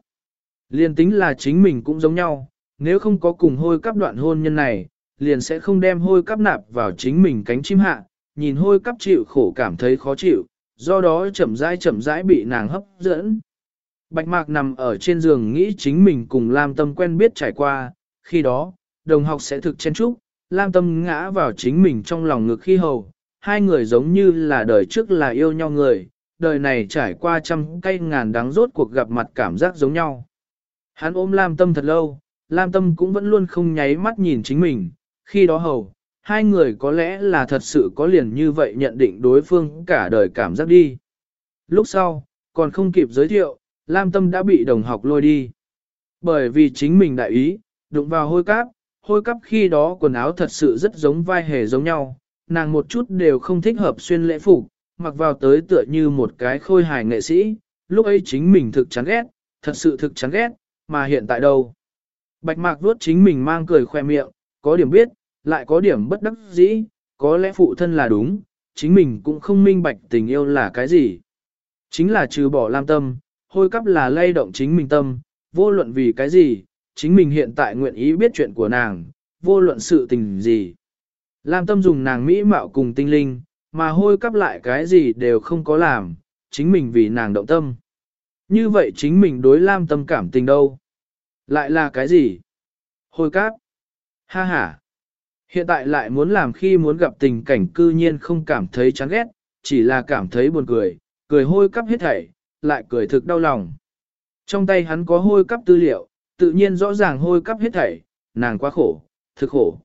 Liên tính là chính mình cũng giống nhau, nếu không có cùng hôi cắp đoạn hôn nhân này, liền sẽ không đem hôi cắp nạp vào chính mình cánh chim hạ, nhìn hôi cắp chịu khổ cảm thấy khó chịu, do đó chậm rãi chậm rãi bị nàng hấp dẫn. Bạch Mạc nằm ở trên giường nghĩ chính mình cùng Lam Tâm quen biết trải qua, khi đó, đồng học sẽ thực chen chúc, Lam Tâm ngã vào chính mình trong lòng ngực khi hầu, hai người giống như là đời trước là yêu nhau người, đời này trải qua trăm cây ngàn đắng rốt cuộc gặp mặt cảm giác giống nhau. Hắn ôm Lam Tâm thật lâu, Lam Tâm cũng vẫn luôn không nháy mắt nhìn chính mình, khi đó hầu, hai người có lẽ là thật sự có liền như vậy nhận định đối phương cả đời cảm giác đi. Lúc sau, còn không kịp giới thiệu, Lam Tâm đã bị đồng học lôi đi. Bởi vì chính mình đại ý, đụng vào hôi cáp, hôi cáp khi đó quần áo thật sự rất giống vai hề giống nhau, nàng một chút đều không thích hợp xuyên lễ phục, mặc vào tới tựa như một cái khôi hài nghệ sĩ, lúc ấy chính mình thực chán ghét, thật sự thực chán ghét, mà hiện tại đâu? Bạch mạc vuốt chính mình mang cười khoe miệng, có điểm biết, lại có điểm bất đắc dĩ, có lẽ phụ thân là đúng, chính mình cũng không minh bạch tình yêu là cái gì. Chính là trừ bỏ lam tâm, hôi cắp là lay động chính mình tâm, vô luận vì cái gì, chính mình hiện tại nguyện ý biết chuyện của nàng, vô luận sự tình gì. Lam tâm dùng nàng mỹ mạo cùng tinh linh, mà hôi cắp lại cái gì đều không có làm, chính mình vì nàng động tâm. Như vậy chính mình đối lam tâm cảm tình đâu? Lại là cái gì? Hôi cắp, Ha ha. Hiện tại lại muốn làm khi muốn gặp tình cảnh cư nhiên không cảm thấy chán ghét, chỉ là cảm thấy buồn cười, cười hôi cắp hết thảy, lại cười thực đau lòng. Trong tay hắn có hôi cắp tư liệu, tự nhiên rõ ràng hôi cắp hết thảy, nàng quá khổ, thực khổ.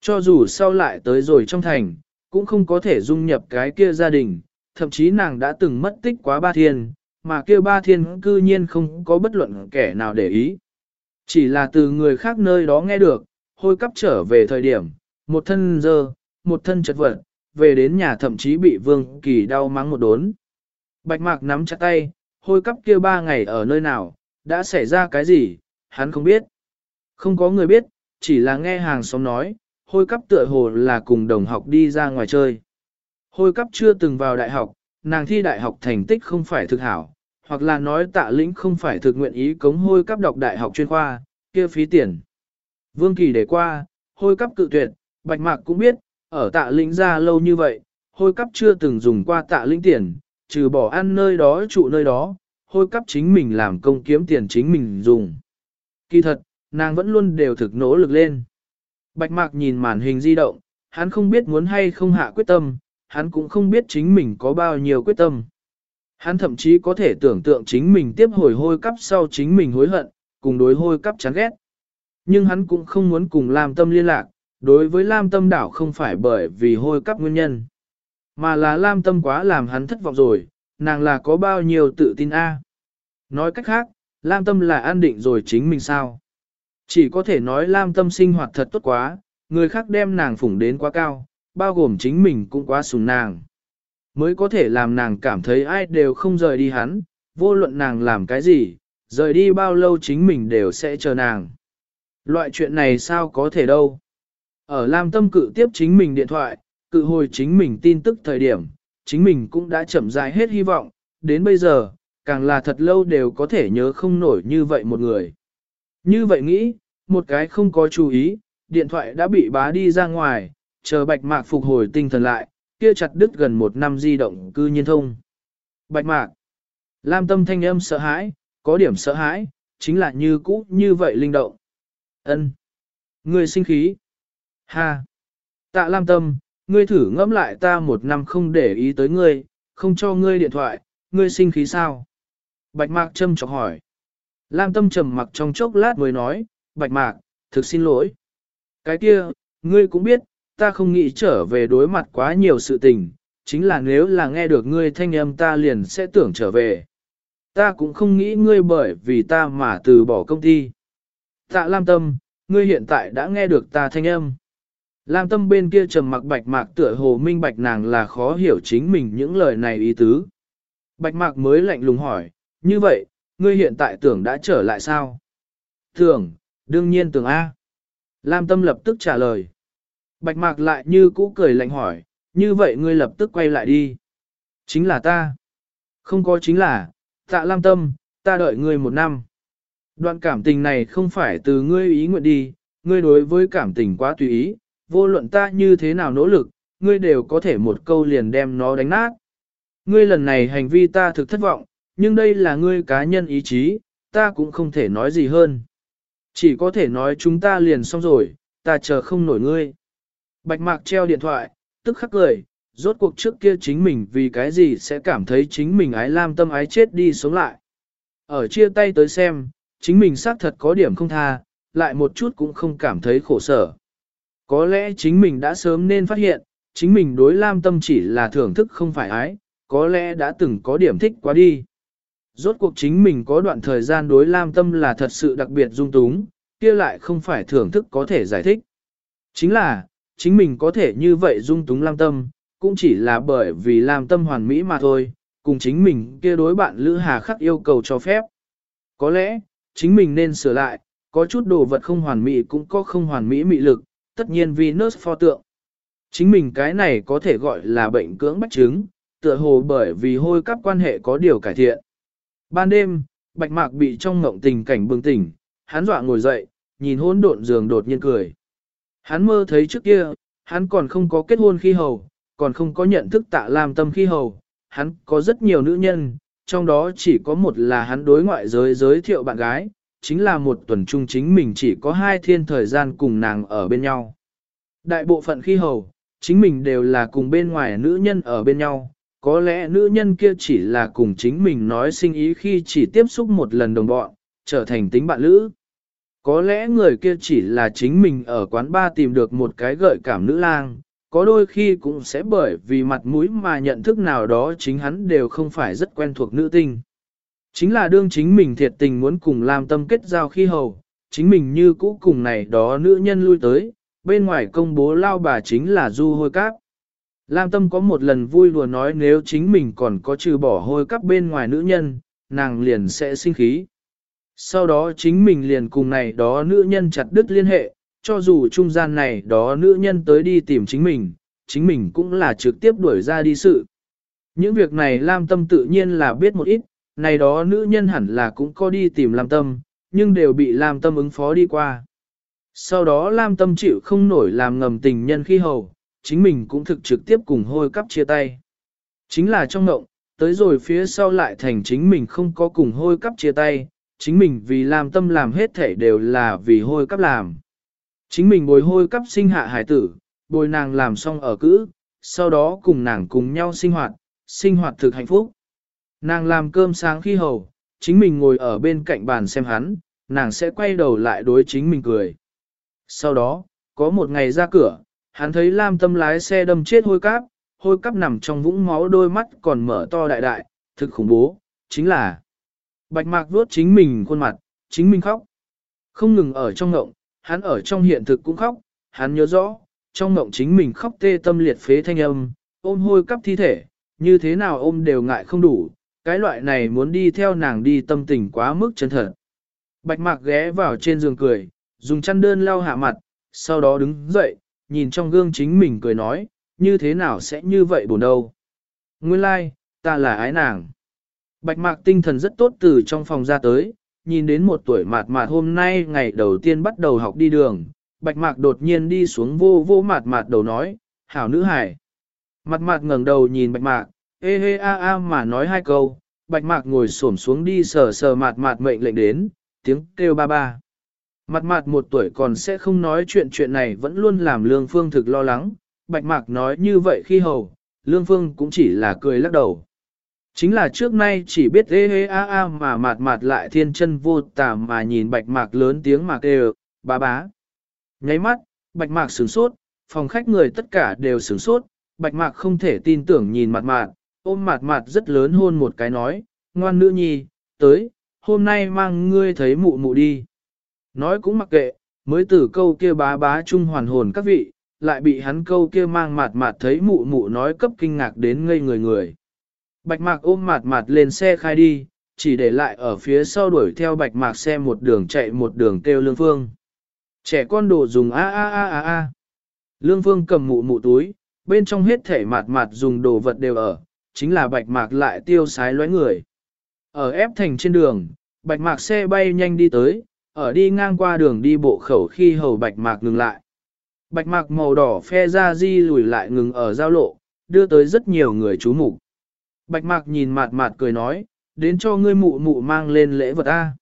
Cho dù sau lại tới rồi trong thành, cũng không có thể dung nhập cái kia gia đình, thậm chí nàng đã từng mất tích quá ba thiên, mà kia ba thiên cư nhiên không có bất luận kẻ nào để ý. Chỉ là từ người khác nơi đó nghe được, hôi cắp trở về thời điểm, một thân dơ, một thân chật vật, về đến nhà thậm chí bị vương kỳ đau mắng một đốn. Bạch mạc nắm chặt tay, hôi cắp kia ba ngày ở nơi nào, đã xảy ra cái gì, hắn không biết. Không có người biết, chỉ là nghe hàng xóm nói, hôi cắp tựa hồ là cùng đồng học đi ra ngoài chơi. Hôi cắp chưa từng vào đại học, nàng thi đại học thành tích không phải thực hảo, hoặc là nói tạ lĩnh không phải thực nguyện ý cống hôi cắp đọc đại học chuyên khoa, kia phí tiền. Vương Kỳ để qua, hôi cắp cự tuyệt, bạch mạc cũng biết, ở tạ lĩnh ra lâu như vậy, hôi cắp chưa từng dùng qua tạ lĩnh tiền, trừ bỏ ăn nơi đó trụ nơi đó, hôi cắp chính mình làm công kiếm tiền chính mình dùng. Kỳ thật, nàng vẫn luôn đều thực nỗ lực lên. Bạch mạc nhìn màn hình di động, hắn không biết muốn hay không hạ quyết tâm, hắn cũng không biết chính mình có bao nhiêu quyết tâm. Hắn thậm chí có thể tưởng tượng chính mình tiếp hồi hôi cắp sau chính mình hối hận, cùng đối hôi cắp chán ghét. Nhưng hắn cũng không muốn cùng Lam Tâm liên lạc, đối với Lam Tâm đảo không phải bởi vì hôi cắp nguyên nhân. Mà là Lam Tâm quá làm hắn thất vọng rồi, nàng là có bao nhiêu tự tin a? Nói cách khác, Lam Tâm là an định rồi chính mình sao? Chỉ có thể nói Lam Tâm sinh hoạt thật tốt quá, người khác đem nàng phủng đến quá cao, bao gồm chính mình cũng quá sùng nàng. Mới có thể làm nàng cảm thấy ai đều không rời đi hắn, vô luận nàng làm cái gì, rời đi bao lâu chính mình đều sẽ chờ nàng. Loại chuyện này sao có thể đâu. Ở Lam Tâm cự tiếp chính mình điện thoại, cự hồi chính mình tin tức thời điểm, chính mình cũng đã chậm rãi hết hy vọng, đến bây giờ, càng là thật lâu đều có thể nhớ không nổi như vậy một người. Như vậy nghĩ, một cái không có chú ý, điện thoại đã bị bá đi ra ngoài, chờ bạch mạc phục hồi tinh thần lại, kia chặt đứt gần một năm di động cư nhiên thông. Bạch mạc, Lam tâm thanh âm sợ hãi, có điểm sợ hãi, chính là như cũ như vậy linh động ân Ngươi sinh khí. Ha! Tạ Lam tâm, ngươi thử ngẫm lại ta một năm không để ý tới ngươi, không cho ngươi điện thoại, ngươi sinh khí sao? Bạch mạc châm chọc hỏi. Lam tâm trầm mặc trong chốc lát mới nói, bạch mạc, thực xin lỗi. Cái kia, ngươi cũng biết, ta không nghĩ trở về đối mặt quá nhiều sự tình, chính là nếu là nghe được ngươi thanh âm ta liền sẽ tưởng trở về. Ta cũng không nghĩ ngươi bởi vì ta mà từ bỏ công ty. Tạ Lam Tâm, ngươi hiện tại đã nghe được ta thanh âm. Lam Tâm bên kia trầm mặc bạch mạc tựa hồ minh bạch nàng là khó hiểu chính mình những lời này ý tứ. Bạch mạc mới lạnh lùng hỏi, như vậy, ngươi hiện tại tưởng đã trở lại sao? Tưởng, đương nhiên tưởng A. Lam Tâm lập tức trả lời. Bạch mạc lại như cũ cười lạnh hỏi, như vậy ngươi lập tức quay lại đi. Chính là ta. Không có chính là, tạ Lam Tâm, ta đợi ngươi một năm. Đoạn cảm tình này không phải từ ngươi ý nguyện đi, ngươi đối với cảm tình quá tùy ý, vô luận ta như thế nào nỗ lực, ngươi đều có thể một câu liền đem nó đánh nát. Ngươi lần này hành vi ta thực thất vọng, nhưng đây là ngươi cá nhân ý chí, ta cũng không thể nói gì hơn. Chỉ có thể nói chúng ta liền xong rồi, ta chờ không nổi ngươi. Bạch mạc treo điện thoại, tức khắc cười, rốt cuộc trước kia chính mình vì cái gì sẽ cảm thấy chính mình ái lam tâm ái chết đi sống lại. Ở chia tay tới xem, chính mình xác thật có điểm không tha, lại một chút cũng không cảm thấy khổ sở. Có lẽ chính mình đã sớm nên phát hiện, chính mình đối lam tâm chỉ là thưởng thức không phải ái, có lẽ đã từng có điểm thích quá đi. Rốt cuộc chính mình có đoạn thời gian đối lam tâm là thật sự đặc biệt dung túng, kia lại không phải thưởng thức có thể giải thích. Chính là, chính mình có thể như vậy dung túng Lam Tâm, cũng chỉ là bởi vì Lam Tâm hoàn mỹ mà thôi, cùng chính mình kia đối bạn Lữ Hà khắc yêu cầu cho phép. Có lẽ, chính mình nên sửa lại, có chút đồ vật không hoàn mỹ cũng có không hoàn mỹ mị lực, tất nhiên vì pho tượng. Chính mình cái này có thể gọi là bệnh cưỡng bách chứng, tựa hồ bởi vì hôi các quan hệ có điều cải thiện. Ban đêm, Bạch Mạc bị trong ngộng tình cảnh bừng tỉnh, hắn dọa ngồi dậy, nhìn hôn độn giường đột nhiên cười. Hắn mơ thấy trước kia, hắn còn không có kết hôn khi hầu, còn không có nhận thức tạ làm tâm khi hầu, hắn có rất nhiều nữ nhân, trong đó chỉ có một là hắn đối ngoại giới giới thiệu bạn gái, chính là một tuần trung chính mình chỉ có hai thiên thời gian cùng nàng ở bên nhau. Đại bộ phận khi hầu, chính mình đều là cùng bên ngoài nữ nhân ở bên nhau, có lẽ nữ nhân kia chỉ là cùng chính mình nói sinh ý khi chỉ tiếp xúc một lần đồng bọn, trở thành tính bạn lữ. Có lẽ người kia chỉ là chính mình ở quán ba tìm được một cái gợi cảm nữ lang, có đôi khi cũng sẽ bởi vì mặt mũi mà nhận thức nào đó chính hắn đều không phải rất quen thuộc nữ tinh. Chính là đương chính mình thiệt tình muốn cùng làm tâm kết giao khi hầu, chính mình như cũ cùng này đó nữ nhân lui tới, bên ngoài công bố lao bà chính là du hôi cáp. Lam Tâm có một lần vui đùa nói nếu chính mình còn có trừ bỏ hôi cắp bên ngoài nữ nhân, nàng liền sẽ sinh khí. Sau đó chính mình liền cùng này đó nữ nhân chặt đứt liên hệ, cho dù trung gian này đó nữ nhân tới đi tìm chính mình, chính mình cũng là trực tiếp đuổi ra đi sự. Những việc này Lam Tâm tự nhiên là biết một ít, này đó nữ nhân hẳn là cũng có đi tìm Lam Tâm, nhưng đều bị Lam Tâm ứng phó đi qua. Sau đó Lam Tâm chịu không nổi làm ngầm tình nhân khi hầu, chính mình cũng thực trực tiếp cùng hôi cắp chia tay. Chính là trong ngộng, tới rồi phía sau lại thành chính mình không có cùng hôi cắp chia tay, chính mình vì Lam tâm làm hết thể đều là vì hôi cắp làm. Chính mình bồi hôi cắp sinh hạ hải tử, bồi nàng làm xong ở cữ, sau đó cùng nàng cùng nhau sinh hoạt, sinh hoạt thực hạnh phúc. Nàng làm cơm sáng khi hầu, chính mình ngồi ở bên cạnh bàn xem hắn, nàng sẽ quay đầu lại đối chính mình cười. Sau đó, có một ngày ra cửa, hắn thấy Lam Tâm lái xe đâm chết hôi cáp, hôi cáp nằm trong vũng máu đôi mắt còn mở to đại đại, thực khủng bố, chính là Bạch Mạc vuốt chính mình khuôn mặt, chính mình khóc. Không ngừng ở trong ngộng, hắn ở trong hiện thực cũng khóc, hắn nhớ rõ, trong mộng chính mình khóc tê tâm liệt phế thanh âm, ôm hôi cắp thi thể, như thế nào ôm đều ngại không đủ, cái loại này muốn đi theo nàng đi tâm tình quá mức chân thật. Bạch Mạc ghé vào trên giường cười, dùng chăn đơn lau hạ mặt, sau đó đứng dậy, nhìn trong gương chính mình cười nói, như thế nào sẽ như vậy buồn đâu. Nguyên lai, like, ta là ái nàng. Bạch mạc tinh thần rất tốt từ trong phòng ra tới, nhìn đến một tuổi mạt mạt hôm nay ngày đầu tiên bắt đầu học đi đường. Bạch mạc đột nhiên đi xuống vô vô mạt mạt đầu nói, hảo nữ hải. Mặt mạt ngẩng đầu nhìn bạch mạc, ê hê a a mà nói hai câu, bạch mạc ngồi xổm xuống đi sờ sờ mạt mạt mệnh lệnh đến, tiếng kêu ba ba. Mặt mạt một tuổi còn sẽ không nói chuyện chuyện này vẫn luôn làm Lương Phương thực lo lắng, Bạch Mạc nói như vậy khi hầu, Lương Phương cũng chỉ là cười lắc đầu. Chính là trước nay chỉ biết ê ê a a mà mạt mạt lại thiên chân vô tà mà nhìn Bạch Mạc lớn tiếng mà kêu, bá bá. Nháy mắt, Bạch Mạc sửng sốt, phòng khách người tất cả đều sửng sốt, Bạch Mạc không thể tin tưởng nhìn mạt mạt ôm mạt mạt rất lớn hôn một cái nói, ngoan nữ nhi, tới, hôm nay mang ngươi thấy mụ mụ đi. Nói cũng mặc kệ, mới từ câu kia bá bá chung hoàn hồn các vị, lại bị hắn câu kia mang mạt mạt thấy mụ mụ nói cấp kinh ngạc đến ngây người người. Bạch mạc ôm mạt mạt lên xe khai đi, chỉ để lại ở phía sau đuổi theo bạch mạc xe một đường chạy một đường kêu lương phương. Trẻ con đồ dùng a a a a a. Lương phương cầm mụ mụ túi, bên trong hết thể mạt mạt dùng đồ vật đều ở, chính là bạch mạc lại tiêu sái lóe người. Ở ép thành trên đường, bạch mạc xe bay nhanh đi tới, ở đi ngang qua đường đi bộ khẩu khi hầu bạch mạc ngừng lại. Bạch mạc màu đỏ phe ra di lùi lại ngừng ở giao lộ, đưa tới rất nhiều người chú mục. Bạch mạc nhìn mạt mạt cười nói, đến cho ngươi mụ mụ mang lên lễ vật A.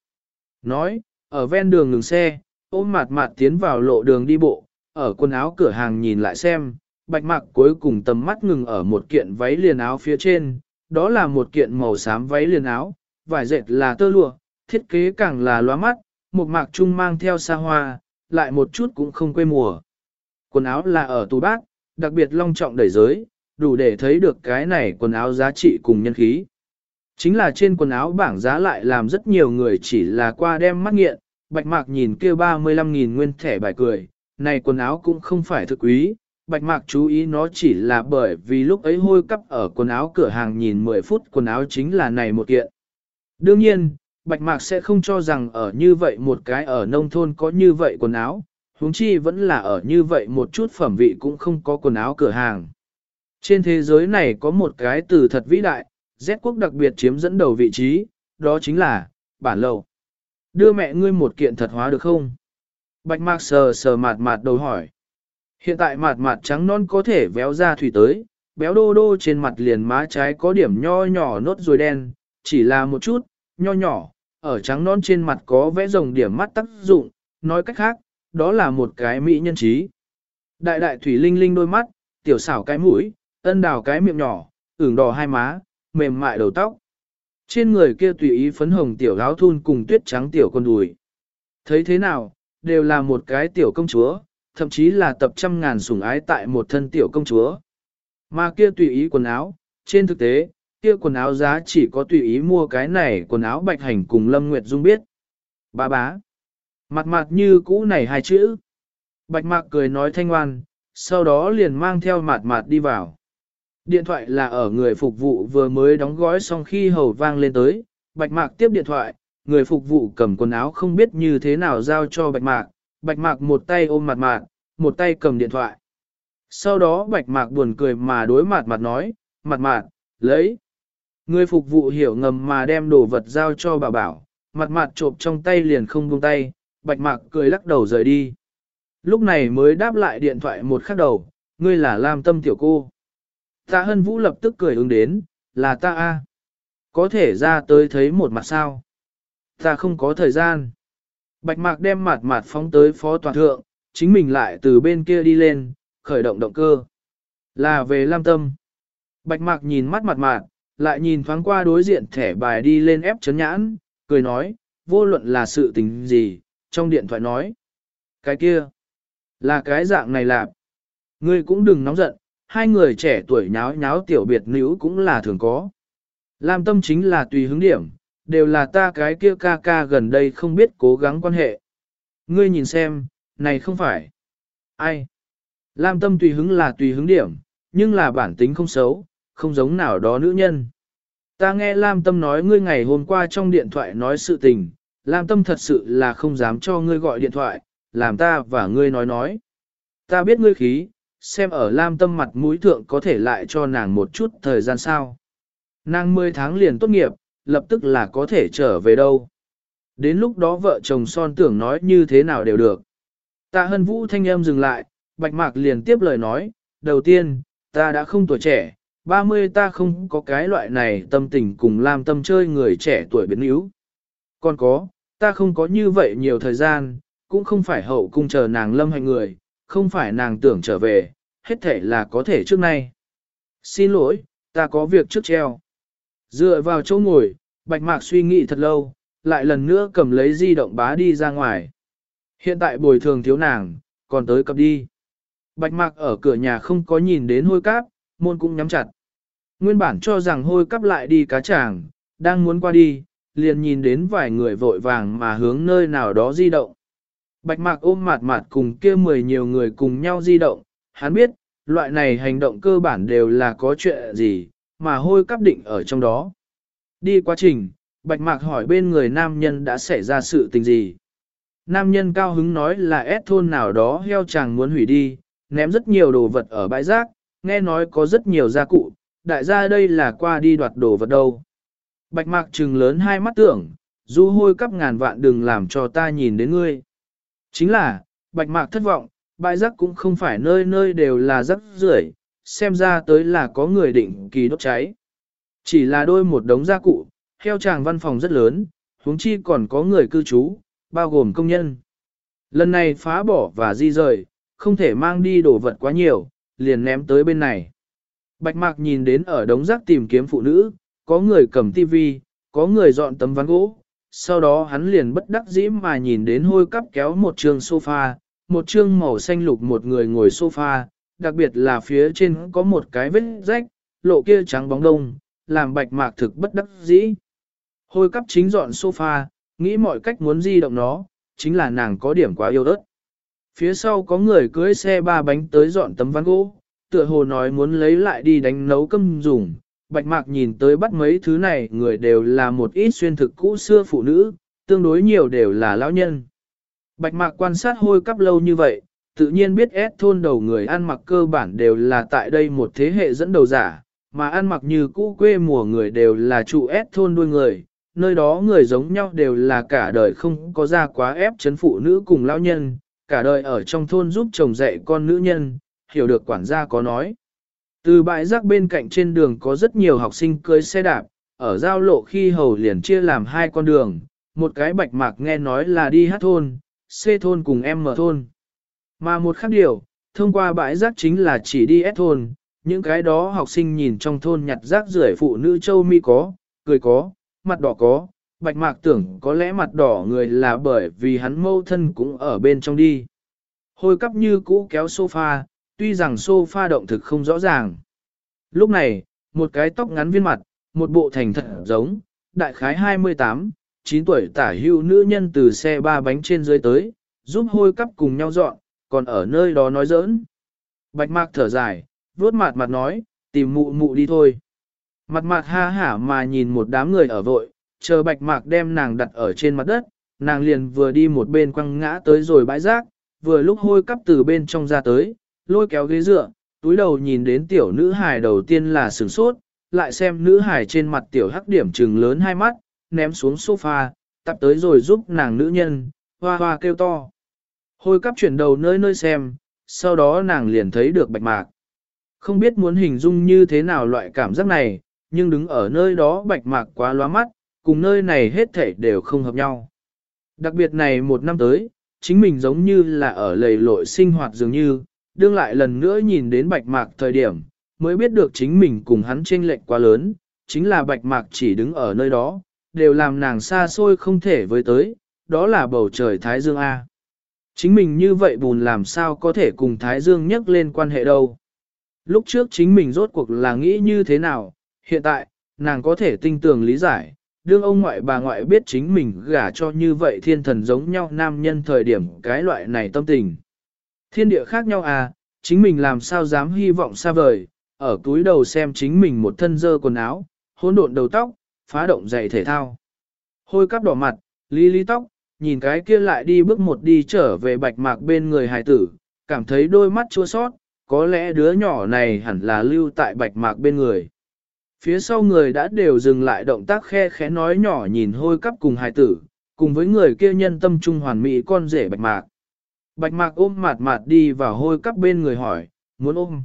Nói, ở ven đường ngừng xe, ôm mạt mạt tiến vào lộ đường đi bộ, ở quần áo cửa hàng nhìn lại xem, bạch mạc cuối cùng tầm mắt ngừng ở một kiện váy liền áo phía trên, đó là một kiện màu xám váy liền áo, vải dệt là tơ lụa, thiết kế càng là loa mắt, một mạc trung mang theo xa hoa, lại một chút cũng không quê mùa. Quần áo là ở tủ bác, đặc biệt long trọng đẩy giới, đủ để thấy được cái này quần áo giá trị cùng nhân khí. Chính là trên quần áo bảng giá lại làm rất nhiều người chỉ là qua đem mắt nghiện, bạch mạc nhìn kia 35.000 nguyên thẻ bài cười, này quần áo cũng không phải thực quý, bạch mạc chú ý nó chỉ là bởi vì lúc ấy hôi cắp ở quần áo cửa hàng nhìn 10 phút quần áo chính là này một kiện. Đương nhiên, bạch mạc sẽ không cho rằng ở như vậy một cái ở nông thôn có như vậy quần áo, huống chi vẫn là ở như vậy một chút phẩm vị cũng không có quần áo cửa hàng. Trên thế giới này có một cái từ thật vĩ đại, Z quốc đặc biệt chiếm dẫn đầu vị trí, đó chính là, bản lầu. Đưa mẹ ngươi một kiện thật hóa được không? Bạch mạc sờ sờ mạt mạt đầu hỏi. Hiện tại mạt mạt trắng non có thể véo ra thủy tới, béo đô đô trên mặt liền má trái có điểm nho nhỏ nốt ruồi đen, chỉ là một chút, nho nhỏ, ở trắng non trên mặt có vẽ rồng điểm mắt tác dụng, nói cách khác, đó là một cái mỹ nhân trí. Đại đại thủy linh linh đôi mắt, tiểu xảo cái mũi, ân đào cái miệng nhỏ, ửng đỏ hai má, mềm mại đầu tóc. Trên người kia tùy ý phấn hồng tiểu áo thun cùng tuyết trắng tiểu con đùi. Thấy thế nào, đều là một cái tiểu công chúa, thậm chí là tập trăm ngàn sủng ái tại một thân tiểu công chúa. Mà kia tùy ý quần áo, trên thực tế, kia quần áo giá chỉ có tùy ý mua cái này quần áo bạch hành cùng Lâm Nguyệt Dung biết. Bá bá. Mặt mặt như cũ này hai chữ. Bạch mạc cười nói thanh ngoan, sau đó liền mang theo mặt mặt đi vào. Điện thoại là ở người phục vụ vừa mới đóng gói xong khi hầu vang lên tới, bạch mạc tiếp điện thoại, người phục vụ cầm quần áo không biết như thế nào giao cho bạch mạc, bạch mạc một tay ôm mặt mạc, một tay cầm điện thoại. Sau đó bạch mạc buồn cười mà đối mặt mặt nói, mặt mạc, lấy. Người phục vụ hiểu ngầm mà đem đồ vật giao cho bà bảo, mặt mạc trộm trong tay liền không buông tay, bạch mạc cười lắc đầu rời đi. Lúc này mới đáp lại điện thoại một khắc đầu, ngươi là Lam Tâm tiểu cô. Tạ Hân Vũ lập tức cười ứng đến, là ta a, Có thể ra tới thấy một mặt sao? Ta không có thời gian. Bạch mạc đem mặt mặt phóng tới phó toàn thượng, chính mình lại từ bên kia đi lên, khởi động động cơ. Là về Lam Tâm. Bạch mạc nhìn mắt mặt mặt, lại nhìn thoáng qua đối diện thẻ bài đi lên ép chấn nhãn, cười nói, vô luận là sự tình gì, trong điện thoại nói. Cái kia, là cái dạng này lạp. Ngươi cũng đừng nóng giận, hai người trẻ tuổi nháo nháo tiểu biệt nữ cũng là thường có. Lam tâm chính là tùy hứng điểm, đều là ta cái kia ca ca gần đây không biết cố gắng quan hệ. Ngươi nhìn xem, này không phải. Ai? Lam tâm tùy hứng là tùy hứng điểm, nhưng là bản tính không xấu, không giống nào đó nữ nhân. Ta nghe Lam tâm nói ngươi ngày hôm qua trong điện thoại nói sự tình, Lam tâm thật sự là không dám cho ngươi gọi điện thoại, làm ta và ngươi nói nói. Ta biết ngươi khí, xem ở Lam tâm mặt mũi thượng có thể lại cho nàng một chút thời gian sao. Nàng 10 tháng liền tốt nghiệp, lập tức là có thể trở về đâu. Đến lúc đó vợ chồng son tưởng nói như thế nào đều được. Tạ hân vũ thanh âm dừng lại, bạch mạc liền tiếp lời nói, đầu tiên, ta đã không tuổi trẻ, 30 ta không có cái loại này tâm tình cùng Lam tâm chơi người trẻ tuổi biến yếu. Còn có, ta không có như vậy nhiều thời gian, cũng không phải hậu cung chờ nàng lâm hành người, không phải nàng tưởng trở về, hết thể là có thể trước nay. Xin lỗi, ta có việc trước treo. Dựa vào chỗ ngồi, bạch mạc suy nghĩ thật lâu, lại lần nữa cầm lấy di động bá đi ra ngoài. Hiện tại bồi thường thiếu nàng, còn tới cập đi. Bạch mạc ở cửa nhà không có nhìn đến hôi cáp, môn cũng nhắm chặt. Nguyên bản cho rằng hôi cắp lại đi cá tràng, đang muốn qua đi, liền nhìn đến vài người vội vàng mà hướng nơi nào đó di động. Bạch mạc ôm mặt mặt cùng kia mười nhiều người cùng nhau di động, hắn biết, loại này hành động cơ bản đều là có chuyện gì, mà hôi cắp định ở trong đó. Đi quá trình, bạch mạc hỏi bên người nam nhân đã xảy ra sự tình gì. Nam nhân cao hứng nói là ép thôn nào đó heo chàng muốn hủy đi, ném rất nhiều đồ vật ở bãi rác, nghe nói có rất nhiều gia cụ, đại gia đây là qua đi đoạt đồ vật đâu. Bạch mạc trừng lớn hai mắt tưởng, du hôi cắp ngàn vạn đừng làm cho ta nhìn đến ngươi. Chính là, bạch mạc thất vọng, bãi rác cũng không phải nơi nơi đều là rác rưởi, xem ra tới là có người định kỳ đốt cháy. Chỉ là đôi một đống gia cụ, heo tràng văn phòng rất lớn, huống chi còn có người cư trú, bao gồm công nhân. Lần này phá bỏ và di rời, không thể mang đi đồ vật quá nhiều, liền ném tới bên này. Bạch mạc nhìn đến ở đống rác tìm kiếm phụ nữ, có người cầm tivi, có người dọn tấm ván gỗ, sau đó hắn liền bất đắc dĩ mà nhìn đến hôi cắp kéo một trường sofa, một chương màu xanh lục một người ngồi sofa, đặc biệt là phía trên có một cái vết rách, lộ kia trắng bóng đông, làm bạch mạc thực bất đắc dĩ. Hôi cắp chính dọn sofa, nghĩ mọi cách muốn di động nó, chính là nàng có điểm quá yêu đất. Phía sau có người cưới xe ba bánh tới dọn tấm ván gỗ, tựa hồ nói muốn lấy lại đi đánh nấu cơm dùng. Bạch mạc nhìn tới bắt mấy thứ này người đều là một ít xuyên thực cũ xưa phụ nữ, tương đối nhiều đều là lão nhân. Bạch mạc quan sát hôi cắp lâu như vậy, tự nhiên biết ép thôn đầu người ăn mặc cơ bản đều là tại đây một thế hệ dẫn đầu giả, mà ăn mặc như cũ quê mùa người đều là trụ ép thôn đuôi người, nơi đó người giống nhau đều là cả đời không có ra quá ép chấn phụ nữ cùng lão nhân, cả đời ở trong thôn giúp chồng dạy con nữ nhân, hiểu được quản gia có nói. Từ bãi rác bên cạnh trên đường có rất nhiều học sinh cưới xe đạp, ở giao lộ khi hầu liền chia làm hai con đường, một cái bạch mạc nghe nói là đi hát thôn, C thôn cùng M thôn. Mà một khác điều, thông qua bãi rác chính là chỉ đi S thôn, những cái đó học sinh nhìn trong thôn nhặt rác rưởi phụ nữ châu mi có, cười có, mặt đỏ có, bạch mạc tưởng có lẽ mặt đỏ người là bởi vì hắn mâu thân cũng ở bên trong đi. Hôi cắp như cũ kéo sofa, tuy rằng sofa động thực không rõ ràng. Lúc này, một cái tóc ngắn viên mặt, một bộ thành thật giống, đại khái 28, 9 tuổi tả hưu nữ nhân từ xe ba bánh trên dưới tới, giúp hôi cắp cùng nhau dọn, còn ở nơi đó nói giỡn. Bạch mạc thở dài, vuốt mặt mặt nói, tìm mụ mụ đi thôi. Mặt mặt ha hả mà nhìn một đám người ở vội, chờ bạch mạc đem nàng đặt ở trên mặt đất, nàng liền vừa đi một bên quăng ngã tới rồi bãi rác, vừa lúc hôi cắp từ bên trong ra tới, lôi kéo ghế dựa, túi đầu nhìn đến tiểu nữ hài đầu tiên là sửng sốt, lại xem nữ hài trên mặt tiểu hắc điểm trừng lớn hai mắt, ném xuống sofa, tập tới rồi giúp nàng nữ nhân, hoa hoa kêu to. Hôi cắp chuyển đầu nơi nơi xem, sau đó nàng liền thấy được bạch mạc. Không biết muốn hình dung như thế nào loại cảm giác này, nhưng đứng ở nơi đó bạch mạc quá loa mắt, cùng nơi này hết thảy đều không hợp nhau. Đặc biệt này một năm tới, chính mình giống như là ở lầy lội sinh hoạt dường như, đương lại lần nữa nhìn đến bạch mạc thời điểm, mới biết được chính mình cùng hắn chênh lệch quá lớn, chính là bạch mạc chỉ đứng ở nơi đó, đều làm nàng xa xôi không thể với tới, đó là bầu trời Thái Dương A. Chính mình như vậy bùn làm sao có thể cùng Thái Dương nhắc lên quan hệ đâu. Lúc trước chính mình rốt cuộc là nghĩ như thế nào, hiện tại, nàng có thể tinh tường lý giải, đương ông ngoại bà ngoại biết chính mình gả cho như vậy thiên thần giống nhau nam nhân thời điểm cái loại này tâm tình. Thiên địa khác nhau à, chính mình làm sao dám hy vọng xa vời, ở túi đầu xem chính mình một thân dơ quần áo, hỗn độn đầu tóc, phá động dày thể thao. Hôi cắp đỏ mặt, lý lý tóc, nhìn cái kia lại đi bước một đi trở về bạch mạc bên người hài tử, cảm thấy đôi mắt chua sót, có lẽ đứa nhỏ này hẳn là lưu tại bạch mạc bên người. Phía sau người đã đều dừng lại động tác khe khẽ nói nhỏ nhìn hôi cắp cùng hài tử, cùng với người kia nhân tâm trung hoàn mỹ con rể bạch mạc. Bạch mạc ôm mạt mạt đi vào hôi cắp bên người hỏi, muốn ôm.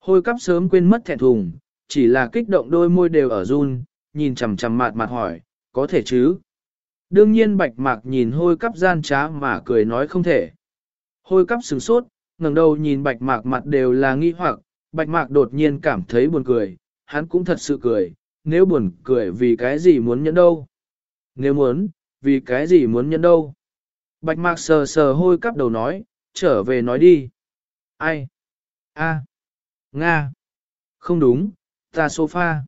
Hôi cắp sớm quên mất thẹn thùng, chỉ là kích động đôi môi đều ở run, nhìn chằm chằm mạt mạt hỏi, có thể chứ? Đương nhiên bạch mạc nhìn hôi cắp gian trá mà cười nói không thể. Hôi cắp sửng sốt, ngẩng đầu nhìn bạch mạc mặt đều là nghi hoặc, bạch mạc đột nhiên cảm thấy buồn cười, hắn cũng thật sự cười, nếu buồn cười vì cái gì muốn nhẫn đâu. Nếu muốn, vì cái gì muốn nhẫn đâu. Bạch mạc sờ sờ hôi cắp đầu nói, trở về nói đi. Ai? A. Nga. Không đúng, ta sofa.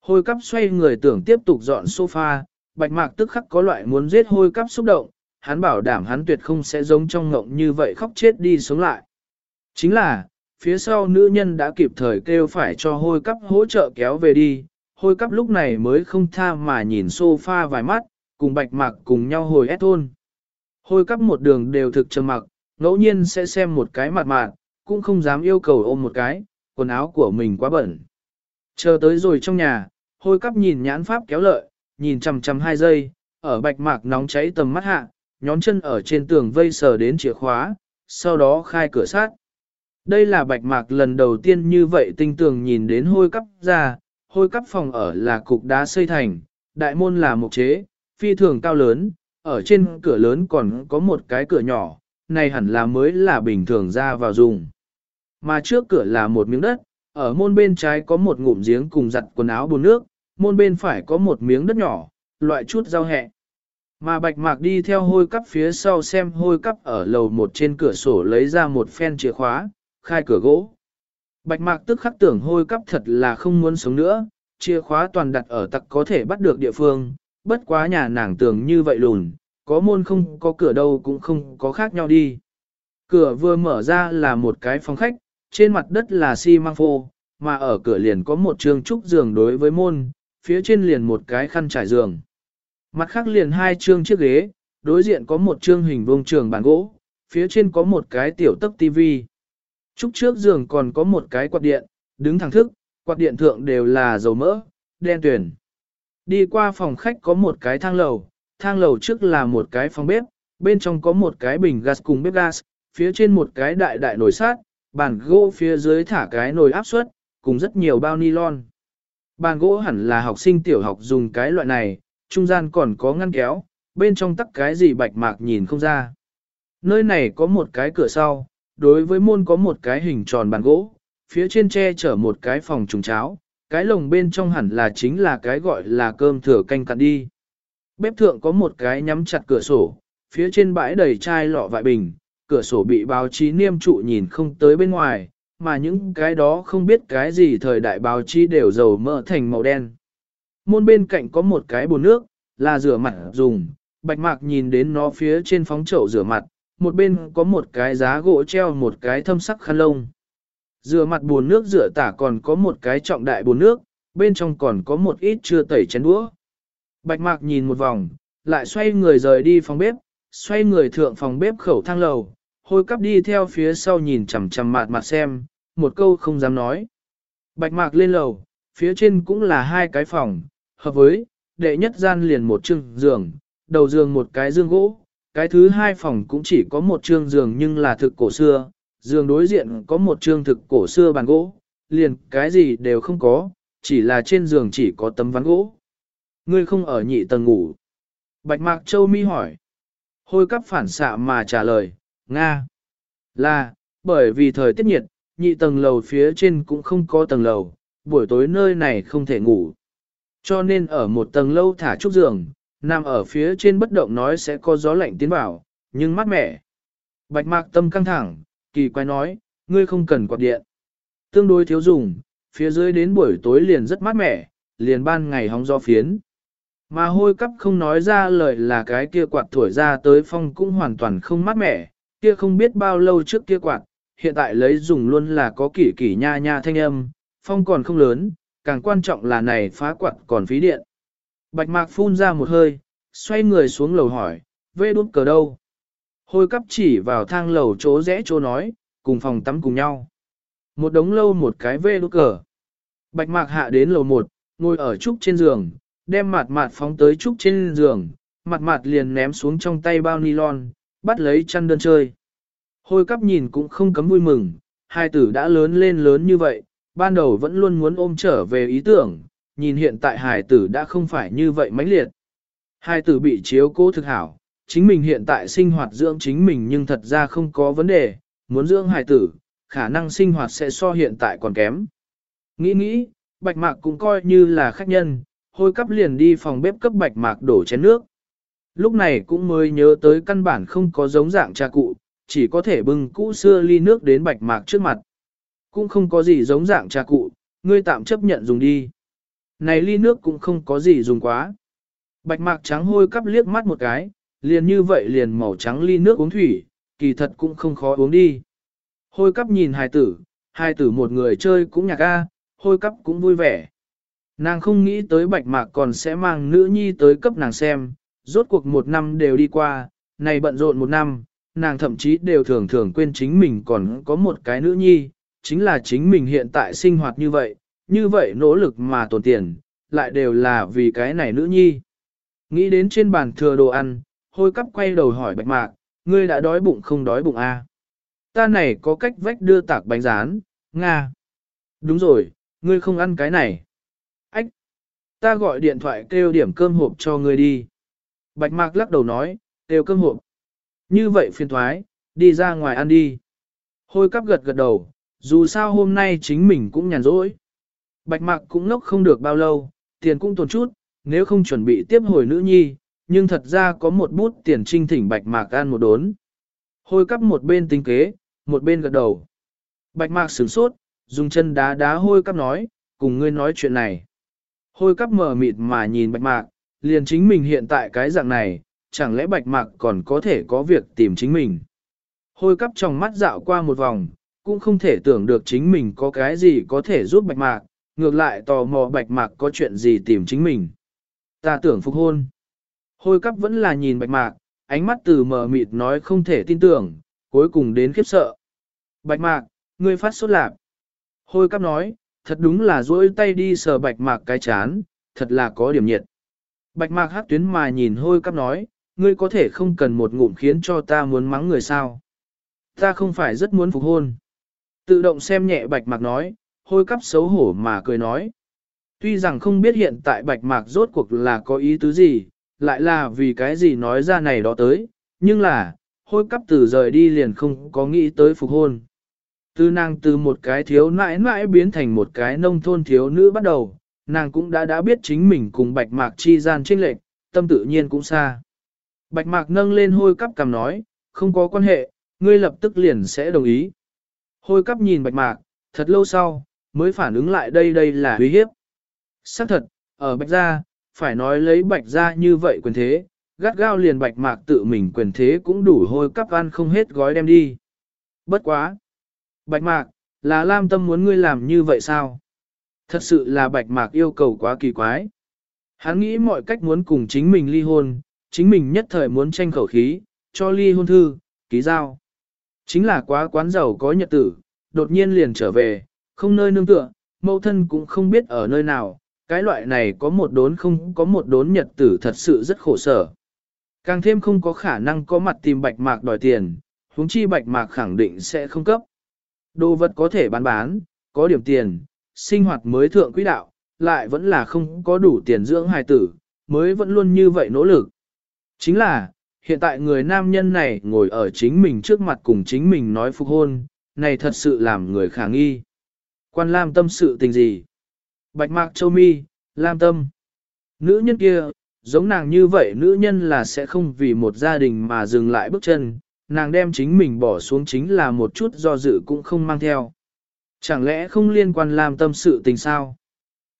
Hôi cắp xoay người tưởng tiếp tục dọn sofa, bạch mạc tức khắc có loại muốn giết hôi cắp xúc động, hắn bảo đảm hắn tuyệt không sẽ giống trong ngộng như vậy khóc chết đi sống lại. Chính là, phía sau nữ nhân đã kịp thời kêu phải cho hôi cắp hỗ trợ kéo về đi, hôi cắp lúc này mới không tha mà nhìn sofa vài mắt, cùng bạch mạc cùng nhau hồi ép thôn. Hôi cắp một đường đều thực trầm mặc, ngẫu nhiên sẽ xem một cái mặt mạc, cũng không dám yêu cầu ôm một cái, quần áo của mình quá bẩn. Chờ tới rồi trong nhà, hôi cắp nhìn nhãn pháp kéo lợi, nhìn chằm chằm hai giây, ở bạch mạc nóng cháy tầm mắt hạ, nhón chân ở trên tường vây sờ đến chìa khóa, sau đó khai cửa sát. Đây là bạch mạc lần đầu tiên như vậy tinh tường nhìn đến hôi cắp ra, hôi cắp phòng ở là cục đá xây thành, đại môn là một chế, phi thường cao lớn, ở trên cửa lớn còn có một cái cửa nhỏ, này hẳn là mới là bình thường ra vào dùng. Mà trước cửa là một miếng đất, ở môn bên trái có một ngụm giếng cùng giặt quần áo bồn nước, môn bên phải có một miếng đất nhỏ, loại chút rau hẹ. Mà bạch mạc đi theo hôi cắp phía sau xem hôi cắp ở lầu một trên cửa sổ lấy ra một phen chìa khóa, khai cửa gỗ. Bạch mạc tức khắc tưởng hôi cắp thật là không muốn sống nữa, chìa khóa toàn đặt ở tặc có thể bắt được địa phương, bất quá nhà nàng tưởng như vậy lùn, có môn không có cửa đâu cũng không có khác nhau đi. Cửa vừa mở ra là một cái phòng khách, trên mặt đất là xi măng phô, mà ở cửa liền có một trường trúc giường đối với môn, phía trên liền một cái khăn trải giường. Mặt khác liền hai chương chiếc ghế, đối diện có một chương hình vuông trường bàn gỗ, phía trên có một cái tiểu tấc tivi. Trúc trước giường còn có một cái quạt điện, đứng thẳng thức, quạt điện thượng đều là dầu mỡ, đen tuyển. Đi qua phòng khách có một cái thang lầu, thang lầu trước là một cái phòng bếp, bên trong có một cái bình gas cùng bếp gas, phía trên một cái đại đại nồi sát, bàn gỗ phía dưới thả cái nồi áp suất, cùng rất nhiều bao nylon. Bàn gỗ hẳn là học sinh tiểu học dùng cái loại này, trung gian còn có ngăn kéo, bên trong tắc cái gì bạch mạc nhìn không ra. Nơi này có một cái cửa sau, đối với môn có một cái hình tròn bàn gỗ, phía trên che chở một cái phòng trùng cháo, cái lồng bên trong hẳn là chính là cái gọi là cơm thừa canh cặn đi. Bếp thượng có một cái nhắm chặt cửa sổ, phía trên bãi đầy chai lọ vại bình, cửa sổ bị báo chí niêm trụ nhìn không tới bên ngoài, mà những cái đó không biết cái gì thời đại báo chí đều dầu mỡ thành màu đen. Môn bên cạnh có một cái bồn nước, là rửa mặt dùng, bạch mạc nhìn đến nó phía trên phóng chậu rửa mặt, một bên có một cái giá gỗ treo một cái thâm sắc khăn lông. Rửa mặt bồn nước rửa tả còn có một cái trọng đại bồn nước, bên trong còn có một ít chưa tẩy chén đũa. Bạch mạc nhìn một vòng, lại xoay người rời đi phòng bếp, xoay người thượng phòng bếp khẩu thang lầu, hôi cắp đi theo phía sau nhìn chằm chằm mạt mạt xem, một câu không dám nói. Bạch mạc lên lầu, phía trên cũng là hai cái phòng, hợp với, đệ nhất gian liền một chương giường, đầu giường một cái giường gỗ, cái thứ hai phòng cũng chỉ có một chương giường nhưng là thực cổ xưa, giường đối diện có một chương thực cổ xưa bàn gỗ, liền cái gì đều không có, chỉ là trên giường chỉ có tấm ván gỗ. Ngươi không ở nhị tầng ngủ. Bạch Mạc Châu mi hỏi. Hôi cắp phản xạ mà trả lời, Nga. Là, bởi vì thời tiết nhiệt, nhị tầng lầu phía trên cũng không có tầng lầu, buổi tối nơi này không thể ngủ. Cho nên ở một tầng lâu thả trúc giường, nằm ở phía trên bất động nói sẽ có gió lạnh tiến vào, nhưng mát mẻ. Bạch mạc tâm căng thẳng, kỳ quái nói, ngươi không cần quạt điện. Tương đối thiếu dùng, phía dưới đến buổi tối liền rất mát mẻ, liền ban ngày hóng gió phiến. Mà hôi cắp không nói ra lời là cái kia quạt thổi ra tới phong cũng hoàn toàn không mát mẻ, kia không biết bao lâu trước kia quạt, hiện tại lấy dùng luôn là có kỷ kỷ nha nha thanh âm, phong còn không lớn, càng quan trọng là này phá quạt còn phí điện. Bạch mạc phun ra một hơi, xoay người xuống lầu hỏi, vê đút cờ đâu? Hôi cắp chỉ vào thang lầu chỗ rẽ chỗ nói, cùng phòng tắm cùng nhau. Một đống lâu một cái vê đút cờ. Bạch mạc hạ đến lầu một, ngồi ở trúc trên giường, đem mặt mặt phóng tới trúc trên giường, mặt mặt liền ném xuống trong tay bao nylon, bắt lấy chăn đơn chơi. Hôi cắp nhìn cũng không cấm vui mừng, hai tử đã lớn lên lớn như vậy, ban đầu vẫn luôn muốn ôm trở về ý tưởng, nhìn hiện tại hài tử đã không phải như vậy mãnh liệt. Hai tử bị chiếu cố thực hảo, chính mình hiện tại sinh hoạt dưỡng chính mình nhưng thật ra không có vấn đề, muốn dưỡng hài tử, khả năng sinh hoạt sẽ so hiện tại còn kém. Nghĩ nghĩ, bạch mạc cũng coi như là khách nhân, hôi cắp liền đi phòng bếp cấp bạch mạc đổ chén nước. Lúc này cũng mới nhớ tới căn bản không có giống dạng cha cụ, chỉ có thể bưng cũ xưa ly nước đến bạch mạc trước mặt. Cũng không có gì giống dạng cha cụ, ngươi tạm chấp nhận dùng đi. Này ly nước cũng không có gì dùng quá. Bạch mạc trắng hôi cắp liếc mắt một cái, liền như vậy liền màu trắng ly nước uống thủy, kỳ thật cũng không khó uống đi. Hôi cắp nhìn hài tử, hài tử một người chơi cũng nhạc a, hôi cắp cũng vui vẻ. Nàng không nghĩ tới bạch mạc còn sẽ mang nữ nhi tới cấp nàng xem, rốt cuộc một năm đều đi qua, này bận rộn một năm, nàng thậm chí đều thường thường quên chính mình còn có một cái nữ nhi, chính là chính mình hiện tại sinh hoạt như vậy, như vậy nỗ lực mà tồn tiền, lại đều là vì cái này nữ nhi. Nghĩ đến trên bàn thừa đồ ăn, hôi cắp quay đầu hỏi bạch mạc, ngươi đã đói bụng không đói bụng à? Ta này có cách vách đưa tạc bánh rán, Nga. Đúng rồi, ngươi không ăn cái này. Ách! Ta gọi điện thoại kêu điểm cơm hộp cho ngươi đi. Bạch mạc lắc đầu nói, đều cơm hộp. Như vậy phiền thoái, đi ra ngoài ăn đi. Hôi cắp gật gật đầu, dù sao hôm nay chính mình cũng nhàn rỗi. Bạch mạc cũng ngốc không được bao lâu, tiền cũng tồn chút, nếu không chuẩn bị tiếp hồi nữ nhi, nhưng thật ra có một bút tiền trinh thỉnh bạch mạc ăn một đốn. Hôi cắp một bên tính kế, một bên gật đầu. Bạch mạc sửng sốt, dùng chân đá đá hôi cắp nói, cùng ngươi nói chuyện này. Hôi cắp mở mịt mà nhìn bạch mạc, liền chính mình hiện tại cái dạng này, chẳng lẽ bạch mạc còn có thể có việc tìm chính mình. Hôi cắp trong mắt dạo qua một vòng, cũng không thể tưởng được chính mình có cái gì có thể giúp bạch mạc, ngược lại tò mò bạch mạc có chuyện gì tìm chính mình. Ta tưởng phục hôn. Hôi cắp vẫn là nhìn bạch mạc, ánh mắt từ mờ mịt nói không thể tin tưởng, cuối cùng đến khiếp sợ. Bạch mạc, ngươi phát sốt lạc. Hôi cắp nói, thật đúng là duỗi tay đi sờ bạch mạc cái chán, thật là có điểm nhiệt. Bạch mạc hát tuyến mà nhìn hôi cắp nói, ngươi có thể không cần một ngụm khiến cho ta muốn mắng người sao. Ta không phải rất muốn phục hôn. Tự động xem nhẹ bạch mạc nói, hôi cắp xấu hổ mà cười nói. Tuy rằng không biết hiện tại bạch mạc rốt cuộc là có ý tứ gì, lại là vì cái gì nói ra này đó tới, nhưng là, hôi cắp từ rời đi liền không có nghĩ tới phục hôn. Từ nàng từ một cái thiếu nãi nãi biến thành một cái nông thôn thiếu nữ bắt đầu, nàng cũng đã đã biết chính mình cùng bạch mạc chi gian trinh lệch, tâm tự nhiên cũng xa. Bạch mạc nâng lên hôi cắp cầm nói, không có quan hệ, ngươi lập tức liền sẽ đồng ý. Hôi cắp nhìn bạch mạc, thật lâu sau, mới phản ứng lại đây đây là uy hiếp. Xác thật, ở bạch gia, phải nói lấy bạch gia như vậy quyền thế, gắt gao liền bạch mạc tự mình quyền thế cũng đủ hôi cắp ăn không hết gói đem đi. Bất quá. Bạch mạc, là lam tâm muốn ngươi làm như vậy sao? Thật sự là bạch mạc yêu cầu quá kỳ quái. Hắn nghĩ mọi cách muốn cùng chính mình ly hôn, chính mình nhất thời muốn tranh khẩu khí, cho ly hôn thư, ký giao. Chính là quá quán giàu có nhật tử, đột nhiên liền trở về, không nơi nương tựa, mẫu thân cũng không biết ở nơi nào, cái loại này có một đốn không có một đốn nhật tử thật sự rất khổ sở. Càng thêm không có khả năng có mặt tìm bạch mạc đòi tiền, huống chi bạch mạc khẳng định sẽ không cấp. Đồ vật có thể bán bán, có điểm tiền, sinh hoạt mới thượng quỹ đạo, lại vẫn là không có đủ tiền dưỡng hài tử, mới vẫn luôn như vậy nỗ lực. Chính là, hiện tại người nam nhân này ngồi ở chính mình trước mặt cùng chính mình nói phục hôn, này thật sự làm người khả nghi. Quan Lam tâm sự tình gì? Bạch Mạc Châu Mi, Lam tâm. Nữ nhân kia, giống nàng như vậy nữ nhân là sẽ không vì một gia đình mà dừng lại bước chân, nàng đem chính mình bỏ xuống chính là một chút do dự cũng không mang theo. Chẳng lẽ không liên quan làm tâm sự tình sao?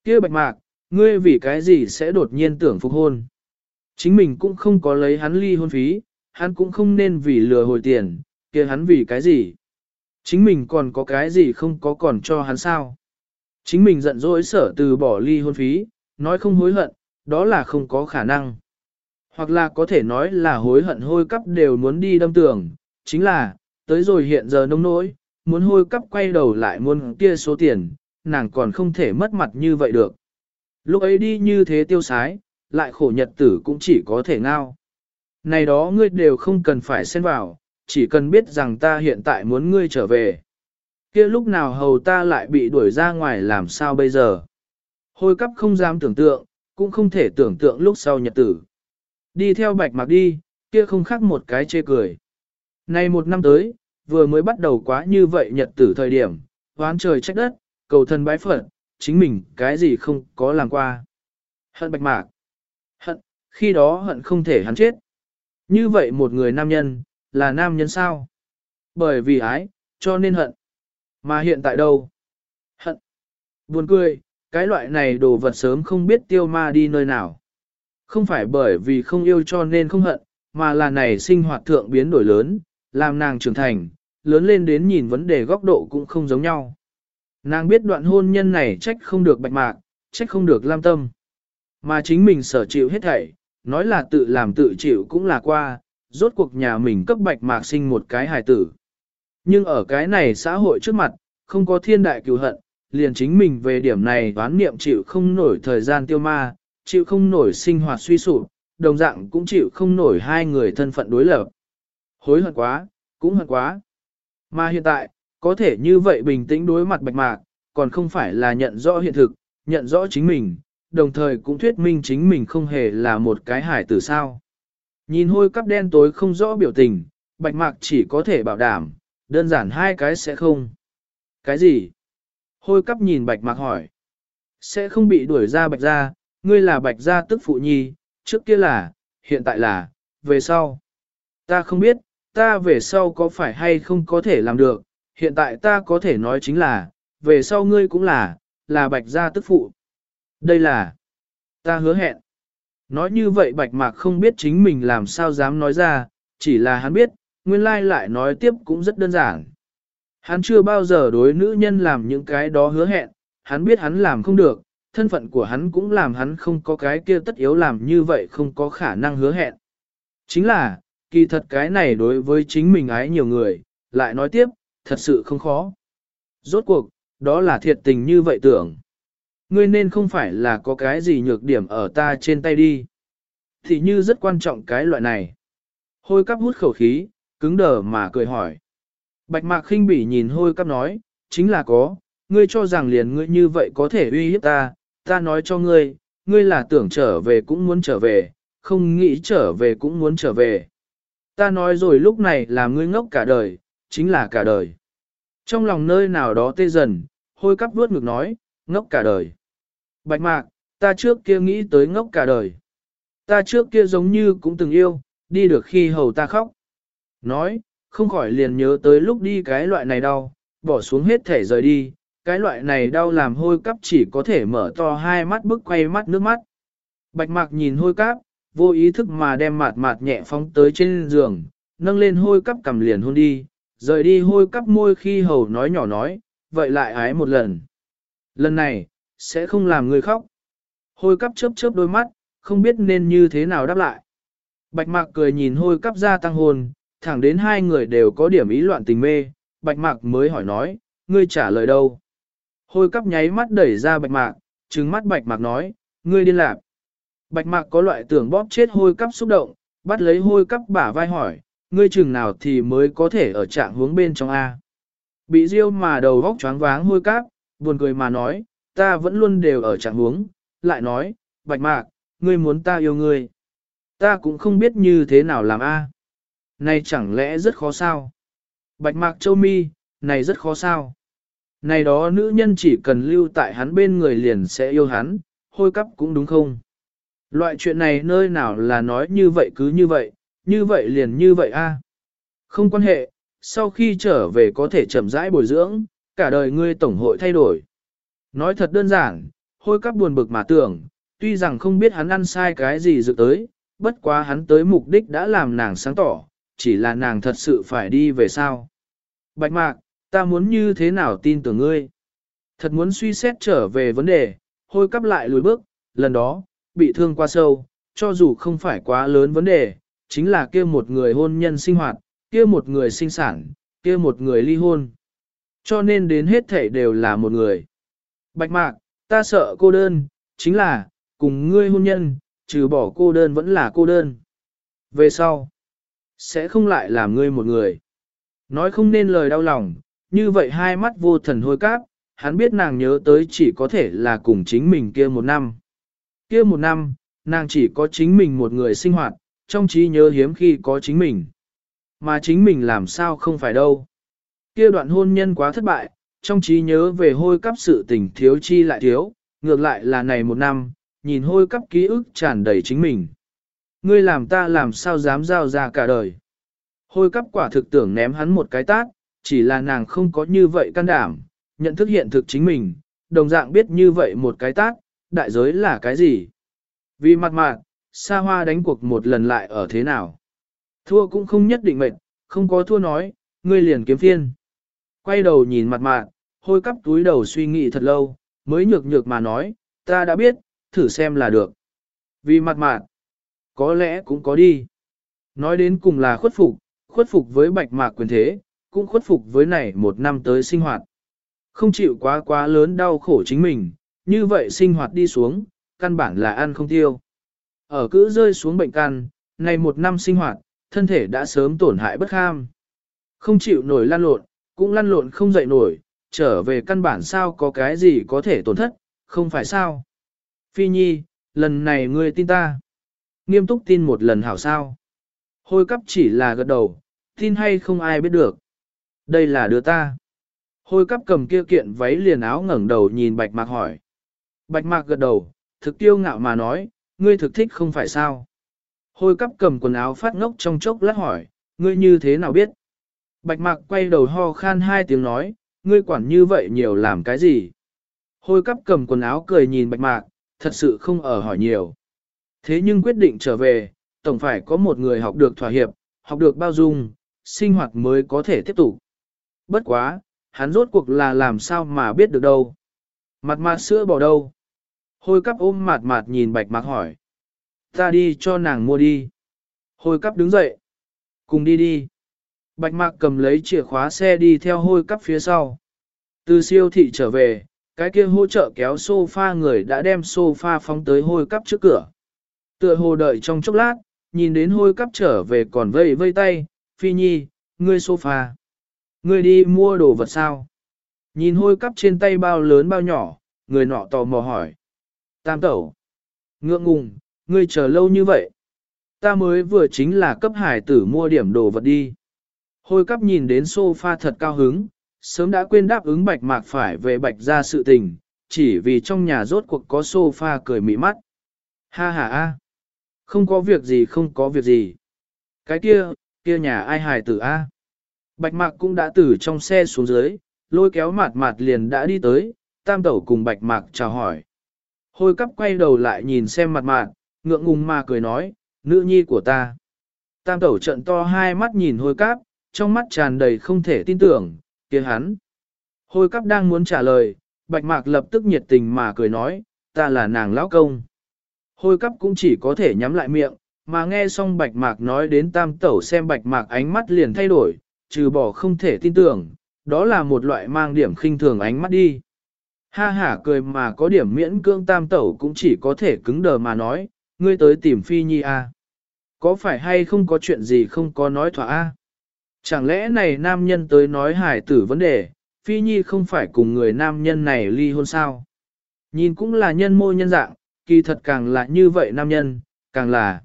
kia bạch mạc, ngươi vì cái gì sẽ đột nhiên tưởng phục hôn? Chính mình cũng không có lấy hắn ly hôn phí, hắn cũng không nên vì lừa hồi tiền, kia hắn vì cái gì? Chính mình còn có cái gì không có còn cho hắn sao? Chính mình giận dỗi sở từ bỏ ly hôn phí, nói không hối hận, đó là không có khả năng. Hoặc là có thể nói là hối hận hôi cắp đều muốn đi đâm tường, chính là, tới rồi hiện giờ nông nỗi, muốn hôi cắp quay đầu lại muốn kia số tiền, nàng còn không thể mất mặt như vậy được. Lúc ấy đi như thế tiêu sái, lại khổ nhật tử cũng chỉ có thể ngao. Này đó ngươi đều không cần phải xen vào, chỉ cần biết rằng ta hiện tại muốn ngươi trở về. kia lúc nào hầu ta lại bị đuổi ra ngoài làm sao bây giờ. Hôi cắp không dám tưởng tượng, cũng không thể tưởng tượng lúc sau nhật tử. Đi theo bạch mặc đi, kia không khác một cái chê cười. này một năm tới, vừa mới bắt đầu quá như vậy nhật tử thời điểm, hoán trời trách đất, cầu thân bái phận, chính mình cái gì không có làm qua. Hận bạch mạc. Hận, khi đó hận không thể hắn chết. Như vậy một người nam nhân, là nam nhân sao? Bởi vì ái, cho nên hận. Mà hiện tại đâu? Hận. Buồn cười, cái loại này đồ vật sớm không biết tiêu ma đi nơi nào. Không phải bởi vì không yêu cho nên không hận, mà là này sinh hoạt thượng biến đổi lớn, làm nàng trưởng thành, lớn lên đến nhìn vấn đề góc độ cũng không giống nhau. Nàng biết đoạn hôn nhân này trách không được bạch mạc, trách không được lam tâm. Mà chính mình sở chịu hết thảy, nói là tự làm tự chịu cũng là qua, rốt cuộc nhà mình cấp bạch mạc sinh một cái hài tử. Nhưng ở cái này xã hội trước mặt, không có thiên đại cứu hận, liền chính mình về điểm này đoán niệm chịu không nổi thời gian tiêu ma, chịu không nổi sinh hoạt suy sụp, đồng dạng cũng chịu không nổi hai người thân phận đối lập. Hối hận quá, cũng hận quá. Mà hiện tại, có thể như vậy bình tĩnh đối mặt bạch mạc, còn không phải là nhận rõ hiện thực, nhận rõ chính mình, đồng thời cũng thuyết minh chính mình không hề là một cái hải tử sao. Nhìn hôi cắp đen tối không rõ biểu tình, bạch mạc chỉ có thể bảo đảm, đơn giản hai cái sẽ không. Cái gì? Hôi cắp nhìn bạch mạc hỏi. Sẽ không bị đuổi ra bạch ra, ngươi là bạch gia tức phụ nhi, trước kia là, hiện tại là, về sau. Ta không biết, ta về sau có phải hay không có thể làm được, hiện tại ta có thể nói chính là, về sau ngươi cũng là, là bạch gia tức phụ. Đây là, ta hứa hẹn. Nói như vậy bạch mạc không biết chính mình làm sao dám nói ra, chỉ là hắn biết, nguyên lai lại nói tiếp cũng rất đơn giản. Hắn chưa bao giờ đối nữ nhân làm những cái đó hứa hẹn, hắn biết hắn làm không được, thân phận của hắn cũng làm hắn không có cái kia tất yếu làm như vậy không có khả năng hứa hẹn. Chính là, kỳ thật cái này đối với chính mình ái nhiều người, lại nói tiếp, thật sự không khó. Rốt cuộc, đó là thiệt tình như vậy tưởng. Ngươi nên không phải là có cái gì nhược điểm ở ta trên tay đi. Thì như rất quan trọng cái loại này. Hôi cắp hút khẩu khí, cứng đờ mà cười hỏi. Bạch mạc khinh bỉ nhìn hôi cắp nói, chính là có, ngươi cho rằng liền ngươi như vậy có thể uy hiếp ta, ta nói cho ngươi, ngươi là tưởng trở về cũng muốn trở về, không nghĩ trở về cũng muốn trở về. Ta nói rồi lúc này là ngươi ngốc cả đời, chính là cả đời. Trong lòng nơi nào đó tê dần, hôi cắp vuốt ngực nói, ngốc cả đời. Bạch mạc, ta trước kia nghĩ tới ngốc cả đời. Ta trước kia giống như cũng từng yêu, đi được khi hầu ta khóc. Nói, không khỏi liền nhớ tới lúc đi cái loại này đau, bỏ xuống hết thể rời đi, cái loại này đau làm hôi cắp chỉ có thể mở to hai mắt bức quay mắt nước mắt. Bạch mạc nhìn hôi cắp, vô ý thức mà đem mạt mạt nhẹ phóng tới trên giường, nâng lên hôi cắp cầm liền hôn đi, rời đi hôi cắp môi khi hầu nói nhỏ nói, vậy lại ái một lần. Lần này, sẽ không làm người khóc. Hôi cắp chớp chớp đôi mắt, không biết nên như thế nào đáp lại. Bạch mạc cười nhìn hôi cắp ra tăng hồn, thẳng đến hai người đều có điểm ý loạn tình mê, bạch mạc mới hỏi nói, ngươi trả lời đâu? Hôi cắp nháy mắt đẩy ra bạch mạc, trừng mắt bạch mạc nói, ngươi điên lạc. Bạch mạc có loại tưởng bóp chết hôi cắp xúc động, bắt lấy hôi cắp bả vai hỏi, ngươi chừng nào thì mới có thể ở trạng hướng bên trong A. Bị riêu mà đầu vóc choáng váng hôi cắp, buồn cười mà nói, ta vẫn luôn đều ở trạng hướng, lại nói, bạch mạc, ngươi muốn ta yêu ngươi. Ta cũng không biết như thế nào làm A. Này chẳng lẽ rất khó sao? Bạch mạc châu mi, này rất khó sao? Này đó nữ nhân chỉ cần lưu tại hắn bên người liền sẽ yêu hắn, hôi cắp cũng đúng không? Loại chuyện này nơi nào là nói như vậy cứ như vậy, như vậy liền như vậy a. Không quan hệ, sau khi trở về có thể chậm rãi bồi dưỡng, cả đời ngươi tổng hội thay đổi. Nói thật đơn giản, hôi cắp buồn bực mà tưởng, tuy rằng không biết hắn ăn sai cái gì dự tới, bất quá hắn tới mục đích đã làm nàng sáng tỏ, chỉ là nàng thật sự phải đi về sao. Bạch mạc, ta muốn như thế nào tin tưởng ngươi? Thật muốn suy xét trở về vấn đề, hôi cắp lại lùi bước, lần đó, bị thương quá sâu, cho dù không phải quá lớn vấn đề, chính là kia một người hôn nhân sinh hoạt, kia một người sinh sản, kia một người ly hôn. Cho nên đến hết thể đều là một người. Bạch mạc, ta sợ cô đơn, chính là, cùng ngươi hôn nhân, trừ bỏ cô đơn vẫn là cô đơn. Về sau, sẽ không lại làm ngươi một người. Nói không nên lời đau lòng, như vậy hai mắt vô thần hôi cáp, hắn biết nàng nhớ tới chỉ có thể là cùng chính mình kia một năm. Kia một năm, nàng chỉ có chính mình một người sinh hoạt, trong trí nhớ hiếm khi có chính mình. Mà chính mình làm sao không phải đâu. Kia đoạn hôn nhân quá thất bại, trong trí nhớ về hôi cắp sự tình thiếu chi lại thiếu, ngược lại là này một năm, nhìn hôi cắp ký ức tràn đầy chính mình. Ngươi làm ta làm sao dám giao ra cả đời. Hôi cắp quả thực tưởng ném hắn một cái tát, chỉ là nàng không có như vậy can đảm, nhận thức hiện thực chính mình, đồng dạng biết như vậy một cái tát, đại giới là cái gì. Vì mặt mạn, xa hoa đánh cuộc một lần lại ở thế nào. Thua cũng không nhất định mệnh, không có thua nói, ngươi liền kiếm phiên. Quay đầu nhìn mặt mạn, hôi cắp túi đầu suy nghĩ thật lâu, mới nhược nhược mà nói, ta đã biết, thử xem là được. Vì mặt mạn, có lẽ cũng có đi. Nói đến cùng là khuất phục, khuất phục với bạch mạc quyền thế, cũng khuất phục với này một năm tới sinh hoạt. Không chịu quá quá lớn đau khổ chính mình, như vậy sinh hoạt đi xuống, căn bản là ăn không tiêu. Ở cữ rơi xuống bệnh căn, này một năm sinh hoạt, thân thể đã sớm tổn hại bất kham. Không chịu nổi lăn lộn, cũng lăn lộn không dậy nổi, trở về căn bản sao có cái gì có thể tổn thất, không phải sao. Phi Nhi, lần này ngươi tin ta. Nghiêm túc tin một lần hảo sao. Hôi cắp chỉ là gật đầu, tin hay không ai biết được. Đây là đứa ta. Hôi cắp cầm kia kiện váy liền áo ngẩng đầu nhìn bạch mạc hỏi. Bạch mạc gật đầu, thực tiêu ngạo mà nói, ngươi thực thích không phải sao. Hôi cắp cầm quần áo phát ngốc trong chốc lát hỏi, ngươi như thế nào biết? Bạch mạc quay đầu ho khan hai tiếng nói, ngươi quản như vậy nhiều làm cái gì? Hôi cắp cầm quần áo cười nhìn bạch mạc, thật sự không ở hỏi nhiều. Thế nhưng quyết định trở về, tổng phải có một người học được thỏa hiệp, học được bao dung, sinh hoạt mới có thể tiếp tục. Bất quá, hắn rốt cuộc là làm sao mà biết được đâu. Mặt mặt sữa bỏ đâu? Hôi cắp ôm mạt mạt nhìn bạch mạc hỏi. Ta đi cho nàng mua đi. Hôi cắp đứng dậy. Cùng đi đi. Bạch mạc cầm lấy chìa khóa xe đi theo hôi cắp phía sau. Từ siêu thị trở về, cái kia hỗ trợ kéo sofa người đã đem sofa phóng tới hôi cắp trước cửa. Tựa hồ đợi trong chốc lát, nhìn đến hôi cắp trở về còn vây vây tay, phi nhi, ngươi sofa. Ngươi đi mua đồ vật sao? Nhìn hôi cắp trên tay bao lớn bao nhỏ, người nọ tò mò hỏi. Tam tẩu. Ngượng ngùng, ngươi chờ lâu như vậy. Ta mới vừa chính là cấp hải tử mua điểm đồ vật đi. Hôi cắp nhìn đến sofa thật cao hứng, sớm đã quên đáp ứng bạch mạc phải về bạch ra sự tình, chỉ vì trong nhà rốt cuộc có sofa cười mị mắt. Ha ha a, không có việc gì không có việc gì. Cái kia, kia nhà ai hài tử a? Bạch mạc cũng đã từ trong xe xuống dưới, lôi kéo mạt mạt liền đã đi tới, tam tẩu cùng bạch mạc chào hỏi. Hôi cắp quay đầu lại nhìn xem mặt mạn, ngượng ngùng mà cười nói, nữ nhi của ta. Tam tẩu trận to hai mắt nhìn hôi cắp, trong mắt tràn đầy không thể tin tưởng, kia hắn. Hôi cắp đang muốn trả lời, bạch mạc lập tức nhiệt tình mà cười nói, ta là nàng lão công. Hôi cắp cũng chỉ có thể nhắm lại miệng, mà nghe xong bạch mạc nói đến tam tẩu xem bạch mạc ánh mắt liền thay đổi, trừ bỏ không thể tin tưởng, đó là một loại mang điểm khinh thường ánh mắt đi. Ha hả cười mà có điểm miễn cương tam tẩu cũng chỉ có thể cứng đờ mà nói, ngươi tới tìm phi nhi à. Có phải hay không có chuyện gì không có nói thỏa a? Chẳng lẽ này nam nhân tới nói hải tử vấn đề, phi nhi không phải cùng người nam nhân này ly hôn sao? Nhìn cũng là nhân mô nhân dạng, kỳ thật càng là như vậy nam nhân, càng là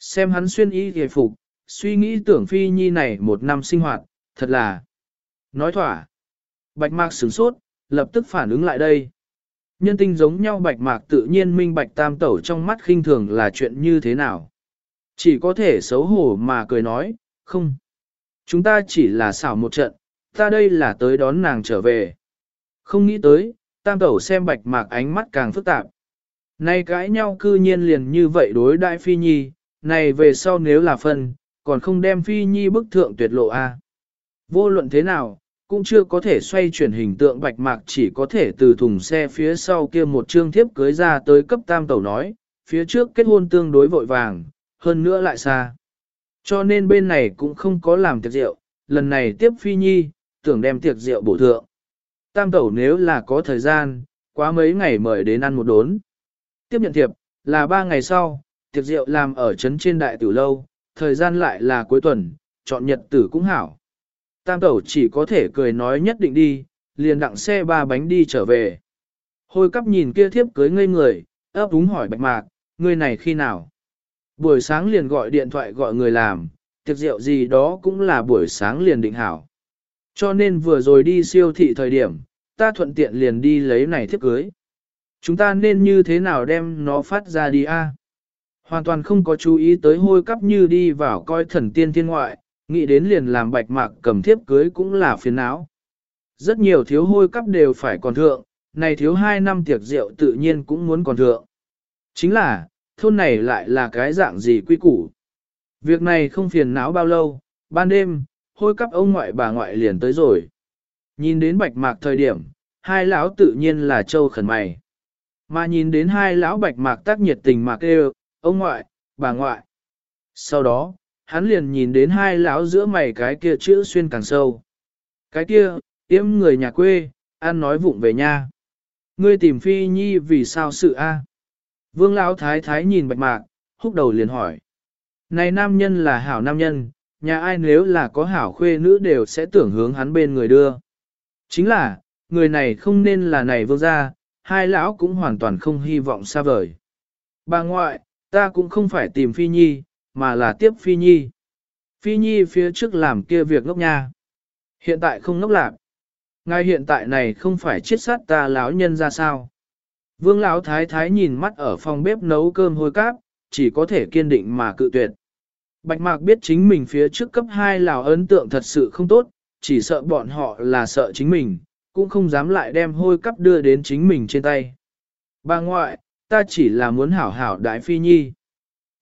xem hắn xuyên y hề phục, suy nghĩ tưởng phi nhi này một năm sinh hoạt, thật là nói thỏa. Bạch mạc sửng sốt, lập tức phản ứng lại đây. Nhân tinh giống nhau bạch mạc tự nhiên minh bạch tam tẩu trong mắt khinh thường là chuyện như thế nào. Chỉ có thể xấu hổ mà cười nói, không. Chúng ta chỉ là xảo một trận, ta đây là tới đón nàng trở về. Không nghĩ tới, tam tẩu xem bạch mạc ánh mắt càng phức tạp. Nay cãi nhau cư nhiên liền như vậy đối đại phi nhi, này về sau nếu là phân, còn không đem phi nhi bức thượng tuyệt lộ a. Vô luận thế nào, cũng chưa có thể xoay chuyển hình tượng bạch mạc chỉ có thể từ thùng xe phía sau kia một chương thiếp cưới ra tới cấp tam tẩu nói, phía trước kết hôn tương đối vội vàng, hơn nữa lại xa. Cho nên bên này cũng không có làm tiệc rượu, lần này tiếp phi nhi, tưởng đem tiệc rượu bổ thượng. Tam tẩu nếu là có thời gian, quá mấy ngày mời đến ăn một đốn. Tiếp nhận thiệp, là ba ngày sau, tiệc rượu làm ở trấn trên đại tử lâu, thời gian lại là cuối tuần, chọn nhật tử cũng hảo. Tam tẩu chỉ có thể cười nói nhất định đi, liền đặng xe ba bánh đi trở về. Hôi cắp nhìn kia thiếp cưới ngây người, ấp úng hỏi bạch mạc, người này khi nào? Buổi sáng liền gọi điện thoại gọi người làm, tiệc rượu gì đó cũng là buổi sáng liền định hảo. Cho nên vừa rồi đi siêu thị thời điểm, ta thuận tiện liền đi lấy này thiếp cưới. Chúng ta nên như thế nào đem nó phát ra đi a? Hoàn toàn không có chú ý tới hôi cắp như đi vào coi thần tiên thiên ngoại, nghĩ đến liền làm bạch mạc cầm thiếp cưới cũng là phiền não. Rất nhiều thiếu hôi cắp đều phải còn thượng, này thiếu hai năm tiệc rượu tự nhiên cũng muốn còn thượng. Chính là, thôn này lại là cái dạng gì quy củ. Việc này không phiền não bao lâu, ban đêm, hôi cắp ông ngoại bà ngoại liền tới rồi. Nhìn đến bạch mạc thời điểm, hai lão tự nhiên là châu khẩn mày. Mà nhìn đến hai lão bạch mạc tác nhiệt tình mạc kêu, ông ngoại, bà ngoại. Sau đó, hắn liền nhìn đến hai lão giữa mày cái kia chữ xuyên càng sâu. Cái kia, tiêm người nhà quê, ăn nói vụng về nha. Ngươi tìm phi nhi vì sao sự a? Vương lão thái thái nhìn bạch mạc, húc đầu liền hỏi. Này nam nhân là hảo nam nhân, nhà ai nếu là có hảo khuê nữ đều sẽ tưởng hướng hắn bên người đưa. Chính là, người này không nên là này vương gia, hai lão cũng hoàn toàn không hy vọng xa vời. Bà ngoại, ta cũng không phải tìm Phi Nhi, mà là tiếp Phi Nhi. Phi Nhi phía trước làm kia việc ngốc nha. Hiện tại không ngốc lạc. Ngay hiện tại này không phải chết sát ta lão nhân ra sao. Vương lão thái thái nhìn mắt ở phòng bếp nấu cơm hôi cáp, chỉ có thể kiên định mà cự tuyệt. Bạch mạc biết chính mình phía trước cấp 2 lào ấn tượng thật sự không tốt, chỉ sợ bọn họ là sợ chính mình, cũng không dám lại đem hôi cắp đưa đến chính mình trên tay. Bà ngoại, ta chỉ là muốn hảo hảo đại phi nhi.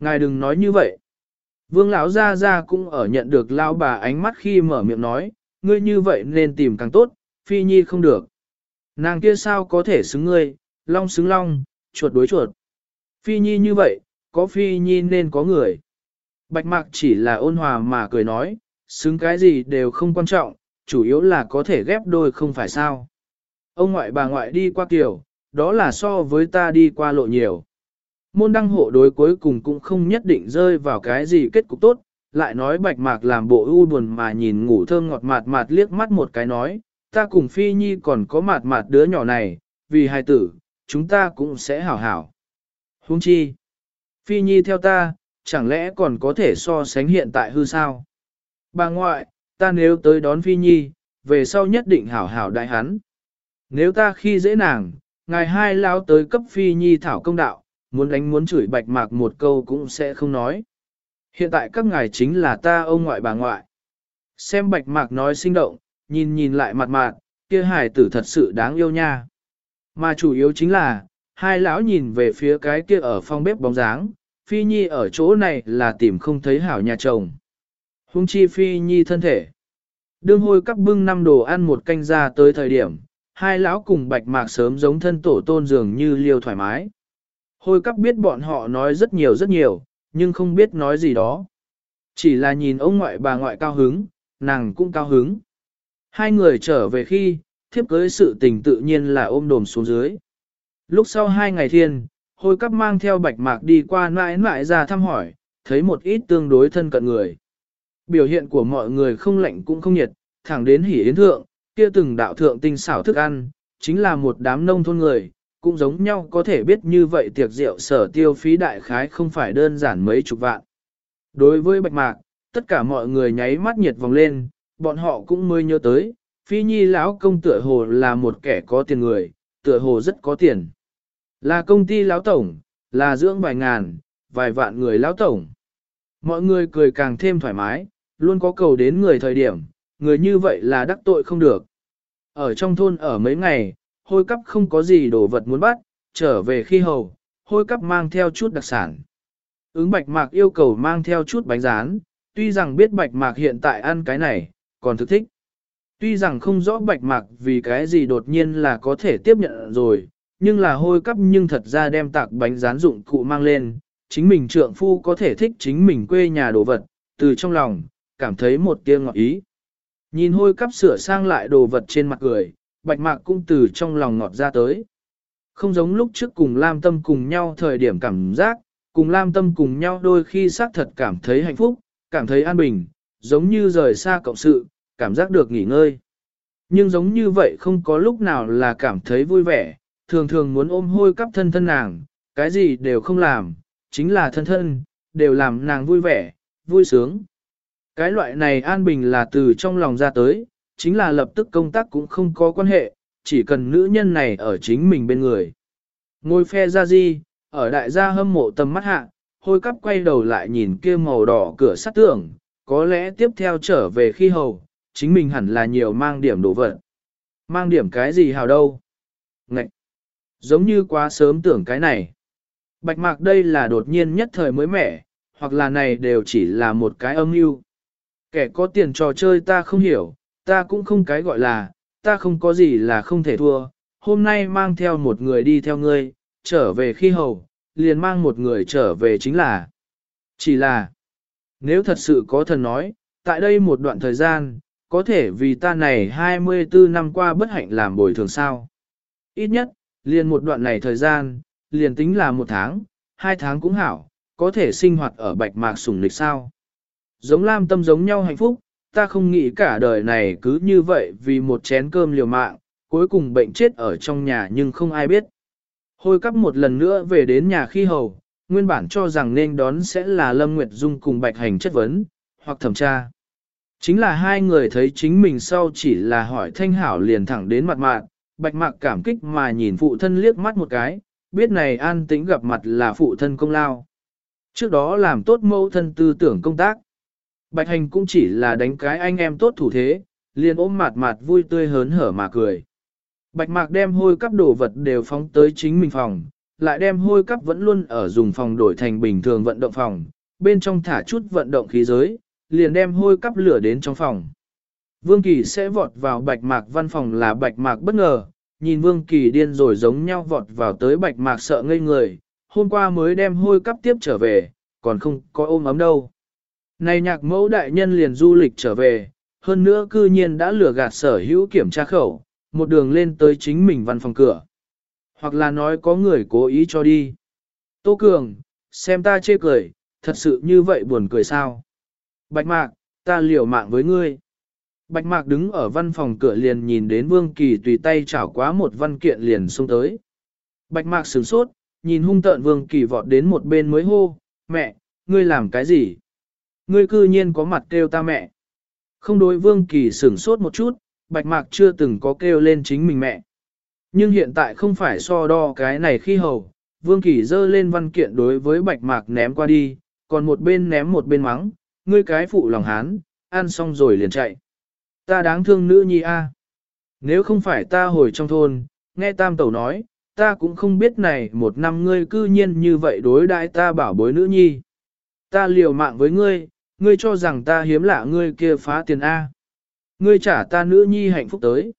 Ngài đừng nói như vậy. Vương lão gia gia cũng ở nhận được lão bà ánh mắt khi mở miệng nói, ngươi như vậy nên tìm càng tốt, phi nhi không được. Nàng kia sao có thể xứng ngươi, long xứng long, chuột đối chuột. Phi nhi như vậy, có phi nhi nên có người. Bạch mạc chỉ là ôn hòa mà cười nói, xứng cái gì đều không quan trọng, chủ yếu là có thể ghép đôi không phải sao. Ông ngoại bà ngoại đi qua kiểu, đó là so với ta đi qua lộ nhiều. Môn đăng hộ đối cuối cùng cũng không nhất định rơi vào cái gì kết cục tốt, lại nói bạch mạc làm bộ u buồn mà nhìn ngủ thơm ngọt mạt mạt liếc mắt một cái nói, ta cùng phi nhi còn có mạt mạt đứa nhỏ này, vì hai tử, chúng ta cũng sẽ hảo hảo. Huống chi, phi nhi theo ta, chẳng lẽ còn có thể so sánh hiện tại hư sao? Bà ngoại, ta nếu tới đón phi nhi, về sau nhất định hảo hảo đại hắn. Nếu ta khi dễ nàng, ngài hai lao tới cấp phi nhi thảo công đạo, muốn đánh muốn chửi bạch mạc một câu cũng sẽ không nói. Hiện tại các ngài chính là ta ông ngoại bà ngoại. Xem bạch mạc nói sinh động, nhìn nhìn lại mặt mạc, kia hài tử thật sự đáng yêu nha. Mà chủ yếu chính là, hai lão nhìn về phía cái kia ở phòng bếp bóng dáng, phi nhi ở chỗ này là tìm không thấy hảo nhà chồng. Hung chi phi nhi thân thể. Đương hôi các bưng năm đồ ăn một canh ra tới thời điểm, hai lão cùng bạch mạc sớm giống thân tổ tôn dường như liêu thoải mái. Hôi cắp biết bọn họ nói rất nhiều rất nhiều, nhưng không biết nói gì đó. Chỉ là nhìn ông ngoại bà ngoại cao hứng, nàng cũng cao hứng. Hai người trở về khi, thiếp cưới sự tình tự nhiên là ôm đồm xuống dưới. Lúc sau hai ngày thiên, hôi cắp mang theo bạch mạc đi qua mãi mãi ra thăm hỏi, thấy một ít tương đối thân cận người. Biểu hiện của mọi người không lạnh cũng không nhiệt, thẳng đến hỉ yến thượng, kia từng đạo thượng tinh xảo thức ăn, chính là một đám nông thôn người, cũng giống nhau có thể biết như vậy tiệc rượu sở tiêu phí đại khái không phải đơn giản mấy chục vạn. Đối với bạch mạc, tất cả mọi người nháy mắt nhiệt vòng lên, bọn họ cũng mới nhớ tới, phi nhi lão công tựa hồ là một kẻ có tiền người, tựa hồ rất có tiền. Là công ty lão tổng, là dưỡng vài ngàn, vài vạn người lão tổng. Mọi người cười càng thêm thoải mái, luôn có cầu đến người thời điểm, người như vậy là đắc tội không được. Ở trong thôn ở mấy ngày, hôi cắp không có gì đồ vật muốn bắt, trở về khi hầu, hôi cắp mang theo chút đặc sản. Ứng bạch mạc yêu cầu mang theo chút bánh rán, tuy rằng biết bạch mạc hiện tại ăn cái này, còn thực thích. Tuy rằng không rõ bạch mạc vì cái gì đột nhiên là có thể tiếp nhận rồi, nhưng là hôi cắp nhưng thật ra đem tạc bánh rán dụng cụ mang lên, chính mình trượng phu có thể thích chính mình quê nhà đồ vật, từ trong lòng, cảm thấy một tia ngọt ý. Nhìn hôi cắp sửa sang lại đồ vật trên mặt cười, bạch mạc cũng từ trong lòng ngọt ra tới. Không giống lúc trước cùng Lam Tâm cùng nhau thời điểm cảm giác, cùng Lam Tâm cùng nhau đôi khi xác thật cảm thấy hạnh phúc, cảm thấy an bình, giống như rời xa cộng sự, cảm giác được nghỉ ngơi. Nhưng giống như vậy không có lúc nào là cảm thấy vui vẻ, thường thường muốn ôm hôi cắp thân thân nàng, cái gì đều không làm, chính là thân thân, đều làm nàng vui vẻ, vui sướng. Cái loại này an bình là từ trong lòng ra tới, chính là lập tức công tác cũng không có quan hệ, chỉ cần nữ nhân này ở chính mình bên người. Ngôi phe ra di, ở đại gia hâm mộ tầm mắt hạ, hôi cắp quay đầu lại nhìn kia màu đỏ cửa sắt tưởng có lẽ tiếp theo trở về khi hầu, chính mình hẳn là nhiều mang điểm đồ vật. Mang điểm cái gì hào đâu? Ngậy! Giống như quá sớm tưởng cái này. Bạch mạc đây là đột nhiên nhất thời mới mẻ, hoặc là này đều chỉ là một cái âm mưu. Kẻ có tiền trò chơi ta không hiểu, ta cũng không cái gọi là, ta không có gì là không thể thua. Hôm nay mang theo một người đi theo ngươi, trở về khi hầu, liền mang một người trở về chính là. Chỉ là, nếu thật sự có thần nói, tại đây một đoạn thời gian, có thể vì ta này 24 năm qua bất hạnh làm bồi thường sao. Ít nhất, liền một đoạn này thời gian, liền tính là một tháng, hai tháng cũng hảo, có thể sinh hoạt ở bạch mạc sủng lịch sao. Giống lam tâm giống nhau hạnh phúc, ta không nghĩ cả đời này cứ như vậy vì một chén cơm liều mạng, cuối cùng bệnh chết ở trong nhà nhưng không ai biết. Hôi cắp một lần nữa về đến nhà khi hầu, nguyên bản cho rằng nên đón sẽ là Lâm Nguyệt Dung cùng Bạch Hành chất vấn, hoặc thẩm tra. Chính là hai người thấy chính mình sau chỉ là hỏi thanh hảo liền thẳng đến mặt mạng, Bạch Mạc cảm kích mà nhìn phụ thân liếc mắt một cái, biết này an tĩnh gặp mặt là phụ thân công lao. Trước đó làm tốt mẫu thân tư tưởng công tác. Bạch Hành cũng chỉ là đánh cái anh em tốt thủ thế, liền ôm mặt mặt vui tươi hớn hở mà cười. Bạch Mạc đem hôi cắp đồ vật đều phóng tới chính mình phòng, lại đem hôi cắp vẫn luôn ở dùng phòng đổi thành bình thường vận động phòng, bên trong thả chút vận động khí giới, liền đem hôi cắp lửa đến trong phòng. Vương Kỳ sẽ vọt vào bạch mạc văn phòng là bạch mạc bất ngờ, nhìn Vương Kỳ điên rồi giống nhau vọt vào tới bạch mạc sợ ngây người, hôm qua mới đem hôi cắp tiếp trở về, còn không có ôm ấm đâu. Này nhạc mẫu đại nhân liền du lịch trở về, hơn nữa cư nhiên đã lừa gạt sở hữu kiểm tra khẩu, một đường lên tới chính mình văn phòng cửa. Hoặc là nói có người cố ý cho đi. Tô Cường, xem ta chê cười, thật sự như vậy buồn cười sao? Bạch Mạc, ta liều mạng với ngươi. Bạch Mạc đứng ở văn phòng cửa liền nhìn đến Vương Kỳ tùy tay chảo quá một văn kiện liền xông tới. Bạch Mạc sửng sốt, nhìn hung tợn Vương Kỳ vọt đến một bên mới hô, mẹ, ngươi làm cái gì? Ngươi cư nhiên có mặt kêu ta mẹ. Không đối Vương Kỳ sửng sốt một chút, Bạch Mạc chưa từng có kêu lên chính mình mẹ. Nhưng hiện tại không phải so đo cái này khi hầu, Vương Kỳ dơ lên văn kiện đối với Bạch Mạc ném qua đi, còn một bên ném một bên mắng, ngươi cái phụ lòng hán, ăn xong rồi liền chạy. Ta đáng thương nữ nhi a. Nếu không phải ta hồi trong thôn, nghe tam tẩu nói, ta cũng không biết này một năm ngươi cư nhiên như vậy đối đãi ta bảo bối nữ nhi. Ta liều mạng với ngươi, ngươi cho rằng ta hiếm lạ ngươi kia phá tiền A. Ngươi trả ta nữ nhi hạnh phúc tới.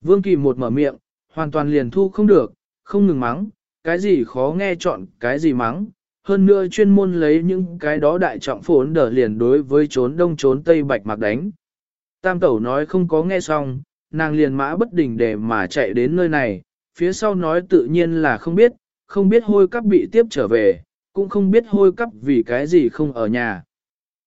Vương Kỳ một mở miệng, hoàn toàn liền thu không được, không ngừng mắng, cái gì khó nghe chọn cái gì mắng, hơn nữa chuyên môn lấy những cái đó đại trọng phốn đỡ liền đối với trốn đông trốn tây bạch mặc đánh. Tam tẩu nói không có nghe xong, nàng liền mã bất đình để mà chạy đến nơi này, phía sau nói tự nhiên là không biết, không biết hôi cắp bị tiếp trở về, cũng không biết hôi cắp vì cái gì không ở nhà.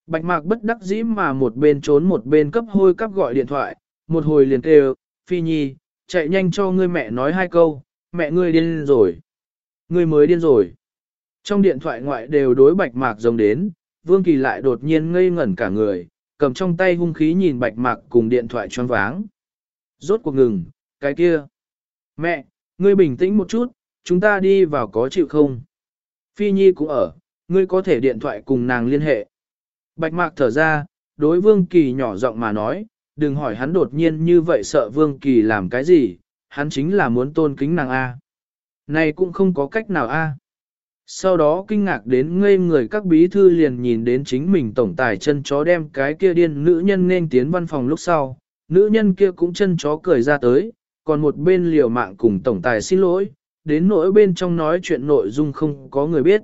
Bạch mạc bất đắc dĩ mà một bên trốn một bên cấp hôi cắp gọi điện thoại, một hồi liền kêu, Phi Nhi, chạy nhanh cho ngươi mẹ nói hai câu, mẹ ngươi điên rồi. Ngươi mới điên rồi. Trong điện thoại ngoại đều đối bạch mạc giống đến, Vương Kỳ lại đột nhiên ngây ngẩn cả người, cầm trong tay hung khí nhìn bạch mạc cùng điện thoại choáng váng. Rốt cuộc ngừng, cái kia. Mẹ, ngươi bình tĩnh một chút, chúng ta đi vào có chịu không? Phi Nhi cũng ở, ngươi có thể điện thoại cùng nàng liên hệ. Bạch mạc thở ra, đối Vương Kỳ nhỏ giọng mà nói, đừng hỏi hắn đột nhiên như vậy sợ Vương Kỳ làm cái gì, hắn chính là muốn tôn kính nàng A. Này cũng không có cách nào A. Sau đó kinh ngạc đến ngây người các bí thư liền nhìn đến chính mình tổng tài chân chó đem cái kia điên nữ nhân nên tiến văn phòng lúc sau, nữ nhân kia cũng chân chó cười ra tới, còn một bên liều mạng cùng tổng tài xin lỗi, đến nỗi bên trong nói chuyện nội dung không có người biết.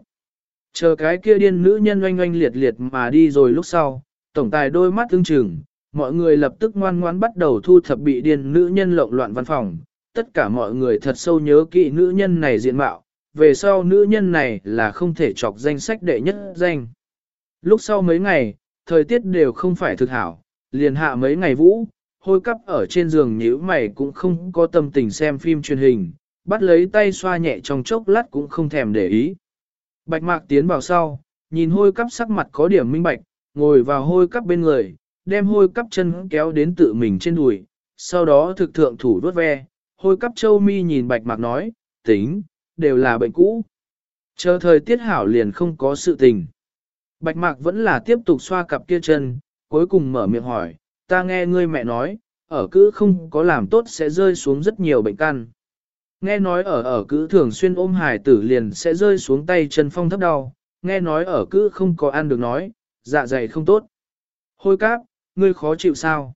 Chờ cái kia điên nữ nhân oanh oanh liệt liệt mà đi rồi lúc sau, tổng tài đôi mắt tương trừng, mọi người lập tức ngoan ngoãn bắt đầu thu thập bị điên nữ nhân lộn loạn văn phòng. Tất cả mọi người thật sâu nhớ kỹ nữ nhân này diện mạo, về sau nữ nhân này là không thể chọc danh sách đệ nhất danh. Lúc sau mấy ngày, thời tiết đều không phải thực hảo, liền hạ mấy ngày vũ, hôi cắp ở trên giường nhíu mày cũng không có tâm tình xem phim truyền hình, bắt lấy tay xoa nhẹ trong chốc lát cũng không thèm để ý. Bạch mạc tiến vào sau, nhìn hôi cắp sắc mặt có điểm minh bạch, ngồi vào hôi cắp bên người, đem hôi cắp chân kéo đến tự mình trên đùi, sau đó thực thượng thủ đuốt ve, hôi cắp châu mi nhìn bạch mạc nói, tính, đều là bệnh cũ. Chờ thời tiết hảo liền không có sự tình. Bạch mạc vẫn là tiếp tục xoa cặp kia chân, cuối cùng mở miệng hỏi, ta nghe ngươi mẹ nói, ở cứ không có làm tốt sẽ rơi xuống rất nhiều bệnh căn. Nghe nói ở ở cứ thường xuyên ôm hài tử liền sẽ rơi xuống tay chân phong thấp đau, nghe nói ở cứ không có ăn được nói, dạ dày không tốt. Hôi cáp, ngươi khó chịu sao?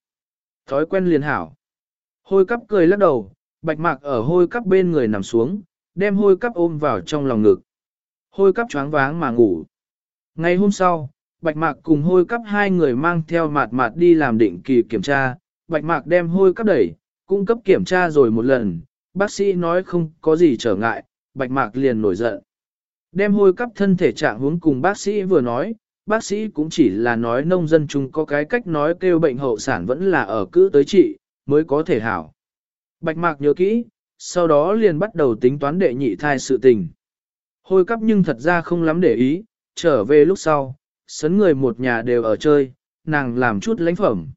Thói quen liền hảo. Hôi cắp cười lắc đầu, bạch mạc ở hôi cắp bên người nằm xuống, đem hôi cắp ôm vào trong lòng ngực. Hôi cắp choáng váng mà ngủ. Ngày hôm sau, bạch mạc cùng hôi cắp hai người mang theo mạt mạt đi làm định kỳ kiểm tra, bạch mạc đem hôi cắp đẩy, cung cấp kiểm tra rồi một lần, bác sĩ nói không có gì trở ngại, bạch mạc liền nổi giận. Đem hôi cắp thân thể trạng hướng cùng bác sĩ vừa nói, bác sĩ cũng chỉ là nói nông dân chúng có cái cách nói kêu bệnh hậu sản vẫn là ở cứ tới trị, mới có thể hảo. Bạch mạc nhớ kỹ, sau đó liền bắt đầu tính toán đệ nhị thai sự tình. Hôi cắp nhưng thật ra không lắm để ý, trở về lúc sau, sấn người một nhà đều ở chơi, nàng làm chút lãnh phẩm.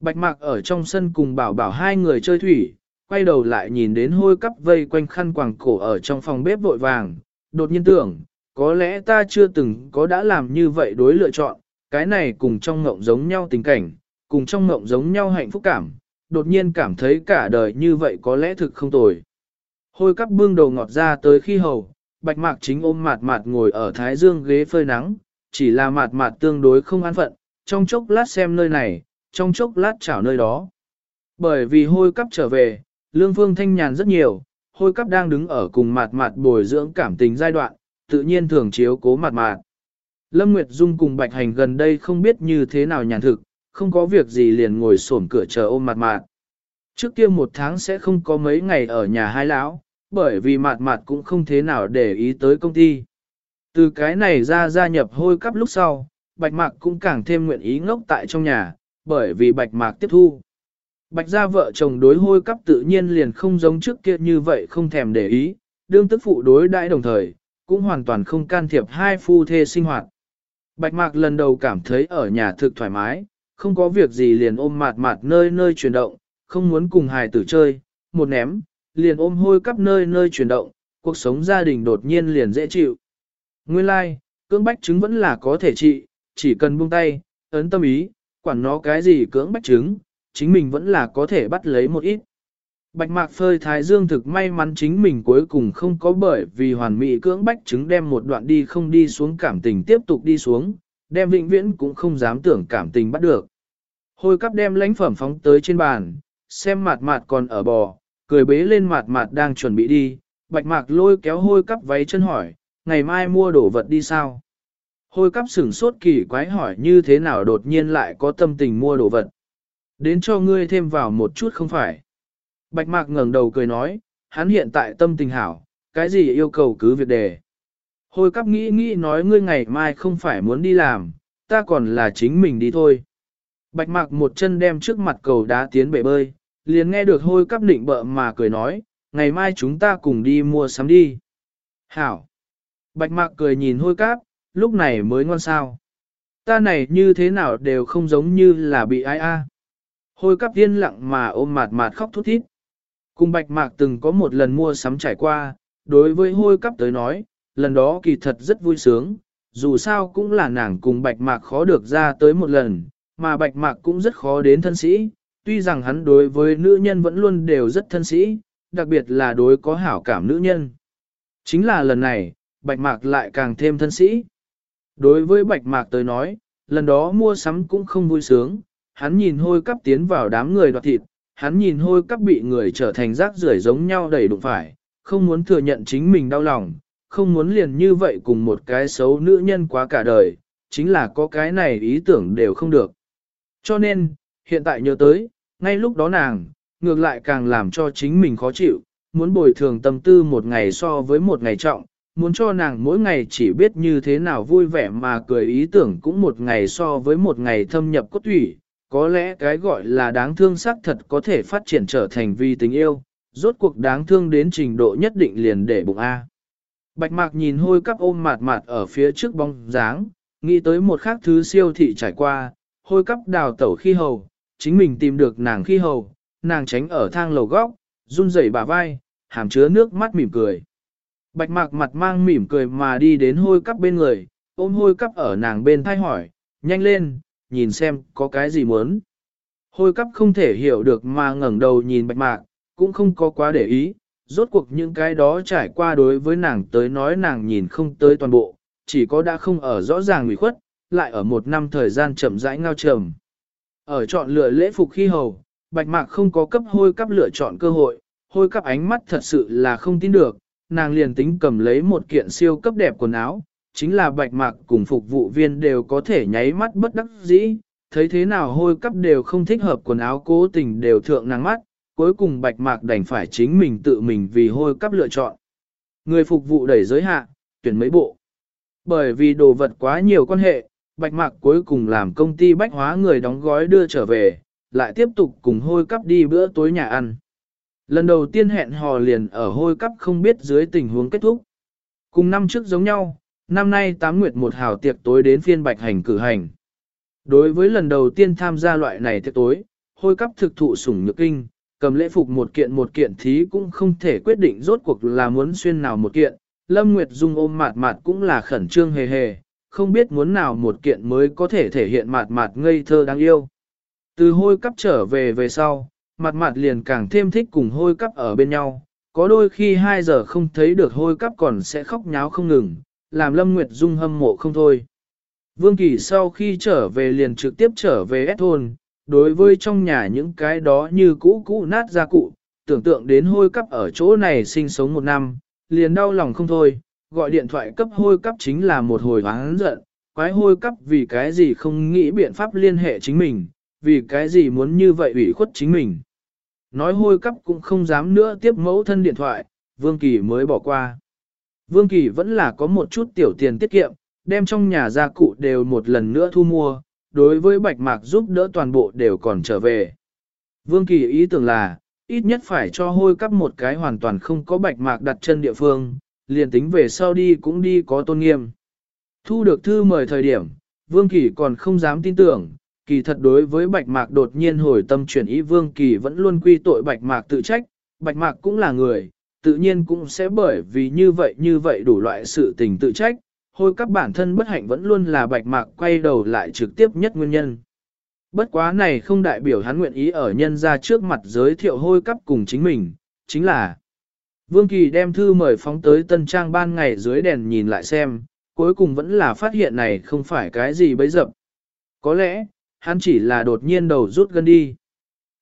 Bạch mạc ở trong sân cùng bảo bảo hai người chơi thủy, quay đầu lại nhìn đến hôi cắp vây quanh khăn quàng cổ ở trong phòng bếp vội vàng, đột nhiên tưởng, có lẽ ta chưa từng có đã làm như vậy đối lựa chọn, cái này cùng trong ngộng giống nhau tình cảnh, cùng trong ngộng giống nhau hạnh phúc cảm, đột nhiên cảm thấy cả đời như vậy có lẽ thực không tồi. Hôi cắp bưng đầu ngọt ra tới khi hầu, bạch mạc chính ôm mạt mạt ngồi ở thái dương ghế phơi nắng, chỉ là mạt mạt tương đối không an phận, trong chốc lát xem nơi này, trong chốc lát chảo nơi đó. Bởi vì hôi cắp trở về, lương phương thanh nhàn rất nhiều, hôi cắp đang đứng ở cùng mạt mạt bồi dưỡng cảm tình giai đoạn, tự nhiên thường chiếu cố mạt mạt. Lâm Nguyệt Dung cùng Bạch Hành gần đây không biết như thế nào nhàn thực, không có việc gì liền ngồi xổm cửa chờ ôm mạt mạt. Trước kia một tháng sẽ không có mấy ngày ở nhà hai lão, bởi vì mạt mạt cũng không thế nào để ý tới công ty. Từ cái này ra gia nhập hôi cắp lúc sau, Bạch Mạc cũng càng thêm nguyện ý ngốc tại trong nhà, bởi vì Bạch Mạc tiếp thu. Bạch gia vợ chồng đối hôi cắp tự nhiên liền không giống trước kia như vậy không thèm để ý, đương tức phụ đối đãi đồng thời, cũng hoàn toàn không can thiệp hai phu thê sinh hoạt. Bạch Mạc lần đầu cảm thấy ở nhà thực thoải mái, không có việc gì liền ôm mạt mạt nơi nơi chuyển động, không muốn cùng hài tử chơi, một ném, liền ôm hôi cắp nơi nơi chuyển động, cuộc sống gia đình đột nhiên liền dễ chịu. Nguyên lai, like, cưỡng bách chứng vẫn là có thể trị, chỉ cần buông tay, ấn tâm ý, quản nó cái gì cưỡng bách chứng, chính mình vẫn là có thể bắt lấy một ít. Bạch mạc phơi thái dương thực may mắn chính mình cuối cùng không có bởi vì hoàn mỹ cưỡng bách chứng đem một đoạn đi không đi xuống cảm tình tiếp tục đi xuống, đem vĩnh viễn cũng không dám tưởng cảm tình bắt được. Hôi cắp đem lãnh phẩm phóng tới trên bàn, xem mạt mạt còn ở bò, cười bế lên mạt mạt đang chuẩn bị đi, bạch mạc lôi kéo hôi cắp váy chân hỏi, ngày mai mua đồ vật đi sao? Hôi cắp sửng sốt kỳ quái hỏi như thế nào đột nhiên lại có tâm tình mua đồ vật. Đến cho ngươi thêm vào một chút không phải. Bạch mạc ngẩng đầu cười nói, hắn hiện tại tâm tình hảo, cái gì yêu cầu cứ việc đề. Hôi cắp nghĩ nghĩ nói ngươi ngày mai không phải muốn đi làm, ta còn là chính mình đi thôi. Bạch mạc một chân đem trước mặt cầu đá tiến bể bơi, liền nghe được hôi cắp định bợ mà cười nói, ngày mai chúng ta cùng đi mua sắm đi. Hảo! Bạch mạc cười nhìn hôi cáp, lúc này mới ngon sao. Ta này như thế nào đều không giống như là bị ai a. Hôi cắp yên lặng mà ôm mạt mạt khóc thút thít. Cùng bạch mạc từng có một lần mua sắm trải qua, đối với hôi cắp tới nói, lần đó kỳ thật rất vui sướng, dù sao cũng là nàng cùng bạch mạc khó được ra tới một lần, mà bạch mạc cũng rất khó đến thân sĩ, tuy rằng hắn đối với nữ nhân vẫn luôn đều rất thân sĩ, đặc biệt là đối có hảo cảm nữ nhân. Chính là lần này, bạch mạc lại càng thêm thân sĩ. Đối với bạch mạc tới nói, lần đó mua sắm cũng không vui sướng, hắn nhìn hôi cắp tiến vào đám người đoạt thịt, hắn nhìn hôi cắp bị người trở thành rác rưởi giống nhau đầy đụng phải, không muốn thừa nhận chính mình đau lòng, không muốn liền như vậy cùng một cái xấu nữ nhân quá cả đời, chính là có cái này ý tưởng đều không được. Cho nên, hiện tại nhớ tới, ngay lúc đó nàng, ngược lại càng làm cho chính mình khó chịu, muốn bồi thường tâm tư một ngày so với một ngày trọng, muốn cho nàng mỗi ngày chỉ biết như thế nào vui vẻ mà cười ý tưởng cũng một ngày so với một ngày thâm nhập cốt thủy, có lẽ cái gọi là đáng thương xác thật có thể phát triển trở thành vi tình yêu, rốt cuộc đáng thương đến trình độ nhất định liền để bụng A. Bạch mạc nhìn hôi cắp ôm mạt mạt ở phía trước bóng dáng, nghĩ tới một khác thứ siêu thị trải qua, hôi cắp đào tẩu khi hầu, chính mình tìm được nàng khi hầu, nàng tránh ở thang lầu góc, run rẩy bả vai, hàm chứa nước mắt mỉm cười. Bạch mạc mặt mang mỉm cười mà đi đến hôi cắp bên người, ôm hôi cắp ở nàng bên thay hỏi, nhanh lên, nhìn xem có cái gì muốn. Hôi cắp không thể hiểu được mà ngẩng đầu nhìn bạch mạc, cũng không có quá để ý, rốt cuộc những cái đó trải qua đối với nàng tới nói nàng nhìn không tới toàn bộ, chỉ có đã không ở rõ ràng nguy khuất, lại ở một năm thời gian chậm rãi ngao trầm. Ở chọn lựa lễ phục khi hầu, bạch mạc không có cấp hôi cắp lựa chọn cơ hội, hôi cắp ánh mắt thật sự là không tin được, nàng liền tính cầm lấy một kiện siêu cấp đẹp quần áo, chính là bạch mạc cùng phục vụ viên đều có thể nháy mắt bất đắc dĩ, thấy thế nào hôi cắp đều không thích hợp quần áo cố tình đều thượng nắng mắt, cuối cùng bạch mạc đành phải chính mình tự mình vì hôi cắp lựa chọn. Người phục vụ đẩy giới hạ, tuyển mấy bộ. Bởi vì đồ vật quá nhiều quan hệ, bạch mạc cuối cùng làm công ty bách hóa người đóng gói đưa trở về, lại tiếp tục cùng hôi cắp đi bữa tối nhà ăn. Lần đầu tiên hẹn hò liền ở hôi cắp không biết dưới tình huống kết thúc. Cùng năm trước giống nhau, năm nay tám nguyệt một hào tiệc tối đến phiên bạch hành cử hành. Đối với lần đầu tiên tham gia loại này tiệc tối, hôi cắp thực thụ sủng nhược kinh, cầm lễ phục một kiện một kiện thí cũng không thể quyết định rốt cuộc là muốn xuyên nào một kiện. Lâm Nguyệt Dung ôm mạt mạt cũng là khẩn trương hề hề, không biết muốn nào một kiện mới có thể thể hiện mạt mạt ngây thơ đáng yêu. Từ hôi cắp trở về về sau, mặt mặt liền càng thêm thích cùng hôi cắp ở bên nhau, có đôi khi 2 giờ không thấy được hôi cắp còn sẽ khóc nháo không ngừng, làm Lâm Nguyệt Dung hâm mộ không thôi. Vương Kỳ sau khi trở về liền trực tiếp trở về S thôn, đối với trong nhà những cái đó như cũ cũ nát ra cụ, tưởng tượng đến hôi cấp ở chỗ này sinh sống một năm, liền đau lòng không thôi, gọi điện thoại cấp hôi cấp chính là một hồi hoáng giận, quái hôi cấp vì cái gì không nghĩ biện pháp liên hệ chính mình, vì cái gì muốn như vậy ủy khuất chính mình. Nói hôi cấp cũng không dám nữa tiếp mẫu thân điện thoại, Vương Kỳ mới bỏ qua. Vương Kỳ vẫn là có một chút tiểu tiền tiết kiệm, đem trong nhà gia cụ đều một lần nữa thu mua, đối với bạch mạc giúp đỡ toàn bộ đều còn trở về. Vương Kỳ ý tưởng là, ít nhất phải cho hôi cắp một cái hoàn toàn không có bạch mạc đặt chân địa phương, liền tính về sau đi cũng đi có tôn nghiêm. Thu được thư mời thời điểm, Vương Kỳ còn không dám tin tưởng, kỳ thật đối với bạch mạc đột nhiên hồi tâm chuyển ý Vương Kỳ vẫn luôn quy tội bạch mạc tự trách, bạch mạc cũng là người, tự nhiên cũng sẽ bởi vì như vậy như vậy đủ loại sự tình tự trách, hôi các bản thân bất hạnh vẫn luôn là bạch mạc quay đầu lại trực tiếp nhất nguyên nhân. Bất quá này không đại biểu hắn nguyện ý ở nhân ra trước mặt giới thiệu hôi cấp cùng chính mình, chính là Vương Kỳ đem thư mời phóng tới tân trang ban ngày dưới đèn nhìn lại xem, cuối cùng vẫn là phát hiện này không phải cái gì bấy dập. Có lẽ, hắn chỉ là đột nhiên đầu rút gân đi.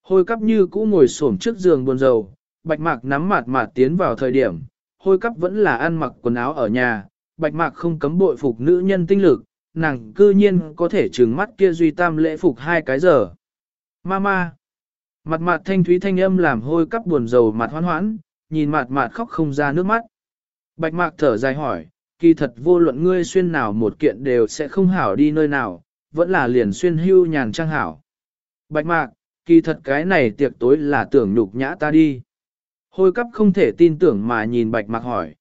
Hôi cắp như cũ ngồi xổm trước giường buồn rầu, bạch mạc nắm mạt mạt tiến vào thời điểm, hôi cắp vẫn là ăn mặc quần áo ở nhà, bạch mạc không cấm bội phục nữ nhân tinh lực, nàng cư nhiên có thể trừng mắt kia duy tam lễ phục hai cái giờ. Mama! Mặt mặt thanh thúy thanh âm làm hôi cắp buồn rầu mặt hoan hoãn, nhìn mặt mặt khóc không ra nước mắt. Bạch mạc thở dài hỏi, kỳ thật vô luận ngươi xuyên nào một kiện đều sẽ không hảo đi nơi nào, vẫn là liền xuyên hưu nhàn trang hảo. Bạch mạc, kỳ thật cái này tiệc tối là tưởng nhục nhã ta đi. Hôi cắp không thể tin tưởng mà nhìn bạch mạc hỏi.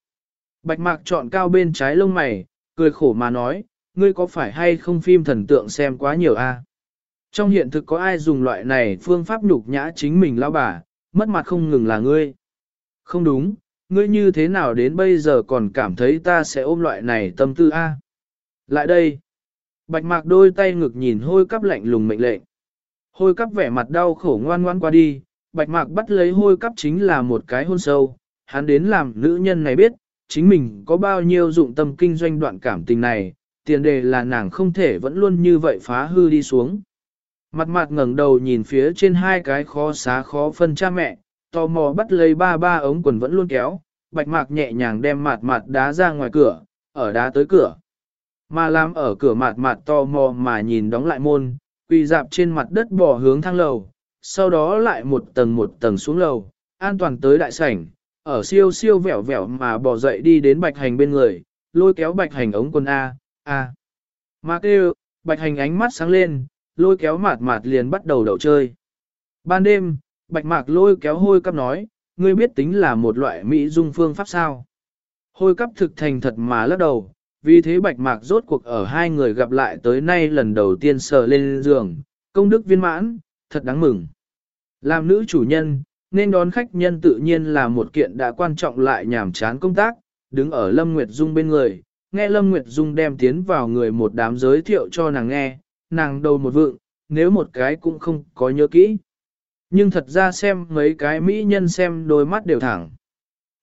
Bạch mạc chọn cao bên trái lông mày, cười khổ mà nói, ngươi có phải hay không phim thần tượng xem quá nhiều a? Trong hiện thực có ai dùng loại này phương pháp nhục nhã chính mình lao bà, mất mặt không ngừng là ngươi. Không đúng, ngươi như thế nào đến bây giờ còn cảm thấy ta sẽ ôm loại này tâm tư a? Lại đây. Bạch mạc đôi tay ngực nhìn hôi cắp lạnh lùng mệnh lệnh. Hôi cắp vẻ mặt đau khổ ngoan ngoan qua đi, bạch mạc bắt lấy hôi cắp chính là một cái hôn sâu, hắn đến làm nữ nhân này biết, chính mình có bao nhiêu dụng tâm kinh doanh đoạn cảm tình này, tiền đề là nàng không thể vẫn luôn như vậy phá hư đi xuống. Mặt mặt ngẩng đầu nhìn phía trên hai cái khó xá khó phân cha mẹ, tò mò bắt lấy ba ba ống quần vẫn luôn kéo, bạch mạc nhẹ nhàng đem mặt mặt đá ra ngoài cửa, ở đá tới cửa. Mà làm ở cửa mặt mặt tò mò mà nhìn đóng lại môn, quỳ dạp trên mặt đất bỏ hướng thang lầu, sau đó lại một tầng một tầng xuống lầu, an toàn tới đại sảnh, ở siêu siêu vẻo vẻo mà bỏ dậy đi đến bạch hành bên người, lôi kéo bạch hành ống quần A, A. Mà kêu, bạch hành ánh mắt sáng lên, lôi kéo mạt mạt liền bắt đầu đầu chơi. Ban đêm, bạch mạc lôi kéo hôi cắp nói, ngươi biết tính là một loại mỹ dung phương pháp sao. Hôi cắp thực thành thật mà lắc đầu, vì thế bạch mạc rốt cuộc ở hai người gặp lại tới nay lần đầu tiên sờ lên giường, công đức viên mãn, thật đáng mừng. Làm nữ chủ nhân, nên đón khách nhân tự nhiên là một kiện đã quan trọng lại nhàm chán công tác, đứng ở Lâm Nguyệt Dung bên người, nghe Lâm Nguyệt Dung đem tiến vào người một đám giới thiệu cho nàng nghe, nàng đầu một vượng, nếu một cái cũng không có nhớ kỹ. Nhưng thật ra xem mấy cái mỹ nhân xem đôi mắt đều thẳng.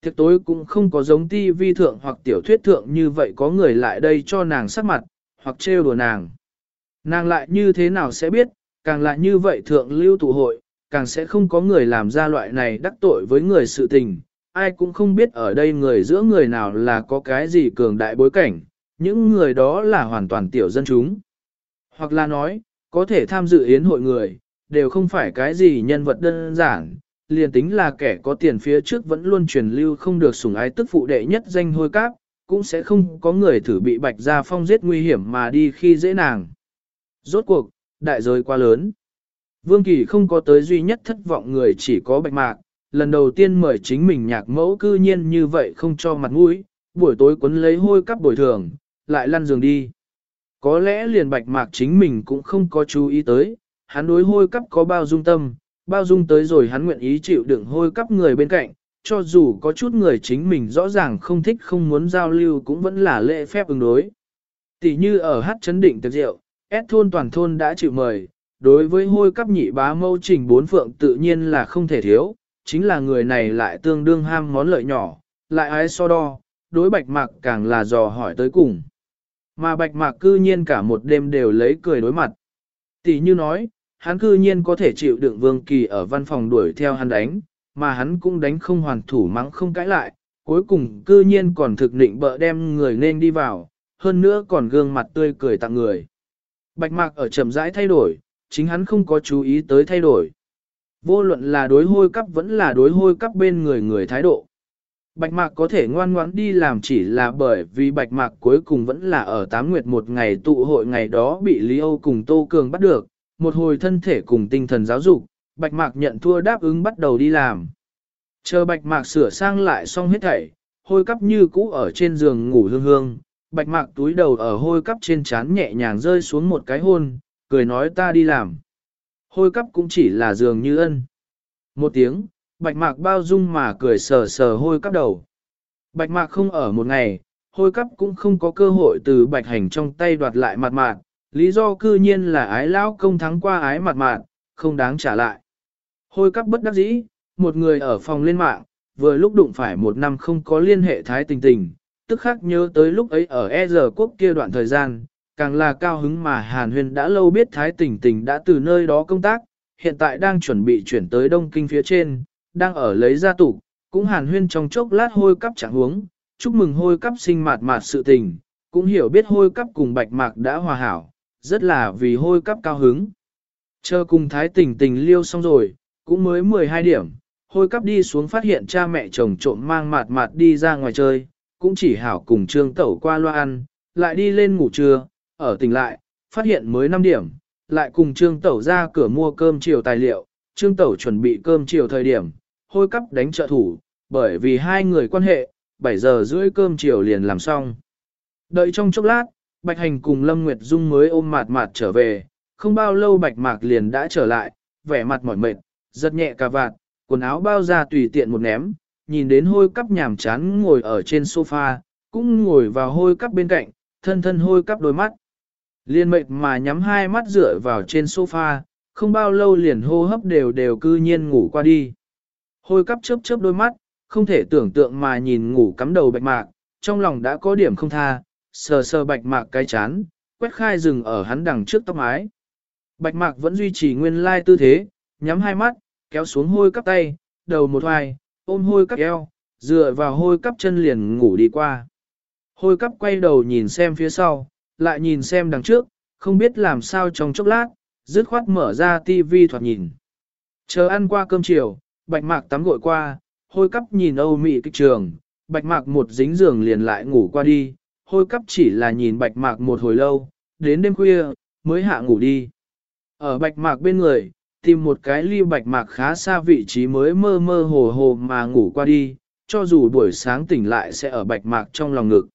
Thiệt tối cũng không có giống ti vi thượng hoặc tiểu thuyết thượng như vậy có người lại đây cho nàng sắc mặt, hoặc trêu đùa nàng. Nàng lại như thế nào sẽ biết, càng lại như vậy thượng lưu tụ hội, càng sẽ không có người làm ra loại này đắc tội với người sự tình. Ai cũng không biết ở đây người giữa người nào là có cái gì cường đại bối cảnh, những người đó là hoàn toàn tiểu dân chúng. Hoặc là nói, có thể tham dự yến hội người, đều không phải cái gì nhân vật đơn giản, liền tính là kẻ có tiền phía trước vẫn luôn truyền lưu không được sủng ái tức phụ đệ nhất danh hôi cáp, cũng sẽ không có người thử bị bạch gia phong giết nguy hiểm mà đi khi dễ nàng. Rốt cuộc, đại giới quá lớn. Vương Kỳ không có tới duy nhất thất vọng người chỉ có bạch mạc, lần đầu tiên mời chính mình nhạc mẫu cư nhiên như vậy không cho mặt mũi, buổi tối quấn lấy hôi cắp bồi thường, lại lăn giường đi. Có lẽ liền bạch mạc chính mình cũng không có chú ý tới, hắn đối hôi cắp có bao dung tâm, bao dung tới rồi hắn nguyện ý chịu đựng hôi cắp người bên cạnh, cho dù có chút người chính mình rõ ràng không thích không muốn giao lưu cũng vẫn là lễ phép ứng đối. Tỷ như ở hát chấn định tiệc rượu, ép thôn toàn thôn đã chịu mời, đối với hôi cắp nhị bá mâu trình bốn phượng tự nhiên là không thể thiếu, chính là người này lại tương đương ham món lợi nhỏ, lại ái so đo, đối bạch mạc càng là dò hỏi tới cùng. Mà bạch mạc cư nhiên cả một đêm đều lấy cười đối mặt. Tỷ như nói, hắn cư nhiên có thể chịu đựng vương kỳ ở văn phòng đuổi theo hắn đánh, mà hắn cũng đánh không hoàn thủ mắng không cãi lại, cuối cùng cư nhiên còn thực định bợ đem người nên đi vào, hơn nữa còn gương mặt tươi cười tặng người. Bạch mạc ở chậm rãi thay đổi, chính hắn không có chú ý tới thay đổi. Vô luận là đối hôi cấp vẫn là đối hôi cấp bên người người thái độ. Bạch mạc có thể ngoan ngoãn đi làm chỉ là bởi vì bạch mạc cuối cùng vẫn là ở tám nguyệt một ngày tụ hội ngày đó bị Lý Âu cùng Tô Cường bắt được, một hồi thân thể cùng tinh thần giáo dục, bạch mạc nhận thua đáp ứng bắt đầu đi làm. Chờ bạch mạc sửa sang lại xong hết thảy, hôi cắp như cũ ở trên giường ngủ hương hương, bạch mạc túi đầu ở hôi cắp trên trán nhẹ nhàng rơi xuống một cái hôn, cười nói ta đi làm. Hôi cắp cũng chỉ là giường như ân. Một tiếng, bạch mạc bao dung mà cười sờ sờ hôi cắp đầu. Bạch mạc không ở một ngày, hôi cắp cũng không có cơ hội từ bạch hành trong tay đoạt lại mặt mạc, lý do cư nhiên là ái lão công thắng qua ái mặt mạc, không đáng trả lại. Hôi cắp bất đắc dĩ, một người ở phòng lên mạng, vừa lúc đụng phải một năm không có liên hệ thái tình tình, tức khắc nhớ tới lúc ấy ở E giờ quốc kia đoạn thời gian, càng là cao hứng mà Hàn Huyền đã lâu biết thái tình tình đã từ nơi đó công tác, hiện tại đang chuẩn bị chuyển tới Đông Kinh phía trên, đang ở lấy gia tụ, cũng Hàn Huyên trong chốc lát hôi cắp chẳng huống, chúc mừng hôi cắp sinh mạt mạt sự tình, cũng hiểu biết hôi cắp cùng bạch mạc đã hòa hảo, rất là vì hôi cắp cao hứng. Chờ cùng thái tình tình liêu xong rồi, cũng mới 12 điểm, hôi cắp đi xuống phát hiện cha mẹ chồng trộm mang mạt mạt đi ra ngoài chơi, cũng chỉ hảo cùng trương tẩu qua loa ăn, lại đi lên ngủ trưa, ở tỉnh lại, phát hiện mới 5 điểm, lại cùng trương tẩu ra cửa mua cơm chiều tài liệu, trương tẩu chuẩn bị cơm chiều thời điểm, hôi cắp đánh trợ thủ, bởi vì hai người quan hệ, 7 giờ rưỡi cơm chiều liền làm xong. Đợi trong chốc lát, Bạch Hành cùng Lâm Nguyệt Dung mới ôm mạt mạt trở về, không bao lâu Bạch Mạc liền đã trở lại, vẻ mặt mỏi mệt, giật nhẹ cà vạt, quần áo bao ra tùy tiện một ném, nhìn đến hôi cắp nhàm chán ngồi ở trên sofa, cũng ngồi vào hôi cắp bên cạnh, thân thân hôi cắp đôi mắt. Liên mệt mà nhắm hai mắt dựa vào trên sofa, không bao lâu liền hô hấp đều đều cư nhiên ngủ qua đi. Hôi cắp chớp chớp đôi mắt, không thể tưởng tượng mà nhìn ngủ cắm đầu bạch mạc, trong lòng đã có điểm không tha, sờ sờ bạch mạc cái chán, quét khai rừng ở hắn đằng trước tóc mái. Bạch mạc vẫn duy trì nguyên lai tư thế, nhắm hai mắt, kéo xuống hôi cắp tay, đầu một hoài, ôm hôi cắp eo, dựa vào hôi cắp chân liền ngủ đi qua. Hôi cắp quay đầu nhìn xem phía sau, lại nhìn xem đằng trước, không biết làm sao trong chốc lát, dứt khoát mở ra tivi thoạt nhìn. Chờ ăn qua cơm chiều, bạch mạc tắm gội qua, hôi cắp nhìn Âu Mỹ kịch trường, bạch mạc một dính giường liền lại ngủ qua đi, hôi cắp chỉ là nhìn bạch mạc một hồi lâu, đến đêm khuya, mới hạ ngủ đi. Ở bạch mạc bên người, tìm một cái ly bạch mạc khá xa vị trí mới mơ mơ hồ hồ mà ngủ qua đi, cho dù buổi sáng tỉnh lại sẽ ở bạch mạc trong lòng ngực.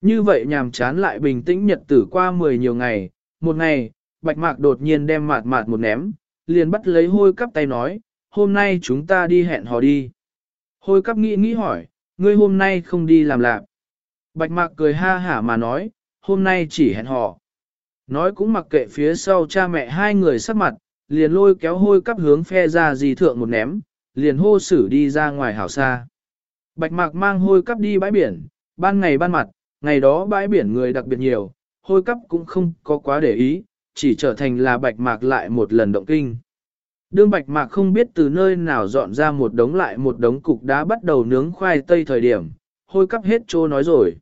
Như vậy nhàm chán lại bình tĩnh nhật tử qua mười nhiều ngày, một ngày, bạch mạc đột nhiên đem mạt mạt một ném, liền bắt lấy hôi cắp tay nói, hôm nay chúng ta đi hẹn hò đi. Hôi cắp nghĩ nghĩ hỏi, ngươi hôm nay không đi làm lạc. Bạch mạc cười ha hả mà nói, hôm nay chỉ hẹn hò. Nói cũng mặc kệ phía sau cha mẹ hai người sắc mặt, liền lôi kéo hôi cắp hướng phe ra gì thượng một ném, liền hô xử đi ra ngoài hảo xa. Bạch mạc mang hôi cắp đi bãi biển, ban ngày ban mặt, ngày đó bãi biển người đặc biệt nhiều, hôi cắp cũng không có quá để ý, chỉ trở thành là bạch mạc lại một lần động kinh. Đương bạch mạc không biết từ nơi nào dọn ra một đống lại một đống cục đá bắt đầu nướng khoai tây thời điểm, hôi cắp hết trô nói rồi.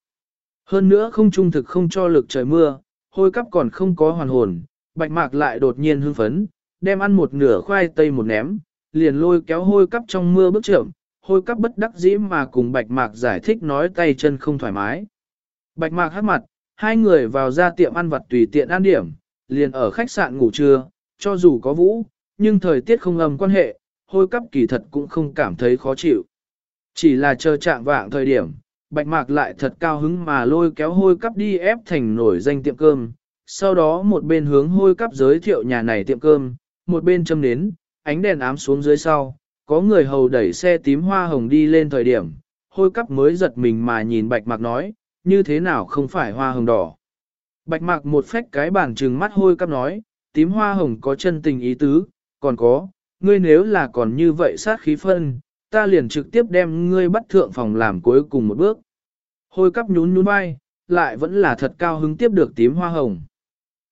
Hơn nữa không trung thực không cho lực trời mưa, hôi cắp còn không có hoàn hồn, bạch mạc lại đột nhiên hưng phấn, đem ăn một nửa khoai tây một ném, liền lôi kéo hôi cắp trong mưa bước chậm, hôi cắp bất đắc dĩ mà cùng bạch mạc giải thích nói tay chân không thoải mái. Bạch mạc hát mặt, hai người vào ra tiệm ăn vặt tùy tiện ăn điểm, liền ở khách sạn ngủ trưa, cho dù có vũ, nhưng thời tiết không âm quan hệ, hôi cắp kỳ thật cũng không cảm thấy khó chịu. Chỉ là chờ trạng vạng thời điểm, bạch mạc lại thật cao hứng mà lôi kéo hôi cắp đi ép thành nổi danh tiệm cơm, sau đó một bên hướng hôi cắp giới thiệu nhà này tiệm cơm, một bên châm nến, ánh đèn ám xuống dưới sau, có người hầu đẩy xe tím hoa hồng đi lên thời điểm, hôi cắp mới giật mình mà nhìn bạch mạc nói, như thế nào không phải hoa hồng đỏ. Bạch mạc một phách cái bàn trừng mắt hôi cắp nói, tím hoa hồng có chân tình ý tứ, còn có, ngươi nếu là còn như vậy sát khí phân, ta liền trực tiếp đem ngươi bắt thượng phòng làm cuối cùng một bước. Hôi cắp nhún nhún vai, lại vẫn là thật cao hứng tiếp được tím hoa hồng.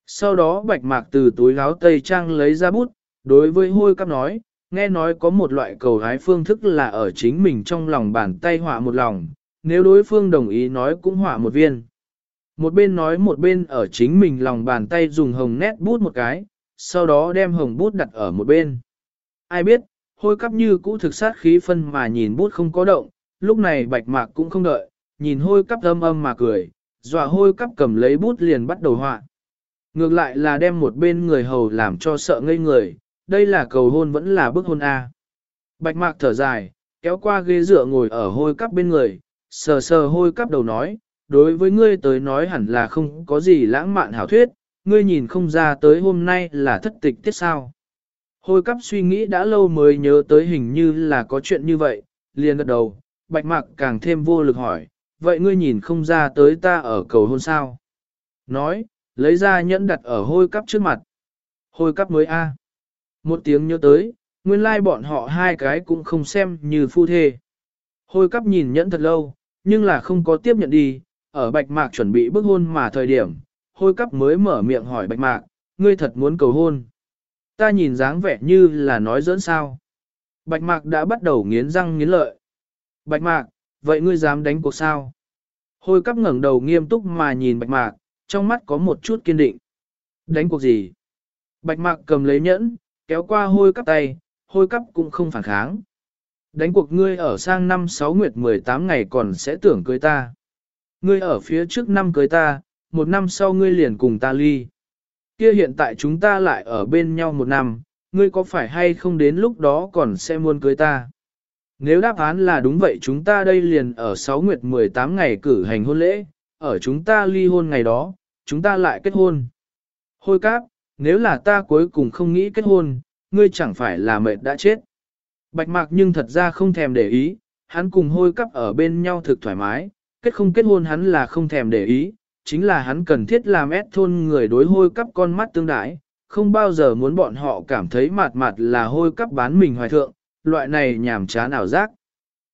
Sau đó bạch mạc từ túi áo tây trang lấy ra bút, đối với hôi cắp nói, nghe nói có một loại cầu hái phương thức là ở chính mình trong lòng bàn tay họa một lòng, nếu đối phương đồng ý nói cũng họa một viên. Một bên nói một bên ở chính mình lòng bàn tay dùng hồng nét bút một cái, sau đó đem hồng bút đặt ở một bên. Ai biết, hôi cắp như cũ thực sát khí phân mà nhìn bút không có động, lúc này bạch mạc cũng không đợi, nhìn hôi cắp âm âm mà cười, dọa hôi cắp cầm lấy bút liền bắt đầu họa. Ngược lại là đem một bên người hầu làm cho sợ ngây người, đây là cầu hôn vẫn là bức hôn A. Bạch mạc thở dài, kéo qua ghế dựa ngồi ở hôi cắp bên người, sờ sờ hôi cắp đầu nói, đối với ngươi tới nói hẳn là không có gì lãng mạn hảo thuyết, ngươi nhìn không ra tới hôm nay là thất tịch tiết sao. Hôi cắp suy nghĩ đã lâu mới nhớ tới hình như là có chuyện như vậy, liền gật đầu, bạch mạc càng thêm vô lực hỏi, vậy ngươi nhìn không ra tới ta ở cầu hôn sao? Nói, lấy ra nhẫn đặt ở hôi cắp trước mặt. Hôi cắp mới A. Một tiếng nhớ tới, nguyên lai like bọn họ hai cái cũng không xem như phu thê. Hôi cắp nhìn nhẫn thật lâu, nhưng là không có tiếp nhận đi, ở bạch mạc chuẩn bị bức hôn mà thời điểm, hôi cắp mới mở miệng hỏi bạch mạc, ngươi thật muốn cầu hôn. Ta nhìn dáng vẻ như là nói dẫn sao. Bạch mạc đã bắt đầu nghiến răng nghiến lợi. Bạch mạc, vậy ngươi dám đánh cuộc sao? Hôi cắp ngẩng đầu nghiêm túc mà nhìn bạch mạc, trong mắt có một chút kiên định. Đánh cuộc gì? Bạch mạc cầm lấy nhẫn, kéo qua hôi cắp tay, hôi cắp cũng không phản kháng. Đánh cuộc ngươi ở sang năm 6 nguyệt 18 ngày còn sẽ tưởng cưới ta. Ngươi ở phía trước năm cưới ta, một năm sau ngươi liền cùng ta ly. Kia hiện tại chúng ta lại ở bên nhau một năm, ngươi có phải hay không đến lúc đó còn sẽ muốn cưới ta? Nếu đáp án là đúng vậy chúng ta đây liền ở 6 nguyệt 18 ngày cử hành hôn lễ, ở chúng ta ly hôn ngày đó, chúng ta lại kết hôn. Hôi cáp, nếu là ta cuối cùng không nghĩ kết hôn, ngươi chẳng phải là mệt đã chết. Bạch mạc nhưng thật ra không thèm để ý, hắn cùng hôi cắp ở bên nhau thực thoải mái, kết không kết hôn hắn là không thèm để ý, chính là hắn cần thiết làm ép thôn người đối hôi cắp con mắt tương đái, không bao giờ muốn bọn họ cảm thấy mặt mạt là hôi cắp bán mình hoài thượng, loại này nhảm chán ảo giác.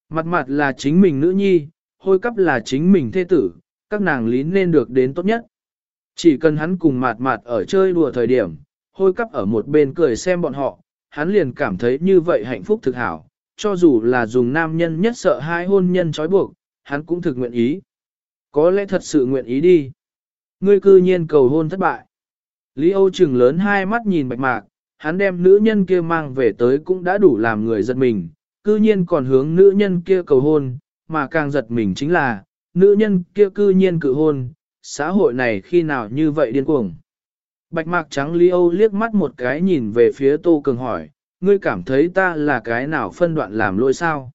Mặt mặt là chính mình nữ nhi, hôi cắp là chính mình thê tử, các nàng lý nên được đến tốt nhất. Chỉ cần hắn cùng mạt mạt ở chơi đùa thời điểm, hôi cắp ở một bên cười xem bọn họ, hắn liền cảm thấy như vậy hạnh phúc thực hảo, cho dù là dùng nam nhân nhất sợ hai hôn nhân trói buộc, hắn cũng thực nguyện ý. Có lẽ thật sự nguyện ý đi. Ngươi cư nhiên cầu hôn thất bại. Lý Âu trừng lớn hai mắt nhìn bạch mạc, hắn đem nữ nhân kia mang về tới cũng đã đủ làm người giật mình, cư nhiên còn hướng nữ nhân kia cầu hôn, mà càng giật mình chính là, nữ nhân kia cư nhiên cự hôn, xã hội này khi nào như vậy điên cuồng. Bạch mạc trắng Lý Âu liếc mắt một cái nhìn về phía Tô Cường hỏi, ngươi cảm thấy ta là cái nào phân đoạn làm lỗi sao?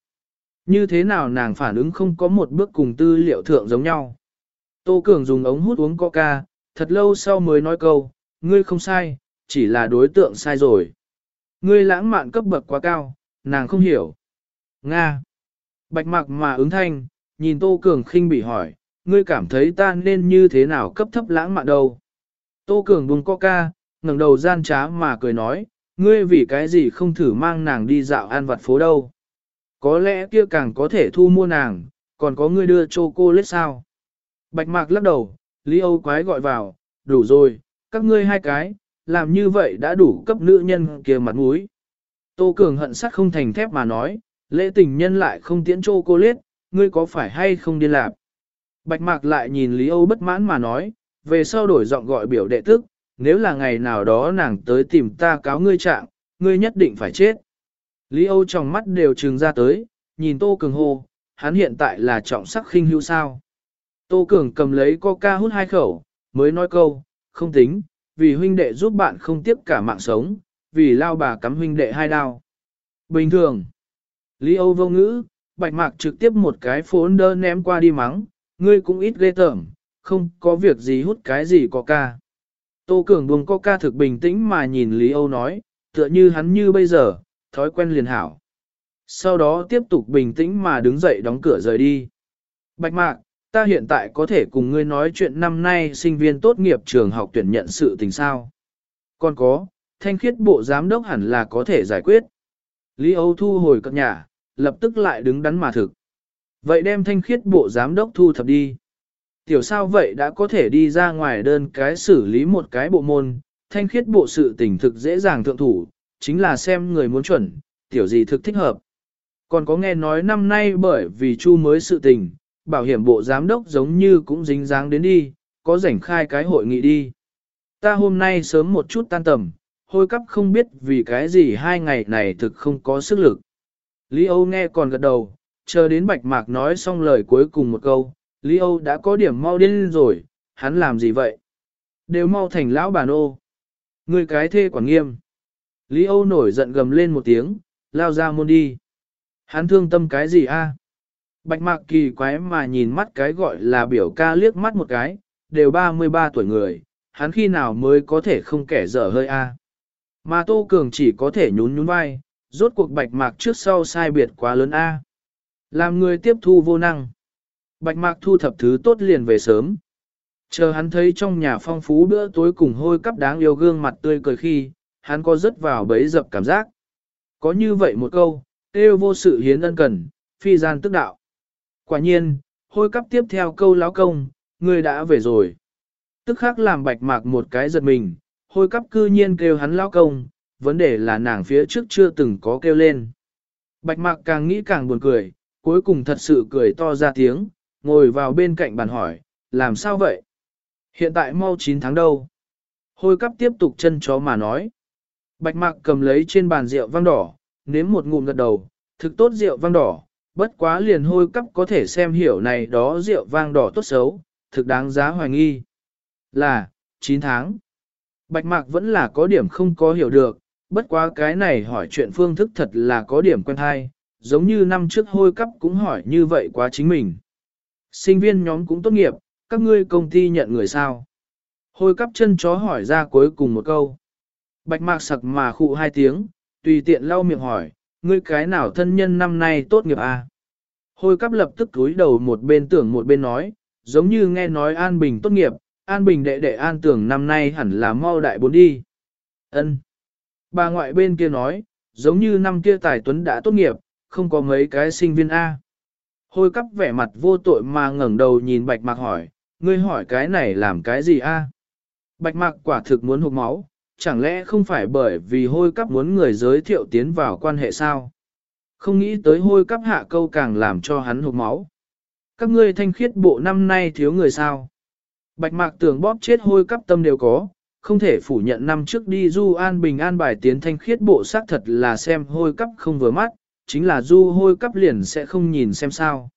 Như thế nào nàng phản ứng không có một bước cùng tư liệu thượng giống nhau? Tô Cường dùng ống hút uống coca, thật lâu sau mới nói câu, ngươi không sai, chỉ là đối tượng sai rồi. Ngươi lãng mạn cấp bậc quá cao, nàng không hiểu. Nga. Bạch mặc mà ứng thanh, nhìn Tô Cường khinh bị hỏi, ngươi cảm thấy ta nên như thế nào cấp thấp lãng mạn đâu? Tô Cường buông coca, ngẩng đầu gian trá mà cười nói, ngươi vì cái gì không thử mang nàng đi dạo ăn vặt phố đâu? Có lẽ kia càng có thể thu mua nàng, còn có ngươi đưa châu cô lết sao? Bạch mạc lắc đầu, Lý Âu quái gọi vào, đủ rồi, các ngươi hai cái, làm như vậy đã đủ cấp nữ nhân kia mặt mũi. Tô Cường hận sắt không thành thép mà nói, lễ tình nhân lại không tiễn châu cô lết ngươi có phải hay không điên lạc? Bạch mạc lại nhìn Lý Âu bất mãn mà nói, về sau đổi giọng gọi biểu đệ tức, nếu là ngày nào đó nàng tới tìm ta cáo ngươi trạng, ngươi nhất định phải chết. Lý Âu trong mắt đều trừng ra tới, nhìn Tô Cường hô, hắn hiện tại là trọng sắc khinh hữu sao. Tô Cường cầm lấy coca hút hai khẩu, mới nói câu, không tính, vì huynh đệ giúp bạn không tiếp cả mạng sống, vì lao bà cắm huynh đệ hai đao. Bình thường, Lý Âu vô ngữ, bạch mạc trực tiếp một cái phốn đơn ném qua đi mắng, ngươi cũng ít ghê tởm, không có việc gì hút cái gì coca. Tô Cường buông coca thực bình tĩnh mà nhìn Lý Âu nói, tựa như hắn như bây giờ, thói quen liền hảo. Sau đó tiếp tục bình tĩnh mà đứng dậy đóng cửa rời đi. Bạch mạc, ta hiện tại có thể cùng ngươi nói chuyện năm nay sinh viên tốt nghiệp trường học tuyển nhận sự tình sao. Còn có, thanh khiết bộ giám đốc hẳn là có thể giải quyết. Lý Âu thu hồi cập nhà, lập tức lại đứng đắn mà thực. Vậy đem thanh khiết bộ giám đốc thu thập đi. tiểu sao vậy đã có thể đi ra ngoài đơn cái xử lý một cái bộ môn, thanh khiết bộ sự tình thực dễ dàng thượng thủ, chính là xem người muốn chuẩn, tiểu gì thực thích hợp. Còn có nghe nói năm nay bởi vì chu mới sự tình, bảo hiểm bộ giám đốc giống như cũng dính dáng đến đi, có rảnh khai cái hội nghị đi. Ta hôm nay sớm một chút tan tầm, hôi cắp không biết vì cái gì hai ngày này thực không có sức lực. Lý Âu nghe còn gật đầu, chờ đến bạch mạc nói xong lời cuối cùng một câu, Lý Âu đã có điểm mau điên rồi, hắn làm gì vậy? Đều mau thành lão bà nô. Người cái thê quản nghiêm. Lý Âu nổi giận gầm lên một tiếng, lao ra môn đi. Hắn thương tâm cái gì a? Bạch mạc kỳ quái mà nhìn mắt cái gọi là biểu ca liếc mắt một cái, đều 33 tuổi người, hắn khi nào mới có thể không kẻ dở hơi a? Mà Tô Cường chỉ có thể nhún nhún vai, rốt cuộc bạch mạc trước sau sai biệt quá lớn a. Làm người tiếp thu vô năng. Bạch mạc thu thập thứ tốt liền về sớm. Chờ hắn thấy trong nhà phong phú bữa tối cùng hôi cắp đáng yêu gương mặt tươi cười khi, hắn có rất vào bấy dập cảm giác. Có như vậy một câu, kêu vô sự hiến ân cần, phi gian tức đạo. Quả nhiên, hôi cắp tiếp theo câu láo công, người đã về rồi. Tức khắc làm bạch mạc một cái giật mình, hôi cắp cư nhiên kêu hắn lao công, vấn đề là nàng phía trước chưa từng có kêu lên. Bạch mạc càng nghĩ càng buồn cười, cuối cùng thật sự cười to ra tiếng, ngồi vào bên cạnh bàn hỏi, làm sao vậy? Hiện tại mau 9 tháng đâu? Hôi cắp tiếp tục chân chó mà nói. Bạch mạc cầm lấy trên bàn rượu vang đỏ, nếm một ngụm gật đầu, thực tốt rượu vang đỏ, bất quá liền hôi cắp có thể xem hiểu này đó rượu vang đỏ tốt xấu, thực đáng giá hoài nghi. Là, 9 tháng. Bạch mạc vẫn là có điểm không có hiểu được, bất quá cái này hỏi chuyện phương thức thật là có điểm quen hay, giống như năm trước hôi cấp cũng hỏi như vậy quá chính mình. Sinh viên nhóm cũng tốt nghiệp, các ngươi công ty nhận người sao? Hôi cắp chân chó hỏi ra cuối cùng một câu. Bạch mạc sặc mà khụ hai tiếng, tùy tiện lau miệng hỏi, ngươi cái nào thân nhân năm nay tốt nghiệp à? Hôi cắp lập tức cúi đầu một bên tưởng một bên nói, giống như nghe nói An Bình tốt nghiệp, An Bình đệ đệ An tưởng năm nay hẳn là mau đại bốn đi. Ân. Bà ngoại bên kia nói, giống như năm kia Tài Tuấn đã tốt nghiệp, không có mấy cái sinh viên A. Hôi cắp vẻ mặt vô tội mà ngẩng đầu nhìn bạch mạc hỏi, ngươi hỏi cái này làm cái gì A? Bạch mạc quả thực muốn hụt máu, chẳng lẽ không phải bởi vì hôi cắp muốn người giới thiệu tiến vào quan hệ sao? Không nghĩ tới hôi cắp hạ câu càng làm cho hắn hụt máu. Các ngươi thanh khiết bộ năm nay thiếu người sao? Bạch mạc tưởng bóp chết hôi cắp tâm đều có, không thể phủ nhận năm trước đi du an bình an bài tiến thanh khiết bộ xác thật là xem hôi cắp không vừa mắt, chính là du hôi cắp liền sẽ không nhìn xem sao.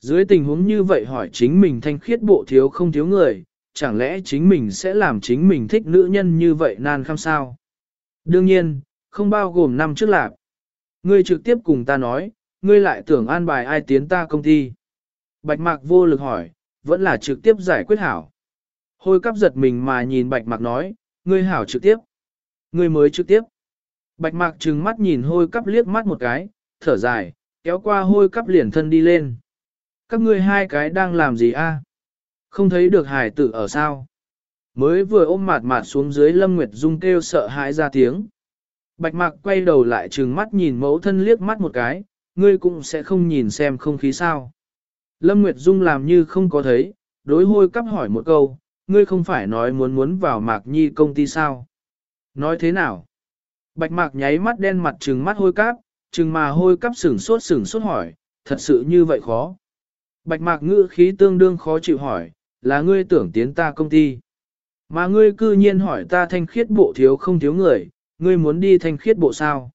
Dưới tình huống như vậy hỏi chính mình thanh khiết bộ thiếu không thiếu người, chẳng lẽ chính mình sẽ làm chính mình thích nữ nhân như vậy nan khăm sao? Đương nhiên, không bao gồm năm trước lạc. Ngươi trực tiếp cùng ta nói, ngươi lại tưởng an bài ai tiến ta công ty. Bạch mạc vô lực hỏi, vẫn là trực tiếp giải quyết hảo. Hôi cắp giật mình mà nhìn bạch mạc nói, ngươi hảo trực tiếp. Ngươi mới trực tiếp. Bạch mạc trừng mắt nhìn hôi cắp liếc mắt một cái, thở dài, kéo qua hôi cắp liền thân đi lên. Các ngươi hai cái đang làm gì a? Không thấy được hải tử ở sao? Mới vừa ôm mạt mạt xuống dưới Lâm Nguyệt Dung kêu sợ hãi ra tiếng. Bạch mạc quay đầu lại trừng mắt nhìn mẫu thân liếc mắt một cái, ngươi cũng sẽ không nhìn xem không khí sao. Lâm Nguyệt Dung làm như không có thấy, đối hôi cắp hỏi một câu, ngươi không phải nói muốn muốn vào mạc nhi công ty sao? Nói thế nào? Bạch mạc nháy mắt đen mặt trừng mắt hôi cáp, trừng mà hôi cáp sửng sốt sửng sốt hỏi, thật sự như vậy khó. Bạch mạc ngữ khí tương đương khó chịu hỏi, là ngươi tưởng tiến ta công ty. Mà ngươi cư nhiên hỏi ta thanh khiết bộ thiếu không thiếu người, ngươi muốn đi thanh khiết bộ sao?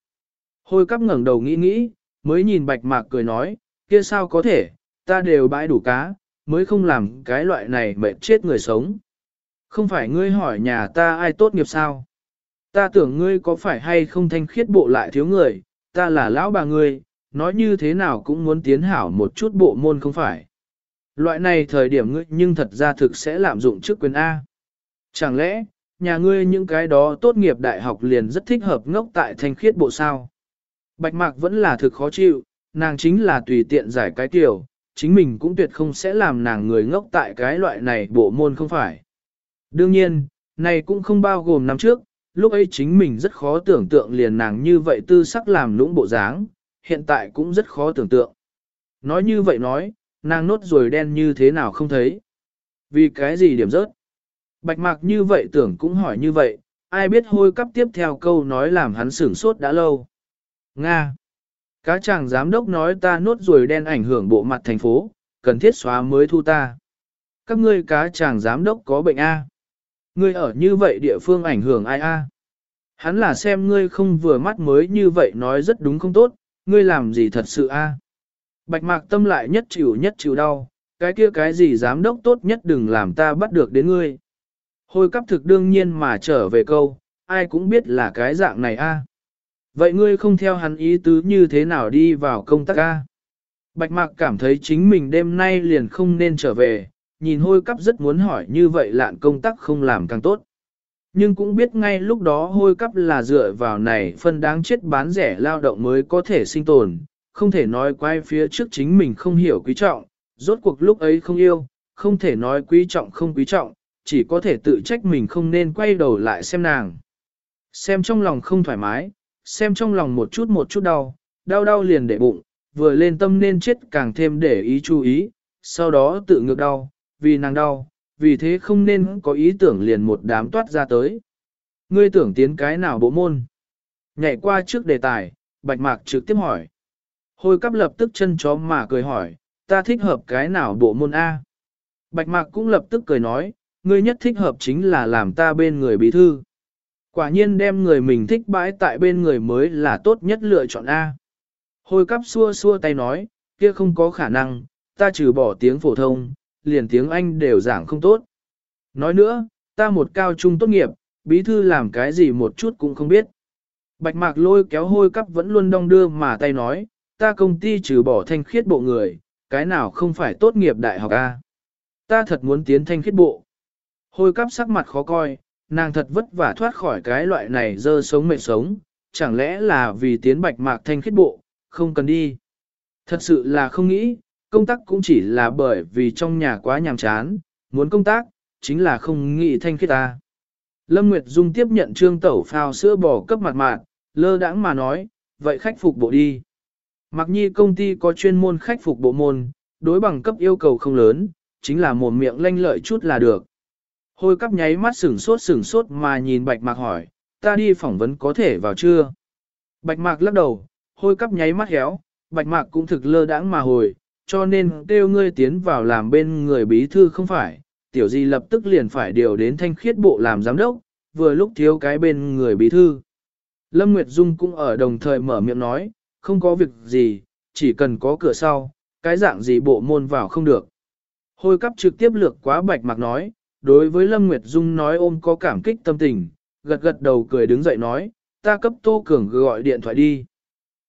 Hôi cắp ngẩng đầu nghĩ nghĩ, mới nhìn bạch mạc cười nói, kia sao có thể, ta đều bãi đủ cá, mới không làm cái loại này mệt chết người sống. Không phải ngươi hỏi nhà ta ai tốt nghiệp sao? Ta tưởng ngươi có phải hay không thanh khiết bộ lại thiếu người, ta là lão bà ngươi, nói như thế nào cũng muốn tiến hảo một chút bộ môn không phải. Loại này thời điểm ngươi nhưng thật ra thực sẽ lạm dụng chức quyền A. Chẳng lẽ, nhà ngươi những cái đó tốt nghiệp đại học liền rất thích hợp ngốc tại thanh khiết bộ sao? Bạch mạc vẫn là thực khó chịu, nàng chính là tùy tiện giải cái tiểu, chính mình cũng tuyệt không sẽ làm nàng người ngốc tại cái loại này bộ môn không phải. Đương nhiên, này cũng không bao gồm năm trước, lúc ấy chính mình rất khó tưởng tượng liền nàng như vậy tư sắc làm lũng bộ dáng, hiện tại cũng rất khó tưởng tượng. Nói như vậy nói, nàng nốt rồi đen như thế nào không thấy. Vì cái gì điểm rớt? Bạch mạc như vậy tưởng cũng hỏi như vậy, ai biết hôi cắp tiếp theo câu nói làm hắn sửng sốt đã lâu. Nga. Cá chàng giám đốc nói ta nốt ruồi đen ảnh hưởng bộ mặt thành phố, cần thiết xóa mới thu ta. Các ngươi cá chàng giám đốc có bệnh A. Ngươi ở như vậy địa phương ảnh hưởng ai A. Hắn là xem ngươi không vừa mắt mới như vậy nói rất đúng không tốt, ngươi làm gì thật sự A. Bạch mạc tâm lại nhất chịu nhất chịu đau, cái kia cái gì giám đốc tốt nhất đừng làm ta bắt được đến ngươi. Hôi cắp thực đương nhiên mà trở về câu, ai cũng biết là cái dạng này a. Vậy ngươi không theo hắn ý tứ như thế nào đi vào công tác a? Bạch mạc cảm thấy chính mình đêm nay liền không nên trở về, nhìn hôi cắp rất muốn hỏi như vậy lạn công tác không làm càng tốt. Nhưng cũng biết ngay lúc đó hôi cắp là dựa vào này phân đáng chết bán rẻ lao động mới có thể sinh tồn, không thể nói quay phía trước chính mình không hiểu quý trọng, rốt cuộc lúc ấy không yêu, không thể nói quý trọng không quý trọng, chỉ có thể tự trách mình không nên quay đầu lại xem nàng. Xem trong lòng không thoải mái, xem trong lòng một chút một chút đau, đau đau liền để bụng, vừa lên tâm nên chết càng thêm để ý chú ý, sau đó tự ngược đau, vì nàng đau, vì thế không nên có ý tưởng liền một đám toát ra tới. Ngươi tưởng tiến cái nào bộ môn? Nhảy qua trước đề tài, bạch mạc trực tiếp hỏi. Hôi cắp lập tức chân chó mà cười hỏi, ta thích hợp cái nào bộ môn A? Bạch mạc cũng lập tức cười nói, ngươi nhất thích hợp chính là làm ta bên người bí thư. Quả nhiên đem người mình thích bãi tại bên người mới là tốt nhất lựa chọn A. Hôi cắp xua xua tay nói, kia không có khả năng, ta trừ bỏ tiếng phổ thông, liền tiếng Anh đều giảng không tốt. Nói nữa, ta một cao trung tốt nghiệp, bí thư làm cái gì một chút cũng không biết. Bạch mạc lôi kéo hôi cắp vẫn luôn đong đưa mà tay nói, ta công ty trừ bỏ thanh khiết bộ người, cái nào không phải tốt nghiệp đại học A. Ta thật muốn tiến thanh khiết bộ. Hôi cắp sắc mặt khó coi, nàng thật vất vả thoát khỏi cái loại này dơ sống mệt sống, chẳng lẽ là vì tiến bạch mạc thanh khiết bộ, không cần đi. Thật sự là không nghĩ, công tác cũng chỉ là bởi vì trong nhà quá nhàm chán, muốn công tác, chính là không nghĩ thanh khiết ta. Lâm Nguyệt Dung tiếp nhận trương tẩu phao sữa bò cấp mặt mạn, lơ đãng mà nói, vậy khách phục bộ đi. Mặc nhi công ty có chuyên môn khách phục bộ môn, đối bằng cấp yêu cầu không lớn, chính là mồm miệng lanh lợi chút là được. Hôi cắp nháy mắt sửng sốt sửng sốt mà nhìn bạch mạc hỏi, ta đi phỏng vấn có thể vào chưa? Bạch mạc lắc đầu, hôi cắp nháy mắt héo, bạch mạc cũng thực lơ đãng mà hồi, cho nên kêu ngươi tiến vào làm bên người bí thư không phải, tiểu di lập tức liền phải điều đến thanh khiết bộ làm giám đốc, vừa lúc thiếu cái bên người bí thư. Lâm Nguyệt Dung cũng ở đồng thời mở miệng nói, không có việc gì, chỉ cần có cửa sau, cái dạng gì bộ môn vào không được. Hôi cắp trực tiếp lược quá bạch mạc nói, đối với Lâm Nguyệt Dung nói ôm có cảm kích tâm tình, gật gật đầu cười đứng dậy nói, ta cấp Tô Cường gọi điện thoại đi.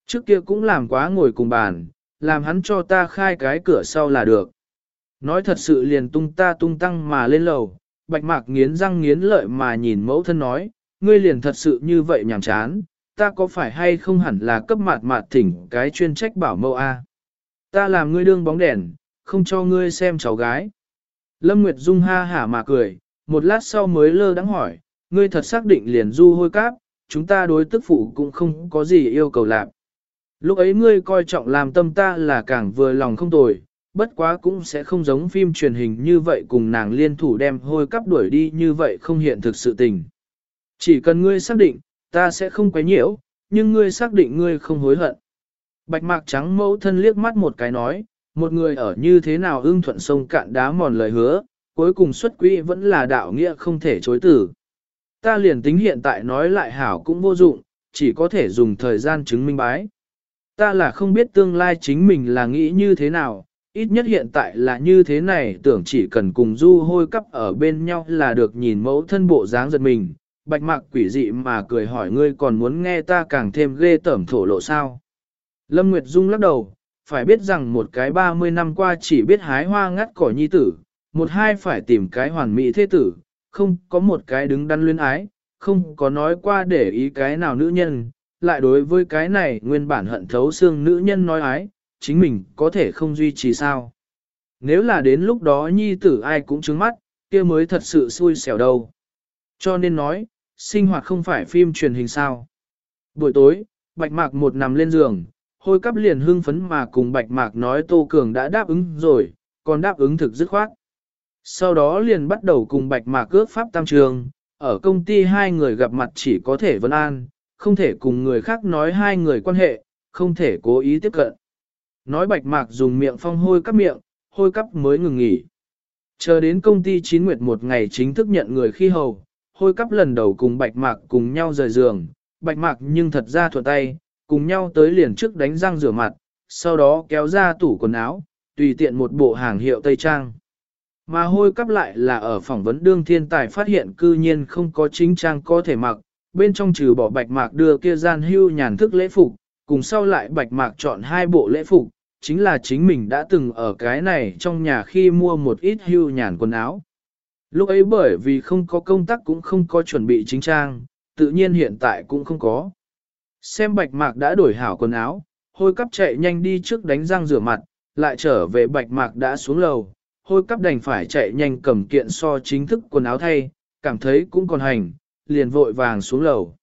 Trước kia cũng làm quá ngồi cùng bàn, làm hắn cho ta khai cái cửa sau là được. Nói thật sự liền tung ta tung tăng mà lên lầu, bạch mạc nghiến răng nghiến lợi mà nhìn mẫu thân nói, ngươi liền thật sự như vậy nhàm chán, ta có phải hay không hẳn là cấp mạt mạt thỉnh cái chuyên trách bảo mẫu A. Ta làm ngươi đương bóng đèn, không cho ngươi xem cháu gái. Lâm Nguyệt Dung ha hả mà cười, một lát sau mới lơ đắng hỏi, ngươi thật xác định liền du hôi cáp, chúng ta đối tức phụ cũng không có gì yêu cầu làm. Lúc ấy ngươi coi trọng làm tâm ta là càng vừa lòng không tồi, bất quá cũng sẽ không giống phim truyền hình như vậy cùng nàng liên thủ đem hôi cắp đuổi đi như vậy không hiện thực sự tình. Chỉ cần ngươi xác định, ta sẽ không quấy nhiễu, nhưng ngươi xác định ngươi không hối hận. Bạch mạc trắng mẫu thân liếc mắt một cái nói, một người ở như thế nào ưng thuận sông cạn đá mòn lời hứa, cuối cùng xuất quỹ vẫn là đạo nghĩa không thể chối tử. Ta liền tính hiện tại nói lại hảo cũng vô dụng, chỉ có thể dùng thời gian chứng minh bái. Ta là không biết tương lai chính mình là nghĩ như thế nào, ít nhất hiện tại là như thế này tưởng chỉ cần cùng du hôi cắp ở bên nhau là được nhìn mẫu thân bộ dáng giật mình. Bạch mạc quỷ dị mà cười hỏi ngươi còn muốn nghe ta càng thêm ghê tởm thổ lộ sao. Lâm Nguyệt Dung lắc đầu, phải biết rằng một cái 30 năm qua chỉ biết hái hoa ngắt cỏ nhi tử, một hai phải tìm cái hoàn mỹ thế tử, không có một cái đứng đắn luyến ái, không có nói qua để ý cái nào nữ nhân, lại đối với cái này nguyên bản hận thấu xương nữ nhân nói ái, chính mình có thể không duy trì sao. Nếu là đến lúc đó nhi tử ai cũng trứng mắt, kia mới thật sự xui xẻo đâu. Cho nên nói, sinh hoạt không phải phim truyền hình sao. Buổi tối, bạch mạc một nằm lên giường, hôi cắp liền hưng phấn mà cùng bạch mạc nói Tô Cường đã đáp ứng rồi, còn đáp ứng thực dứt khoát. Sau đó liền bắt đầu cùng bạch mạc cướp pháp tam trường, ở công ty hai người gặp mặt chỉ có thể vân an, không thể cùng người khác nói hai người quan hệ, không thể cố ý tiếp cận. Nói bạch mạc dùng miệng phong hôi cắp miệng, hôi cắp mới ngừng nghỉ. Chờ đến công ty chín nguyệt một ngày chính thức nhận người khi hầu, hôi cắp lần đầu cùng bạch mạc cùng nhau rời giường, bạch mạc nhưng thật ra thuận tay, cùng nhau tới liền trước đánh răng rửa mặt, sau đó kéo ra tủ quần áo, tùy tiện một bộ hàng hiệu Tây Trang. Mà hôi cắp lại là ở phỏng vấn đương thiên tài phát hiện cư nhiên không có chính trang có thể mặc, bên trong trừ bỏ bạch mạc đưa kia gian hưu nhàn thức lễ phục, cùng sau lại bạch mạc chọn hai bộ lễ phục, chính là chính mình đã từng ở cái này trong nhà khi mua một ít hưu nhàn quần áo. Lúc ấy bởi vì không có công tác cũng không có chuẩn bị chính trang, tự nhiên hiện tại cũng không có. Xem bạch mạc đã đổi hảo quần áo, hôi cắp chạy nhanh đi trước đánh răng rửa mặt, lại trở về bạch mạc đã xuống lầu, hôi cắp đành phải chạy nhanh cầm kiện so chính thức quần áo thay, cảm thấy cũng còn hành, liền vội vàng xuống lầu.